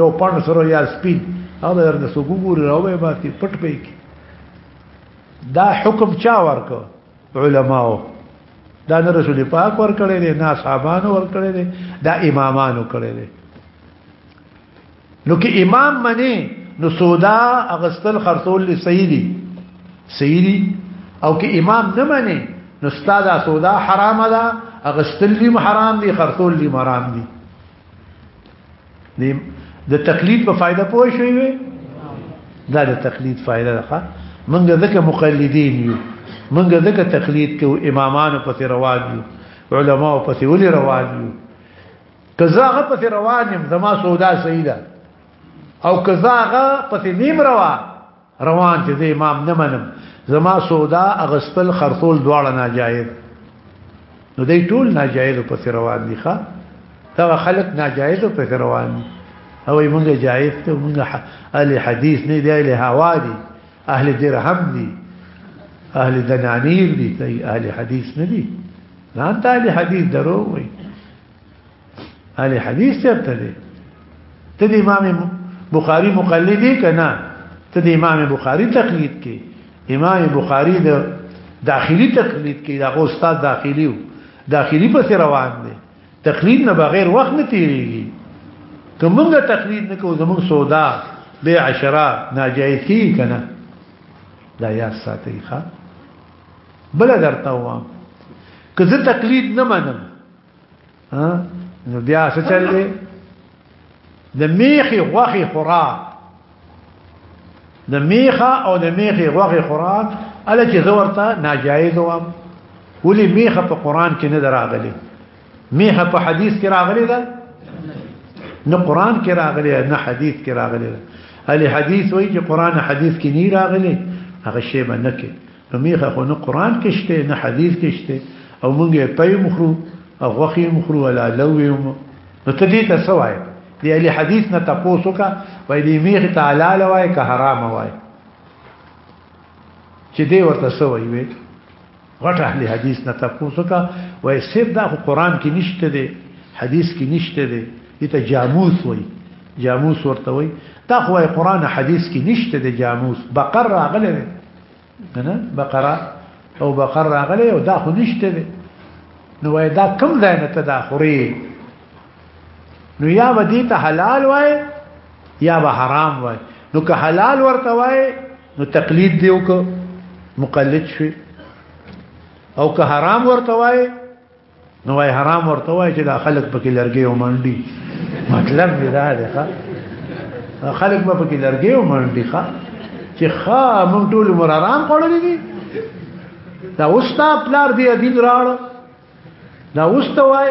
یو پاند سره یا سپین او در د سګو ګوري راوي باندې پټ پې کې دا حکم چا ورکو علماو دا نه رسول پاک ور کړی دی نه صاحبانو ور کړی دی دا امامانو کړی دی نو کې امام منی نو سودا اغستل خرصول لسیدی سیدی او کې امام نه منی نو استاد سودا حرام ده اغستل لیم حرام دي خرصول لیم حرام دي د تقلید په فائدہ پوه شوی وي دا د تقلید فائدہ ده منګه ځکه مقلدین یو منګه ځکه تقلید کوو امامانو په روان یو علماو په ولې روان یو که زه هغه پسې روان یم زما سودا صحیح ده او که زه هغه پسې نیم روا روان چې زه امام نه منم زما سودا اغسپل خرطول دواړه ناجایز نو دی ټول ناجایز پسې روان دي ښا دا خلک ناجایز پسې روان دي او موږ جایز ته موږ اهل حدیث نه دی اهل هوا دي اهل درهم دي اهل دنانیر دي اهل حدیث نه دي نه انت اهل حدیث درو وي اهل حدیث چرته دي ته د امام بخاری مقلد دي کنه ته د امام بخاری تقلید کې امام بخاری د داخلي تقلید کې دا استاد داخلي داخلي پس روان دي تقلید نه بغیر وخت نه تیریږي کومه تقلید نه کو زمون سودا بيع شراء ناجایز کی کنه دا یا ساتي ښا بل درته وام که زه تقلید نه منم ها نو بیا څه چل دی د میخي غوخي خوراک د میخه او د میخي غوخي خوراک اله چې زورته ناجایز و ولي میخه په قران کې نه دراغلي میخه په حدیث کې راغلي ده نه قران کې راغلي نه حدیث کې راغلي ده الی حدیث وایي چې قران حدیث کې نه راغلي هغه شی باندې کې نو میخه خو نه قران کې شته نه حدیث کې شته او مونږ یې پي مخرو او غوخي مخرو ولا لوي مو نو ته دې ته سوای دې علي حدیث نه تاسو کا وای دې میخه تعالی لوي که حرام وای چې دې ورته سوای وي غټ اهل حدیث نه تاسو کا وای سیب دا خو قران کې نشته دې حدیث کې نشته دې دې ته جاموس وای جاموس ورته وای تا خو قران حدیث کې نشته دې جاموس بقر راغله نه بقره او بقر راغلی او دا خو نشته دی نو وای دا کم ځای نه ته دا خوري نو یا به دې ته حلال وای یا به حرام وای نو که حلال ورته وای نو تقلید دی وک مقلد شي او که حرام ورته وای نو وای حرام ورته وای چې دا خلک پکې لرګي او منډي مطلب دې دا دی ښا خلک به پکې لرګي او منډي ښا چې ښا موږ ټول مر حرام خوړلې دي دا اوس تا پلار دې دین راړ دا اوس ته وای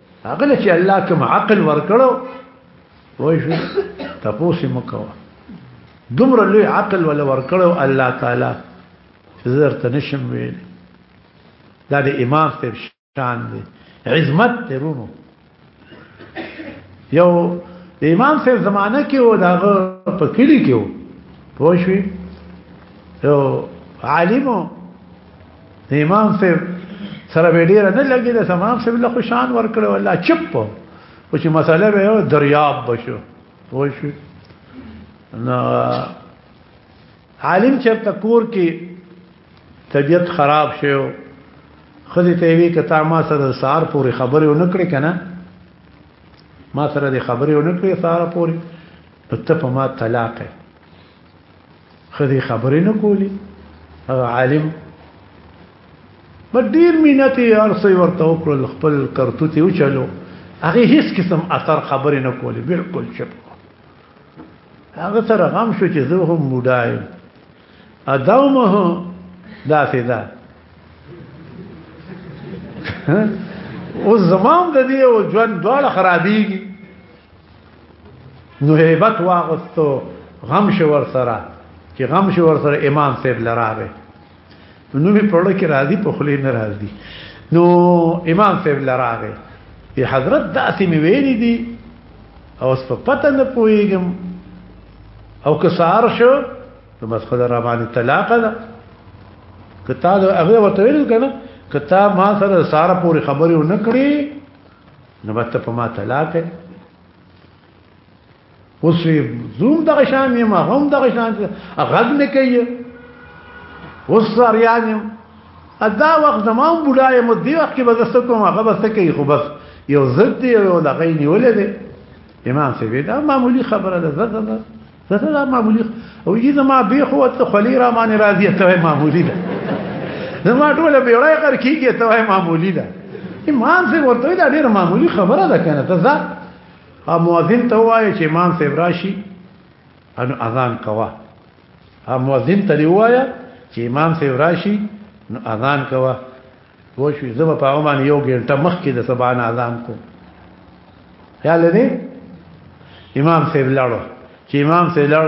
هغه له چې الله کوم عقل ورکړو وای شو تاسو مکو دومره لوی عقل ولا ورکړو الله تعالی چې زرت نشم ویل دا د امام ته شان دی عظمت ترونو یو د امام سره زمانہ کې و داغه په کلی کې و پوه شو یو عالمو د امام صاحب سره به ډیر نه لګي د امام صاحب له خوشان ور کړو الله چپ او چې مسله به یو دریاب بشو وای شو نو عالم چرته کور کې طبیعت خراب شو خدي ته وی کته ما سره سار پوری خبره ونکړي کنه ما سره دې خبرې ونکړې ساره پوری نو ته په ما طلاق خدي خبرې نه کولی هغه عالم په ډیر مینت یې ارسي ورته وکړل خپل کرتوت یې وچلو هغه هیڅ قسم اثر خبرې نه کولی بالکل چپ هغه سره غم شو چې زه هم موډایم ادمه دا سیدا او زمام د دې او ژوند دواړه خرابېږي نو هیبت واغستو غم شو ور سره چې غم شو ور سره امام صاحب لراغه نو می په لړ کې راضي په خلی نه راضي نو امام صاحب لراغه ای حضرت داسې می ویلي دي او اس په پته نه پويګم او که سار شو نو بس خدای را باندې طلاق ده که تا دا هغه ورته ویل کنه که تا ما سره ساره پوری خبرې ونه کړې نو بس ته په ما طلاق اوس زوم دغه شان یم هم دغه شان غږ نه کوي اوس سر یانم ادا وخت زمام بډای مو دی وخت کې بزست کوم هغه بس کوي خو بس یو زد دی یو دغه نیولې دی امام سیوی دا معمولی خبره ده زد ده څه دا معمولی او یی زما به خو ته خلی را باندې راضی ته معمولی ده زما ټول بیړای کر کیږي ته معمولی ده امام سي ورته دا ډیر معمولی خبره ده کنه ته ځه ا مؤذن ته وایي چې امام سي راشي انو اذان کوا ا مؤذن ته وایي چې امام سي راشي نو اذان کوا وشوي زه به په هغه باندې یو ګنټه مخکې د سبا نه اذان کوم خیال دی امام صاحب لاړو چې امام صاحب لاړ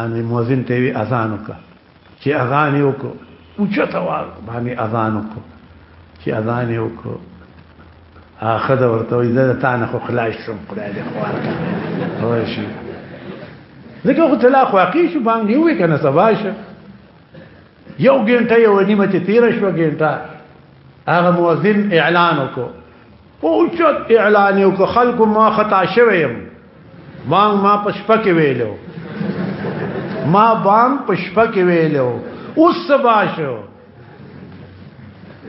ان مؤذن ته وی اذان وکړه چې اذان یې وکړ او چته وار باندې اذان وکړ چې اذان یې وکړ اخذ ورته وی زه تا نه خو خلاص شم خدای دې خوار وای شي ځکه خو تلاق واقع شو باندې وی کنه سبا شه یو ګنټه یو نیمه چې تیر شو ګنټه هغه مؤذن اعلان وکړو او چت اعلان وکړو خلکو ما خطا شویم ما ما پشپکه ویلو ما بام پشپکه ویلو اوس سبا شو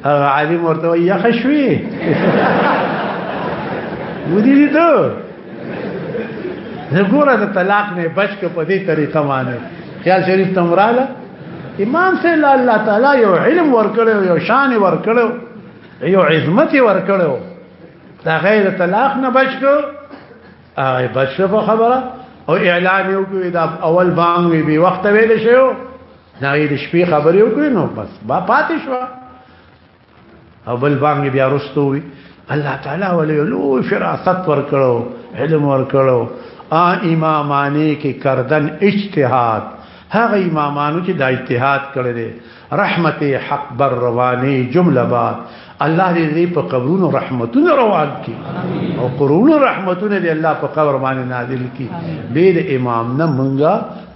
هغه عالم ورته وي یخ شوي ودی دي ته زګوره د طلاق نه بچ کې په دې طریقه باندې خیال شریف تمراله امام سے الله تعالی یو علم ورکړو یو شان ورکړو یو عظمت ورکړو دا غیر طلاق نه بچ کو هغه بچ په خبره او اعلان یو کوي دا اول بانګ وی وخت ویل شو دا یې د شپې خبرې وکړې نو بس با پاتې شو او بل باندې بیا رستوي الله تعالی ولې لو فراست ورکړو علم ورکړو ا امامانی کې کردن اجتهاد هغه امامانو چې دا اجتهاد کړی دی رحمت حق بر رواني جمله بعد الله دې په قبرونو رحمتونه روان کړي او قرون رحمتونه دې الله په قبر باندې نازل کړي به د امام نه مونږه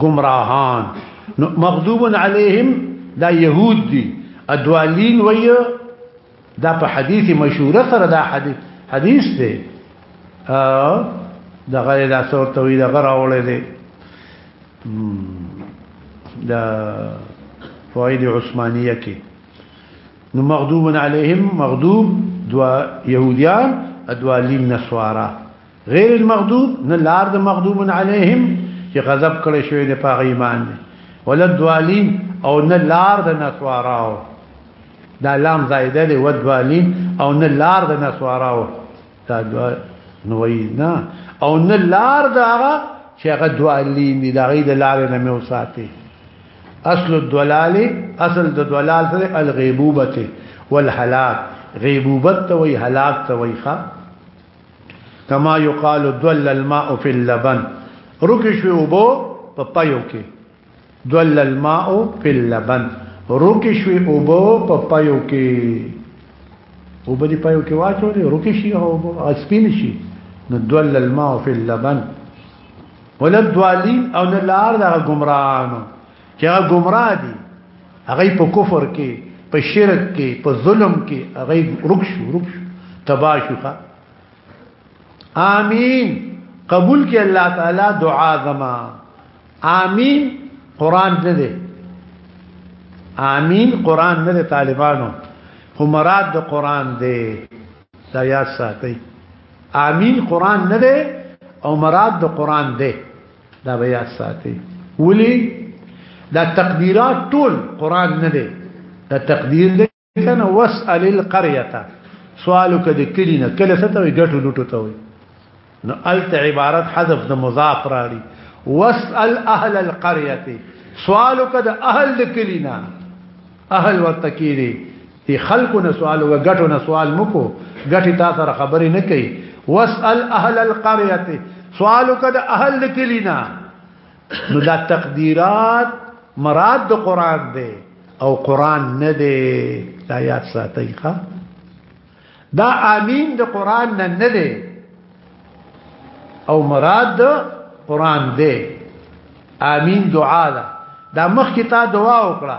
گمراهان نو مغضوب علیهم دا يهود دي ادوالین وي دا په حدیث مشهور سره دا حدیث حدیث دی دا غیر دا صورت توی دا غره اولې دی دا فوائد عثمانیه کې نو مغضوب علیهم مغضوب دوا يهوديان ادوالین نسوارا غیر المغضوب نه لار د مغضوب علیهم چې غضب کړی شوی د پاغ ایمان دی ولد دوالین او نه لار د نسواراو دا لام زائده دی ود دوالین او نه لار د نسواراو دا دوا نوې نه او نه لار دا هغه چې هغه دوالین دی دا غي د لار نه مې وساتي اصل الدلال اصل د دلال سره الغیبوبه والهلاك غیبوبت وی هلاک ته وی ښه کما یقال دول الماء فی اللبن رکی شوی اوبو په پایو کې دول الماء فی اللبن رکی شوی اوبو په پایو کې اوبو دی پایو کې واچو دی رکی شي او اسپین شي نو دول الماء فی اللبن ولد دوالین او نه لار د گمراهانو چې هغه گمراه دي هغه په کفر کې په شرک کې په ظلم کې هغه رک شو رک شو تبا شو آمین قبول کې الله تعالی دعا زما آمین قران نه دی آمین قران نه دی طالبانو خو مراد د قران دی دا یاد ساتئ آمین قران نه دی او مراد د قران دی دا به یاد ساتي ولي دا تقدیرات ټول قران نه دی دا تقدیر دی کنه واسال القريه سوالک د کلی نه کله ست وي ګټو لټو ته وي نو الت عبارت حذف د مضاف راړي واسال اهل القريه سوالک د اهل د کلی نه اهل ورتکیری دی خلکو نه سوال و غټو نه سوال مکو غټي تا سره خبرې نه کوي واسال اهل القريه سوال وکد اهل کلینا نو دا تقدیرات مراد د قران دی او قران نه دی دا یاد ساتئ ښا دا امین د قران نه نه دی او مراد د قران دی امین دعا ده دا مخکې تا دعا وکړه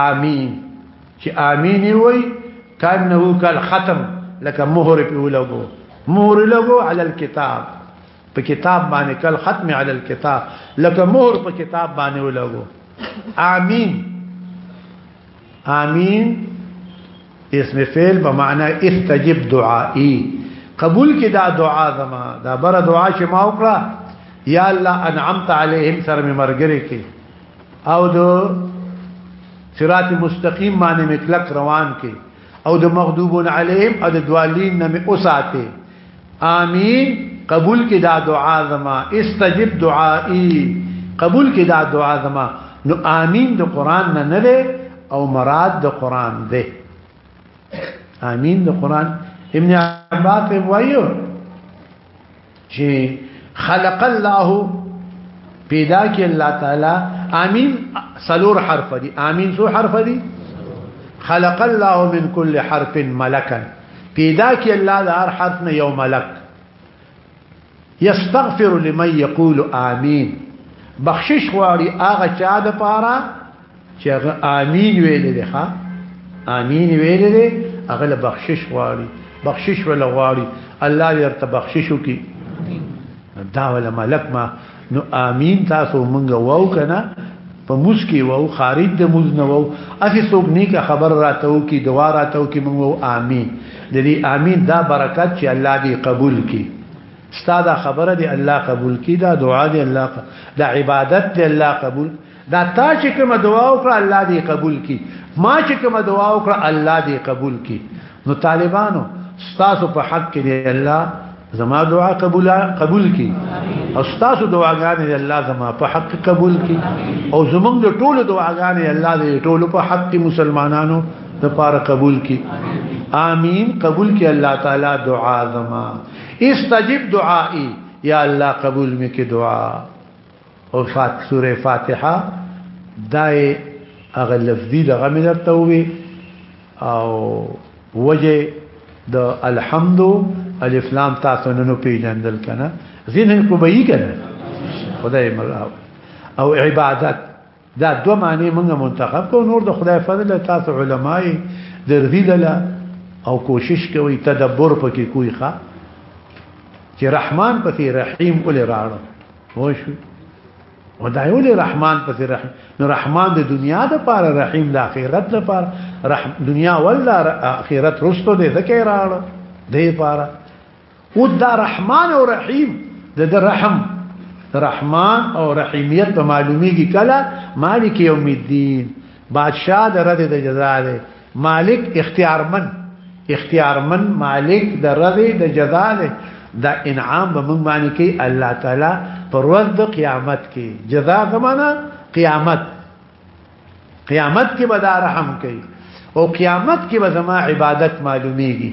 آمین چې آمین وي کانه کال ختم لکه مهر په ولګو مهر لګو علی الكتاب په کتاب باندې کال ختم علی الكتاب لکه مهر په کتاب باندې ولګو آمین آمین اسم فعل په معنا استجب دعائي قبول کې دا دعا زما دا بر دعا چې ما وکړه یا الله انعمت علیهم سره مرګره کې او د صراط مستقیم باندې مکلک روان کې او د مغضوب علیهم او د دوالین نه اوساته امين قبول کې دا دعا زما استجب دعائي قبول کې دا دعا زما نو امين د قران نه نه او مراد د قران ده امين د قران ابن عباس وایو چې خلق الله پیدا کې الله تعالی امين سلور حرف دي امين سو حرف دي خلق الله من كل حرف ملكا پیدا کې الله د هر حرف نه یو ملک يستغفر لمن يقول امين بخشش غواړي هغه چا د پاره چې هغه امين ویل دي ها امين ویل دي هغه له بخشش غواړي بخشش ول غواړي الله دې ورته بخشش وکي دا ول ملک ما نو امين تاسو مونږ وو کنه په مسکی وو خارج د موز نه وو اسی څوک نیکه خبر راته وو کی دعا راته وو کی مونږ وو امين د دې امين دا برکت چې الله دې قبول کړي ستاده خبره دی الله قبول کی دا دعا دی الله دا عبادت دی الله قبول دا تا چې کوم دعا وکړه الله دې قبول کړي ما چې کوم دعا وکړه الله دې قبول کړي نو طالبانو ستاسو په حق کې دی الله زما دعا قبول قبول کړي او ستاسو دعاګانې دی الله زما په حق قبول کړي او زمونږ د ټولو دعاګانې الله دې ټولو په حق کې مسلمانانو د پاره قبول کړي آمين قبول کړي الله تعالی دعا زما استجب دعائي یا الله قبول مې کې دعا او فات سوره فاتحه دای هغه لفظي دغه مې درته وي او وجه د الحمد الف لام تاسو نه نو پیژندل کنه ذهن کو به یې کنه خدای ملاو او عبادت دا دو معنی منګه منتخب کو نور د خدای فضل تاسو علماي درغی للا او کوشش کوي تدبر پکې کوي ښا چې رحمان پکې رحیم ول راړو وښو ودایول رحمان پکې رحیم نو رحمان د دنیا د پاره رحیم د آخرت د پاره رحم دنیا ول آخرت رستو دې ذکر راړو دې پاره او دا رحمان او رحیم د د رحم رحمان او رحیمیت په معلومیږي کله مالک یوم الدین بادشاہ د رد د جزا دی مالک اختیارمن اختیارمن مالک د رد د جزا دی دا انعام به موږ باندې کوي الله تعالی پر ورځ د قیامت کې جزا زمانہ قیامت قیامت کې به دا رحم کوي او قیامت کې به زما عبادت معلومیږي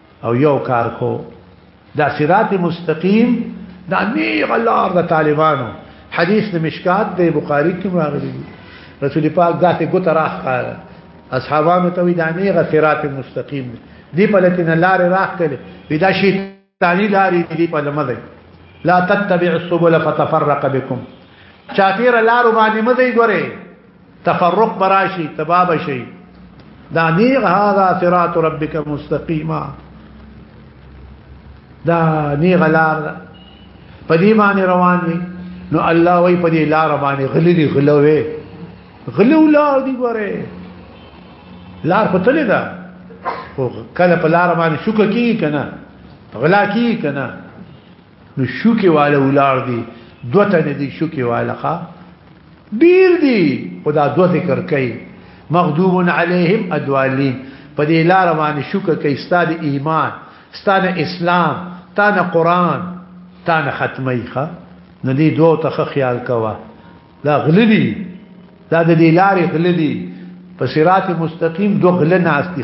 او یو کار کو دا صراط مستقیم دا نیغ لار د طالبانو حدیث د مشکات د بخاری کې راغلی رسول پاک ذاته ګوت راخ قال اصحابانو ته وی دا نیغ صراط مستقیم دی په لکه نه لار راخ کړي پیدا شي تانی لارې دی په لمده لا تتبع السبل فتفرق بكم چاپیر لار باندې مده ګوره تفرق براشي تباب شي دا نیغ هذا صراط ربک مستقیما دا نیغ لار په دې باندې روان دي نو الله وای په دې لار باندې غلی دی غلوي غلو لار دی ګوره لار په تلې ده خو کله په لار باندې شوک کی کنه غلا کی کنه نو شوکی والا ولار دی دو تنه دی شوکی والا ښا ډیر دی خدا دو ذکر کوي مغضوب علیهم ادوالین په دې لار باندې شوکه کوي ستاد ایمان ستاد اسلام تان قران تان ختمي ښا نو دې دوه ته خیال کوا دا غللی دا د دې لارې غللی په صراط مستقیم دوه غل ناس دي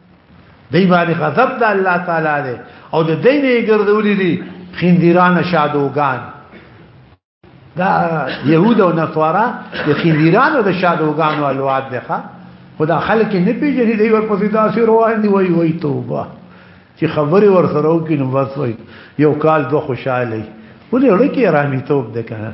دی باندې غضب د الله تعالی دی او د دین یې ګرځولې دي خندیران شادوغان دا يهود او نصارا د خندیران او د شادوغان او الواد دي ښا خدا خلک نه پیژني دی ورپسې داسې روان دي وای وای توبه چې خبرې ور سره وکړي نو بس وای یو کال دوه خوشاله وي ولې لکه رامي توپ ده کنه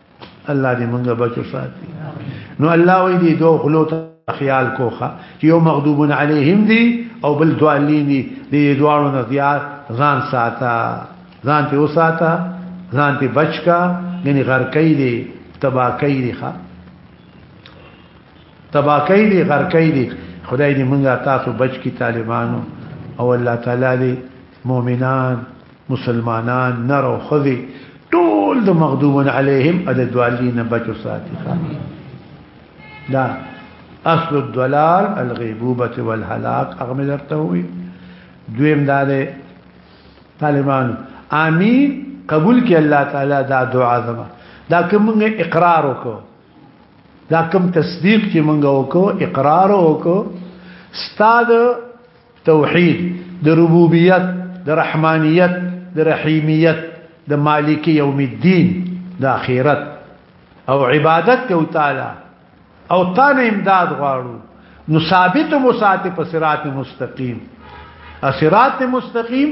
الله دې مونږه بچو ساتي نو الله وی دې دوه خلو ته خیال کوخه چې یو مغضوب علیهم دی او بل دوالین دی دې دوالو نه زیات ځان ساته ځان ته وساته ځان ته بچکا غني غرقې دې تباکې دې ښا تباکې دې غرقې دې خدای دې مونږه تاسو بچ کی طالبانو او الله تعالی دې مؤمنان، مسلمانان، نر او ښځې ټول د مغضوبن علیهم د دوالین بچو ساتي دا اصل الدلال الغیبوبه والهلاک هغه مې درته وي دویم دا دی طالبان امين قبول کې الله تعالی دا دعا زما دا کوم اقرار وکړو دا کوم تصدیق چې مونږ وکړو اقرار وکړو استاد توحید د ربوبیت د رحمانیت د رحیمیت د مالک یوم الدین د اخرت او عبادت کو تعالی او تانه امداد غواړو نو ثابت مسات په صراط مستقیم صراط مستقیم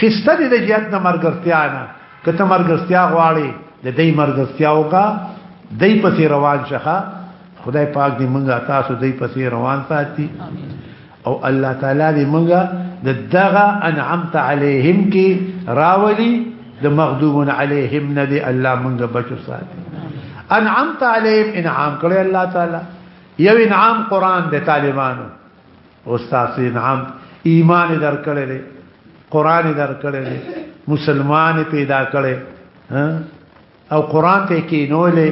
خسته دي د جهاد نه مرګرتیا نه کته مرګرتیا غواړي د دې مرګرتیا وکا دای پسې روان شخه خدای پاک دې مونږه تاسو دې پسې روان ساتي او الله تعالی دې مونږه د دغه انعمت عليهم کې راولي د مغضوب عليهم نه دې الله مونږه بچو ساتي انعمت عليهم انعام کړی الله تعالی یو انعام قران د طالبانو استاد انعام ایمان درکړی دی قران درکړی دی مسلمان پیدا کړی او قران ته کې نولې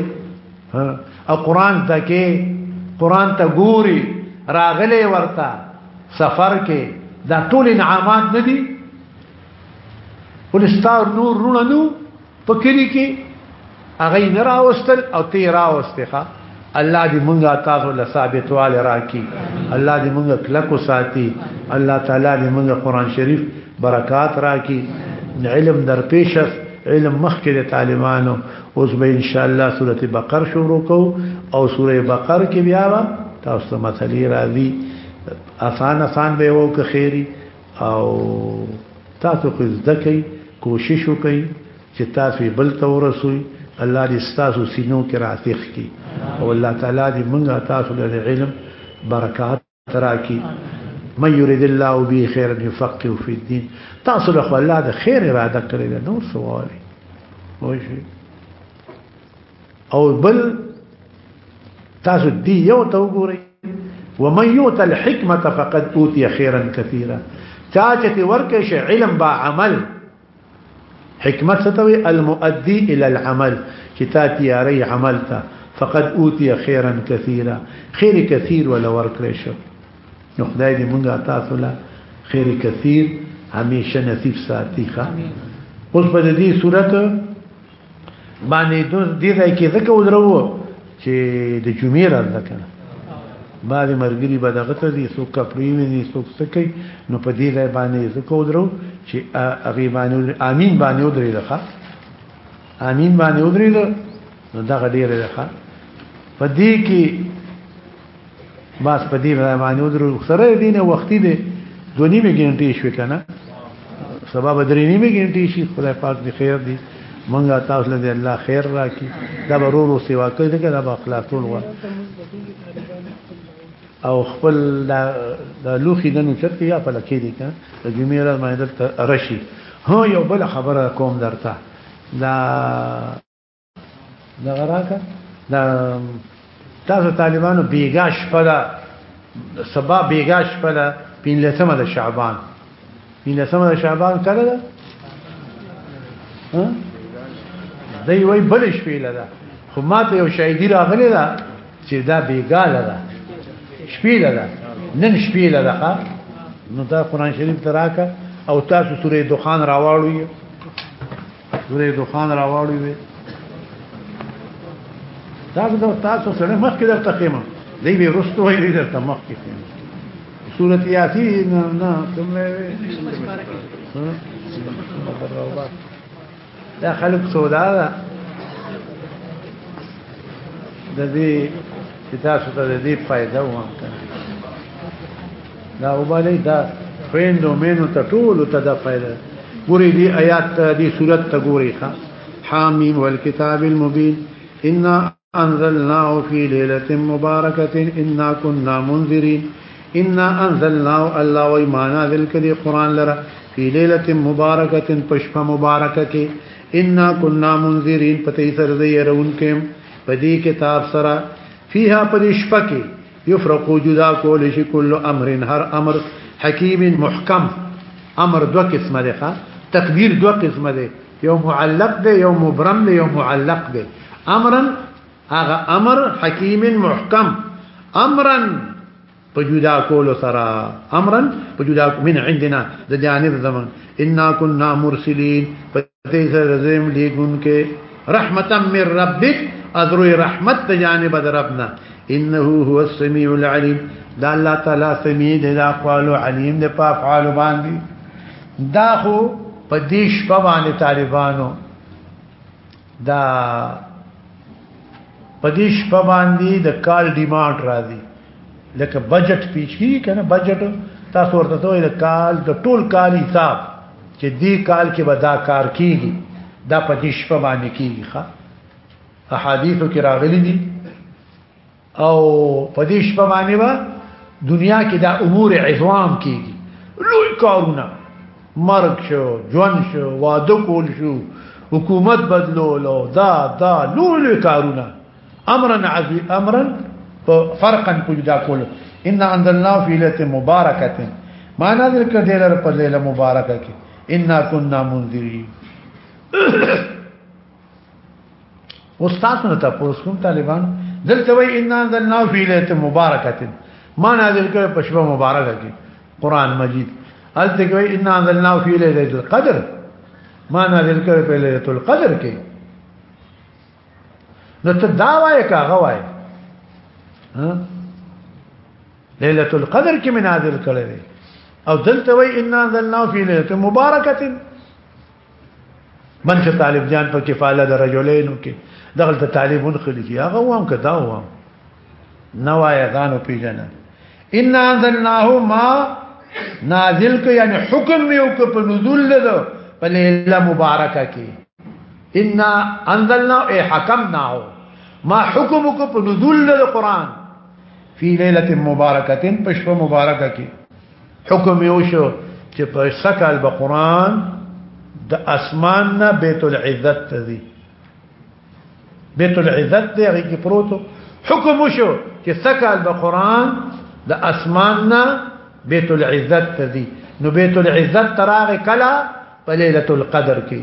او قران ته کې قران ته ګوري راغلي ورته سفر کې دا ټول انعامات ندي ولستار نور رونه نو په کلی کې هغه نه راوستل او تی راوسته ښا الله دې مونږه تاسو له ثابت وال راکی الله دې مونږه کلکو ساتي الله تعالی دې مونږه قران شریف برکات راکی علم در پیشس علم مخکې د طالبانو اوس به ان شاء الله سوره بقر شروع کو او سوره بقر کې بیا تاسو ته مسلې راځي آسان آسان به وو که خیری او تاسو خو زده کوي کوشش وکړئ چې تاسو بل ته ورسوي الله دې تاسو سينو کې راتخ کی او الله تعالی دې موږ تاسو له علم برکات راکړي من يريد الله به خيرا يفقه في الدين تاسو له الله د خیر اراده کړې ده نور سوال وایي او بل تاسو دی یو ته وګورئ ومن یوت الحکمه فقد اوتی خیرا کثیرا چا چې ورکه شي علم با عمل حکمت ستوي المؤدي الى العمل چې تا تیاری عمل ته فقد اوتی خیرا کثیرا خیر کثیر ولا ورکړې شو نو خدای دې مونږه تاسو له خیر کثیر همیشه نصیب ساتي ښه اوس په دې صورت باندې دوه دې ځای کې ځکه ودرو چې د جمعې راځ ځکه بعد مرګري به دغه ته دي څوک کپړې ویني څوک سکي نو په دې ځای باندې ځکه ودرو چې هغه باندې امين باندې ودرې لخوا امين باندې ودرې نو دغه ډیره لخوا په دې کې بس په دې باندې ودرو سره دې نه وختي دې دوه نیمه ګنټې شوې کنه سبا به درې نیمه ګنټې شي خدای پاک دې خیر دې منګه تاسو له الله خیر راکړي دا به ورو سیوا کوي دا به خلاصول و او خپل د لوخي دنو چرته یا په لکې دي کنه د جمعې ورځ باندې رشي هو یو بل خبره کوم درته دا دا غراکه دا تاسو طالبانو بیګاش پدا سبا بیګاش پدا پین لسمه د شعبان پین لسمه د شعبان کله ده ها دی وای بل شپې لدا خو ماته یو شاهدی راغلی دا چې دا بیګاله ده شپې لدا نن شپې لدا نو دا قران شریف تراکه او تاسو سورې دخان راوړی ګورې دخان راواړوي وي تاسو د تاسو سره مخ کې درته خېمه دی به رستو وي درته مخ کې خېمه سورۃ یاسین نه کوم نه وي دا خلق سودا ده د دې تاسو ته د دې فائدہ وانه دا وبالي دا خويندو مينو ته ټول ته دا فائدہ ګوري دي آیات ته دي صورت ته ګوري ښا حامیم والکتاب المبین انا انزلناه فی ليله مبارکه انا كنا منذرین انا انزلناه الله و ایمان ذل کدی قران لرا فی ليله مبارکه پشپ مبارکه کی انا كنا منذرین پتہ سر دی رون کې پدی کتاب سرا فیها پدی شپه کې يفرق جدا کول شي كل امر هر امر حکیم محکم امر دو قسمه ده تقدیر دو قسمه ده یو معلق ده یو مبرم ده یو معلق ده امرا هغه امر حکیم محکم امرا په جدا کولو سره امرا په جدا من عندنا د جانب زمون ان كنا مرسلين دې سره زم لیکون کې رحمتا من ربک اذر رحمت ته جانب ربنا انه هو السميع العليم دا الله تعالی سميع دې دا قالو عليم دې په فعال باندې دا خو په دې شپه باندې طالبانو دا په دې شپه باندې د کال ډیماند راځي لکه بجټ پیچ کی کنه بجټ تاسو ورته ته د کال د ټول کال حساب چې دې کال کې به دا کار کیږي دا په دې شپه باندې کیږي ښا احادیثو کې راغلي دي او په دې شپه باندې با دنیا کې دا امور عظام کیږي لوی کارونه مرګ شو ژوند شو واده کول شو حکومت بدلولو دا دا لوی لوی کارونه امرا عزی امرا فرقا پوجدا کول ان انزلنا فی ليله مبارکه ما نازل کړ دلر په ليله مبارکه کې ان كنا منذرین اوس تاسو نه تاسو کوم طالبان دلته وای ان انزلنا فی ليله مبارکه ما نازل کړ په شپه مبارکه کې قران مجید الته کوي ان انزلنا فی ليله القدر ما نازل کړ په ليله القدر کې نو ته دا وای کا غوای ها ليله القدر کې منازل کړل او دلته وای ان انزلنا فی ليله مبارکه من چې طالب جان په کفاله د رجلینو کې دغل ته طالبون خلی چې هغه وام کدا وام نوایا غانو پیجنه ان انزلناه ما نازل ک یعنی حکم یو ک په نزول ده په لیله مبارکه کې ان انزلنا ای حکمنا ما حکم ک په نزول ده قران فی لیله مبارکه پښه مبارکه کې حکم یو شو چې په سکل به قران د اسمان نه بیت العزت ته دی بیت العزت دی هغه کې پروتو حکم شو چې سکل به قران د اسمان نه بیت العزت ته دی نو بیت العزت تراغه کلا په ليله القدر کې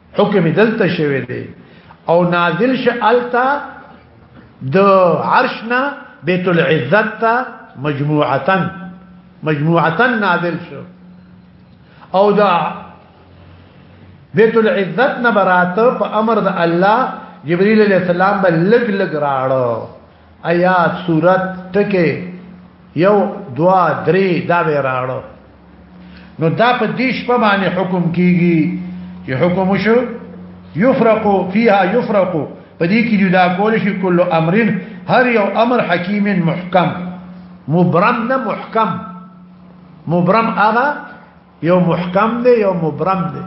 حکم دلته شوی دی او نازل شه التا د عرشنا بیت العزت تا مجموعتا مجموعتا نازل شو او دا بیت العزت نه براته په امر د الله جبريل عليه السلام بل لګ لګ راړو آیات صورت ټکه یو دوا درې دا به راړو نو دا په دیش په باندې حکم کیږي چې حکم شو یفرق فيها یفرق په دې کې جدا کول شي کل امر هر یو امر حکیم محکم مبرم نه محکم مبرم هغه یو محکم دی یو مبرم دی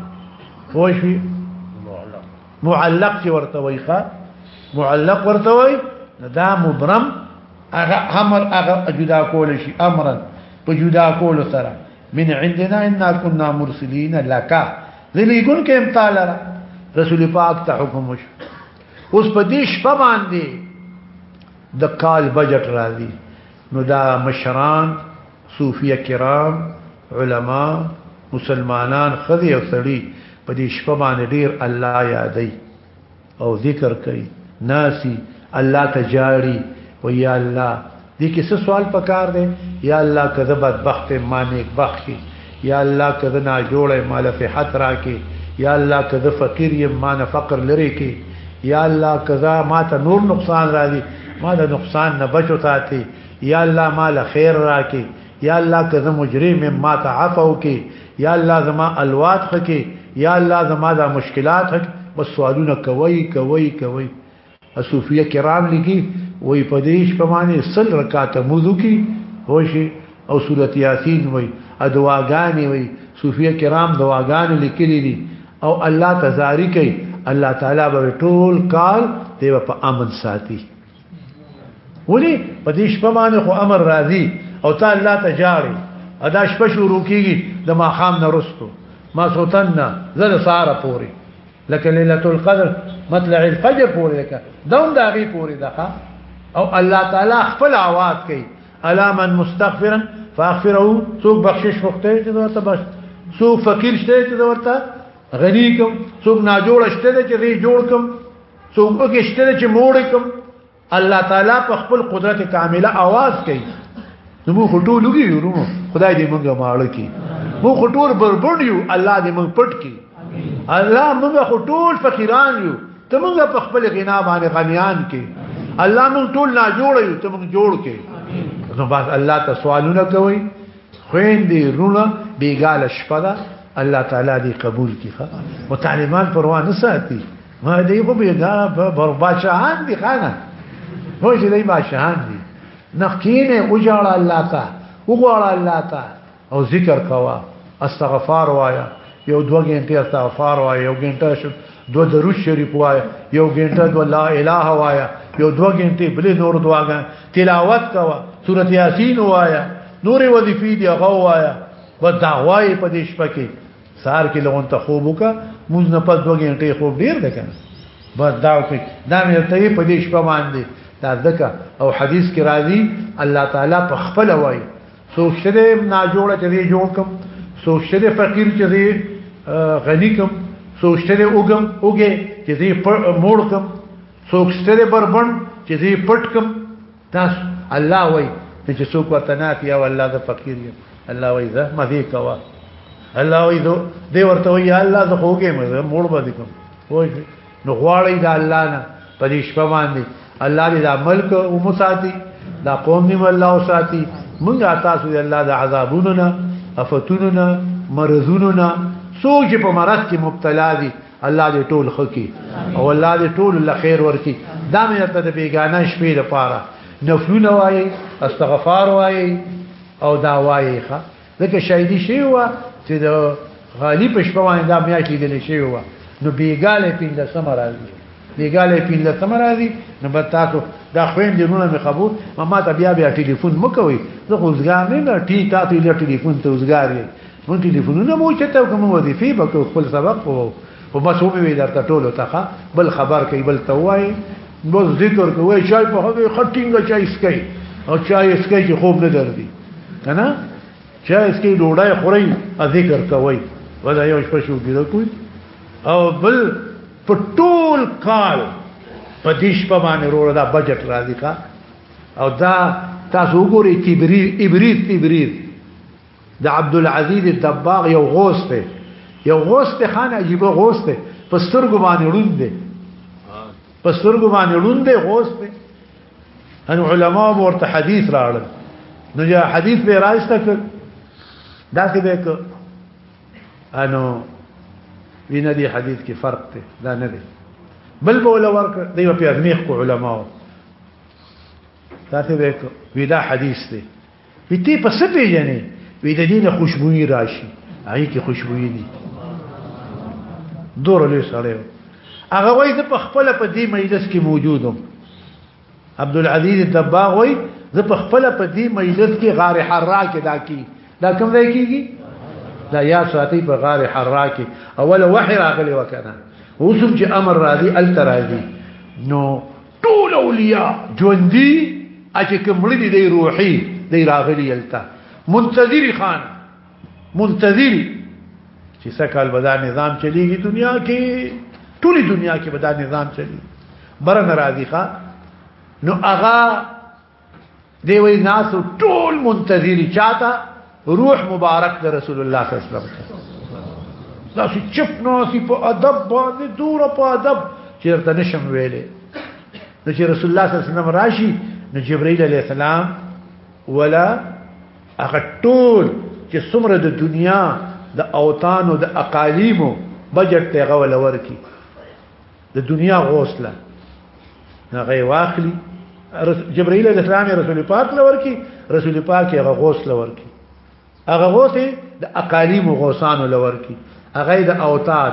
هو شي معلق معلق چې ورته وای ښا معلق ورته وای دا مبرم هغه امر هغه جدا کول شي امرا په جدا کول سره من عندنا ان كنا مرسلين لك ذلی ګون کې امتال رسول پاک ته حکم وشو اوس په دې شپه باندې د کال بجټ راځي نو دا مشران صوفیه کرام علما مسلمانان خدي او سړي په دې شپه باندې ډیر الله یادای او ذکر کوي ناسي الله ته جاړي و یا الله دې کې څه سوال پکار دی یا الله کذبت بخت ما نیک بخت یا الله که زه ناجوړه یم ماله صحت راکې یا الله که زه فقیر یم ما نه فقر لرې کې یا الله که زه ما ته نور نقصان راځي ما د نقصان نه بچو ساتي یا الله ما له خیر راکې یا الله که زه مجرم یم ما ته عفو کې یا الله زما الوات خکې یا الله زما دا مشکلات خکې بس سوالونه کوي کوي کوي صوفیه کرام لیکي وای په دې شپه باندې سل رکعات مزو کی هوشي او سورۃ یاسین وای ادواګانی وای صوفیه کرام دواګان لیکلي دي او الله تزاری کوي الله تعالی به ټول کال دی په امن ساتي ولی په دې شپه باندې خو امر راځي او ته الله ته جاړي ادا شپه شروع کیږي د ماخام نه رستو ما سوتن نه زله ساره پوري لکه ليله القدر مطلع الفجر پورې لکه دوم دا غي پورې دغه او الله تعالی خپل عواد کوي الا من مستغفرا فاغفره څوک بخشش وخته چې دوته بس څوک فقیر شته چې دوته غنی کوم څوک ناجوړ شته چې ری جوړ کوم څوک وګشته چې موړ کوم الله تعالی په خپل قدرت کامله आवाज کوي نو مو خټول وګي ورو خدای دې موږ ماړه کی مو خټور بربند یو الله دې موږ پټ کی الله موږ خټول فقیران یو ته موږ په خپل غنا باندې غنیان کی الله موږ ټول نه جوړ یو ته موږ جوړ کی نو بس الله ته سوالونه کوي خويندې رونه بیګاله شپه ده الله تعالی دې قبول کړي او طالبان پروا نه ساتي ما دی خو به دا پر بادشاہان دي خانه هو چې دی بادشاہان دي نخکینه او جاړه الله تا او غواړه الله تا او ذکر کوا استغفار وایا یو دو غنټه استغفار وایا یو غنټه شد دو درود شریف وایا یو غنټه دو لا اله وایا یو دو غنټه بل نور دواګه تلاوت کوا سورۃ یاسین وایا نور وظیفې دی هغه وایا و دعوای په دې شپه کې سار کې لغون ته خوب وکا موږ نه پد دوه غنټې خوب ډیر ده کنه بس دا وکي دا مې ته په دې شپه باندې دا ځکه او حدیث کې راځي الله تعالی په خپل وای سوچ شری نا جوړه چې دې جوړ کوم سوچ شری فقیر چې دې غنی کوم سوچ شری اوګم اوګه چې دې مور کوم سوچ شری بربند چې دې پټ کوم تاسو الله وای نو چې څوک ورته نافي او الله زه فقیر یم الله وای زه مزه کوا الله وای زه دی ورته وای الله زه خوګه مزه موړ باندې کوم وای نو غواړی دا الله نه په دې شپه باندې الله دې دا ملک او مساتی دا قوم دې الله او ساتي مونږه تاسو دې الله دا عذابونو نه افتونو نه مرزونو نه سوچ په مرض کې مبتلا دي الله دې ټول خکی او الله دې ټول لخير ورکی دا مې ته د بیگانه شپې لپاره نفلونه وایي استغفار وایي او دا وایي ښه لکه شهیدی شی و چې د غالی په شپه باندې دا میاشت لیدل شی و نو بیګاله پینځه سم راځي بیګاله پینځه سم راځي نو به تاسو دا خوین دیونه مې قبول ما ته بیا بیا ټلیفون مکوي زه خوځګار نه ټی تاسو له ټلیفون ته وزګار مونږ ټلیفونونه مو چته کوم وظیفه به کو خپل سبق وو او بس ومه وی درته ټولو ته بل خبر کوي بل توای بس ذکر کوي چای په هغه خټینګه چای سکي او چای سکي چې خوب نه درځي کنه چای سکي ډوډۍ خوري ا ذکر کوي ولا یو شپه شو ګیره کوي او بل په ټول کال په دې شپه باندې وروړه دا بجټ راځي کا او دا تاسو وګورئ تبریر ابریر تبریر د عبد العزيز الدباغ یو غوث دی یو غوث ته خان عجیب غوث دی پسترګو باندې ړوند دی پسترګو باندې ړوند دی غوث دی ان علما ورته حدیث راړل نو یا حدیث به راځته کړ دا څه به کو انو وینا دی حدیث کې فرق دی دا نه دی بل بوله ورک دی په ازمیخ کو علما دا څه به کو ودا حدیث دی وی تی په څه پیژنې وی د دې نه خوشبوئی راشي هغه کې خوشبوئی دي دور له سره هغه وای زه په خپل په دې مجلس کې موجودم عبد العزيز الدباغ وای زه په خپل په دې مجلس کې غار حرا کې دا کی دا کوم ځای کېږي دا یا ساتي په غار حرا کې اول وحي راغلی وکنه اوس چې امر راځي ال تراځي نو ټول اولیاء ژوندۍ اچ کمړي دي دی روحي دی راغلي التا منتظر خان منتظر چې سکهال بدا نظام چلیږي دنیا کې ټولي دنیا کې بدا نظام چلیږي بر ناراضي ښا نو اغا دی وی ناس ټول منتظر چاته روح مبارک د رسول الله صلی الله علیه وسلم دا چې چپ نو سی په ادب باندې دور په ادب چیرته نشم ویلې نو چې رسول الله صلی الله علیه وسلم راشي نو جبرئیل علیه السلام ولا هغه ټول چې څومره د دنیا د اوتان او د اقالیم بجټ ته غول ورکی د دنیا غوث له هغه واخلي جبرائیل علیہ السلام رسول پاک لور کی رسول پاک هغه غوث لور کی هغه غوث د اقالیم غوثان لور کی هغه د اوتاد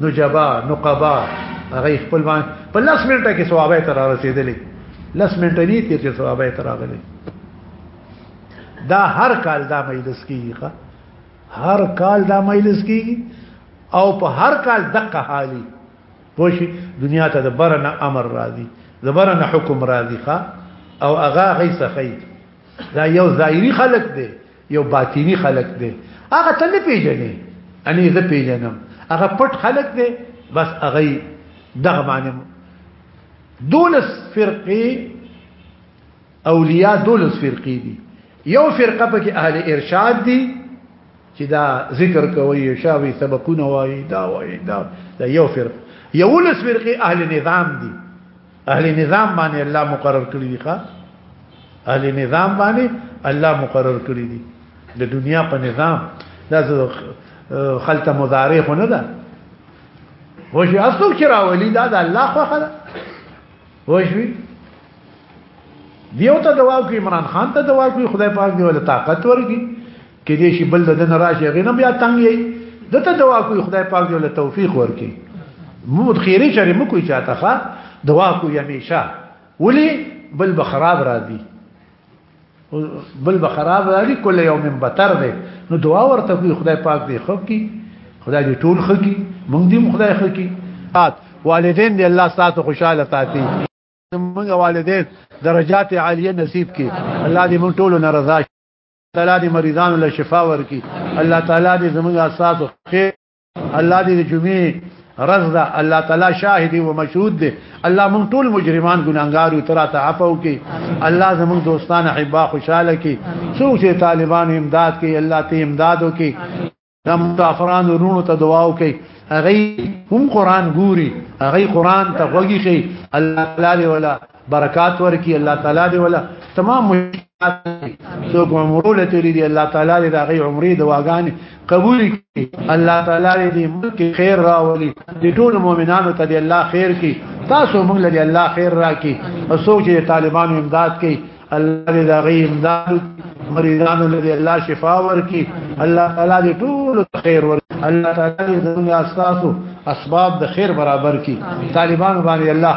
نجبا نقبا هغه خپل باندې په لاس منټه کې ثوابه تر رسیدلې لاس منټه نه تیر چې ثوابه تر راغلې دا هر کال دا مجلس کیږي هر کال دا مجلس کیږي او په هر کال دقه حالي پوښي دنیا ته د برنه امر راځي د برنه حکم راځي ښا او هغه غي سخی دا یو ظاهري خلق دی یو باطینی خلق دی هغه ته نه پیژنې اني زه پیژنم هغه پټ خلق دی بس هغه دغه معنی دولس فرقه اولیاء دولس فرقې دي یو فرقه پکې اهل ارشاد دي چې دا ذکر کوي شاوي سبقونه وایي دا وایي دا دا یو فرقه یو لس فرقې اهل نظام دي اهل نظام باندې الله مقرر کړی دي ښا اهل نظام باندې الله مقرر کړی دي د دنیا په نظام دا خلطه مضارع خو نه ده وشي اصل چې راولي دا د الله خوخه ده وښوی دیو ته دوا کوي عمران خان ته دوا کوي خدای پاک دی ول طاقت ورګي کې دې شي بل دن راشه غنم بیا تنګ یي دته دوا کوي خدای پاک دی ول توفیق ورکي مو خیری چره مو کوي چاته ښا دوا کوي همیشه ولي بل بخراب راځي بل بخراب راځي کله یو من بتر دی نو دعا ورته کوي خدای پاک دې خو کی خدای دې ټول خو کی مونږ دې خدای خو کی والدین دې الله ستاسو خوشاله ساتي مونږ والدین درجات عالیه نصیب کی الله دې مونږ ټول ناراضه تعالی دې مریضانو له شفا ورکي الله تعالی دې زمونږ اساس خیر الله دې د جمعې رز ده الله تعالی شاهد او مشهود ده الله مونږ ټول مجرمان ګناګار او ترا ته عفو کې الله زموږ دوستان احبا خوشاله کې څوک چې طالبان امداد کې الله ته امداد وکي دا متافران ورونو ته دعا وکي هغه هم قران ګوري هغه قران ته وګي شي الله تعالی ولا برکات ورکي الله تعالی ولا تمام سو کوم عمره لته دي الله تعالی دې دا غي عمره دواګانې قبول کړي الله تعالی دې ملک خیر راولي دې ټول مؤمنانو ته دې الله خیر کړي تاسو موږ لري الله خیر راکړي او سوچ دې طالبانو امداد کړي الله دې دا غي امداد مریضانو لري الله شفا ورکړي الله تعالی دې ټول خیر ورکړي الله تعالی دې زموږ اساسو اسباب د خیر برابر کړي طالبانو باندې الله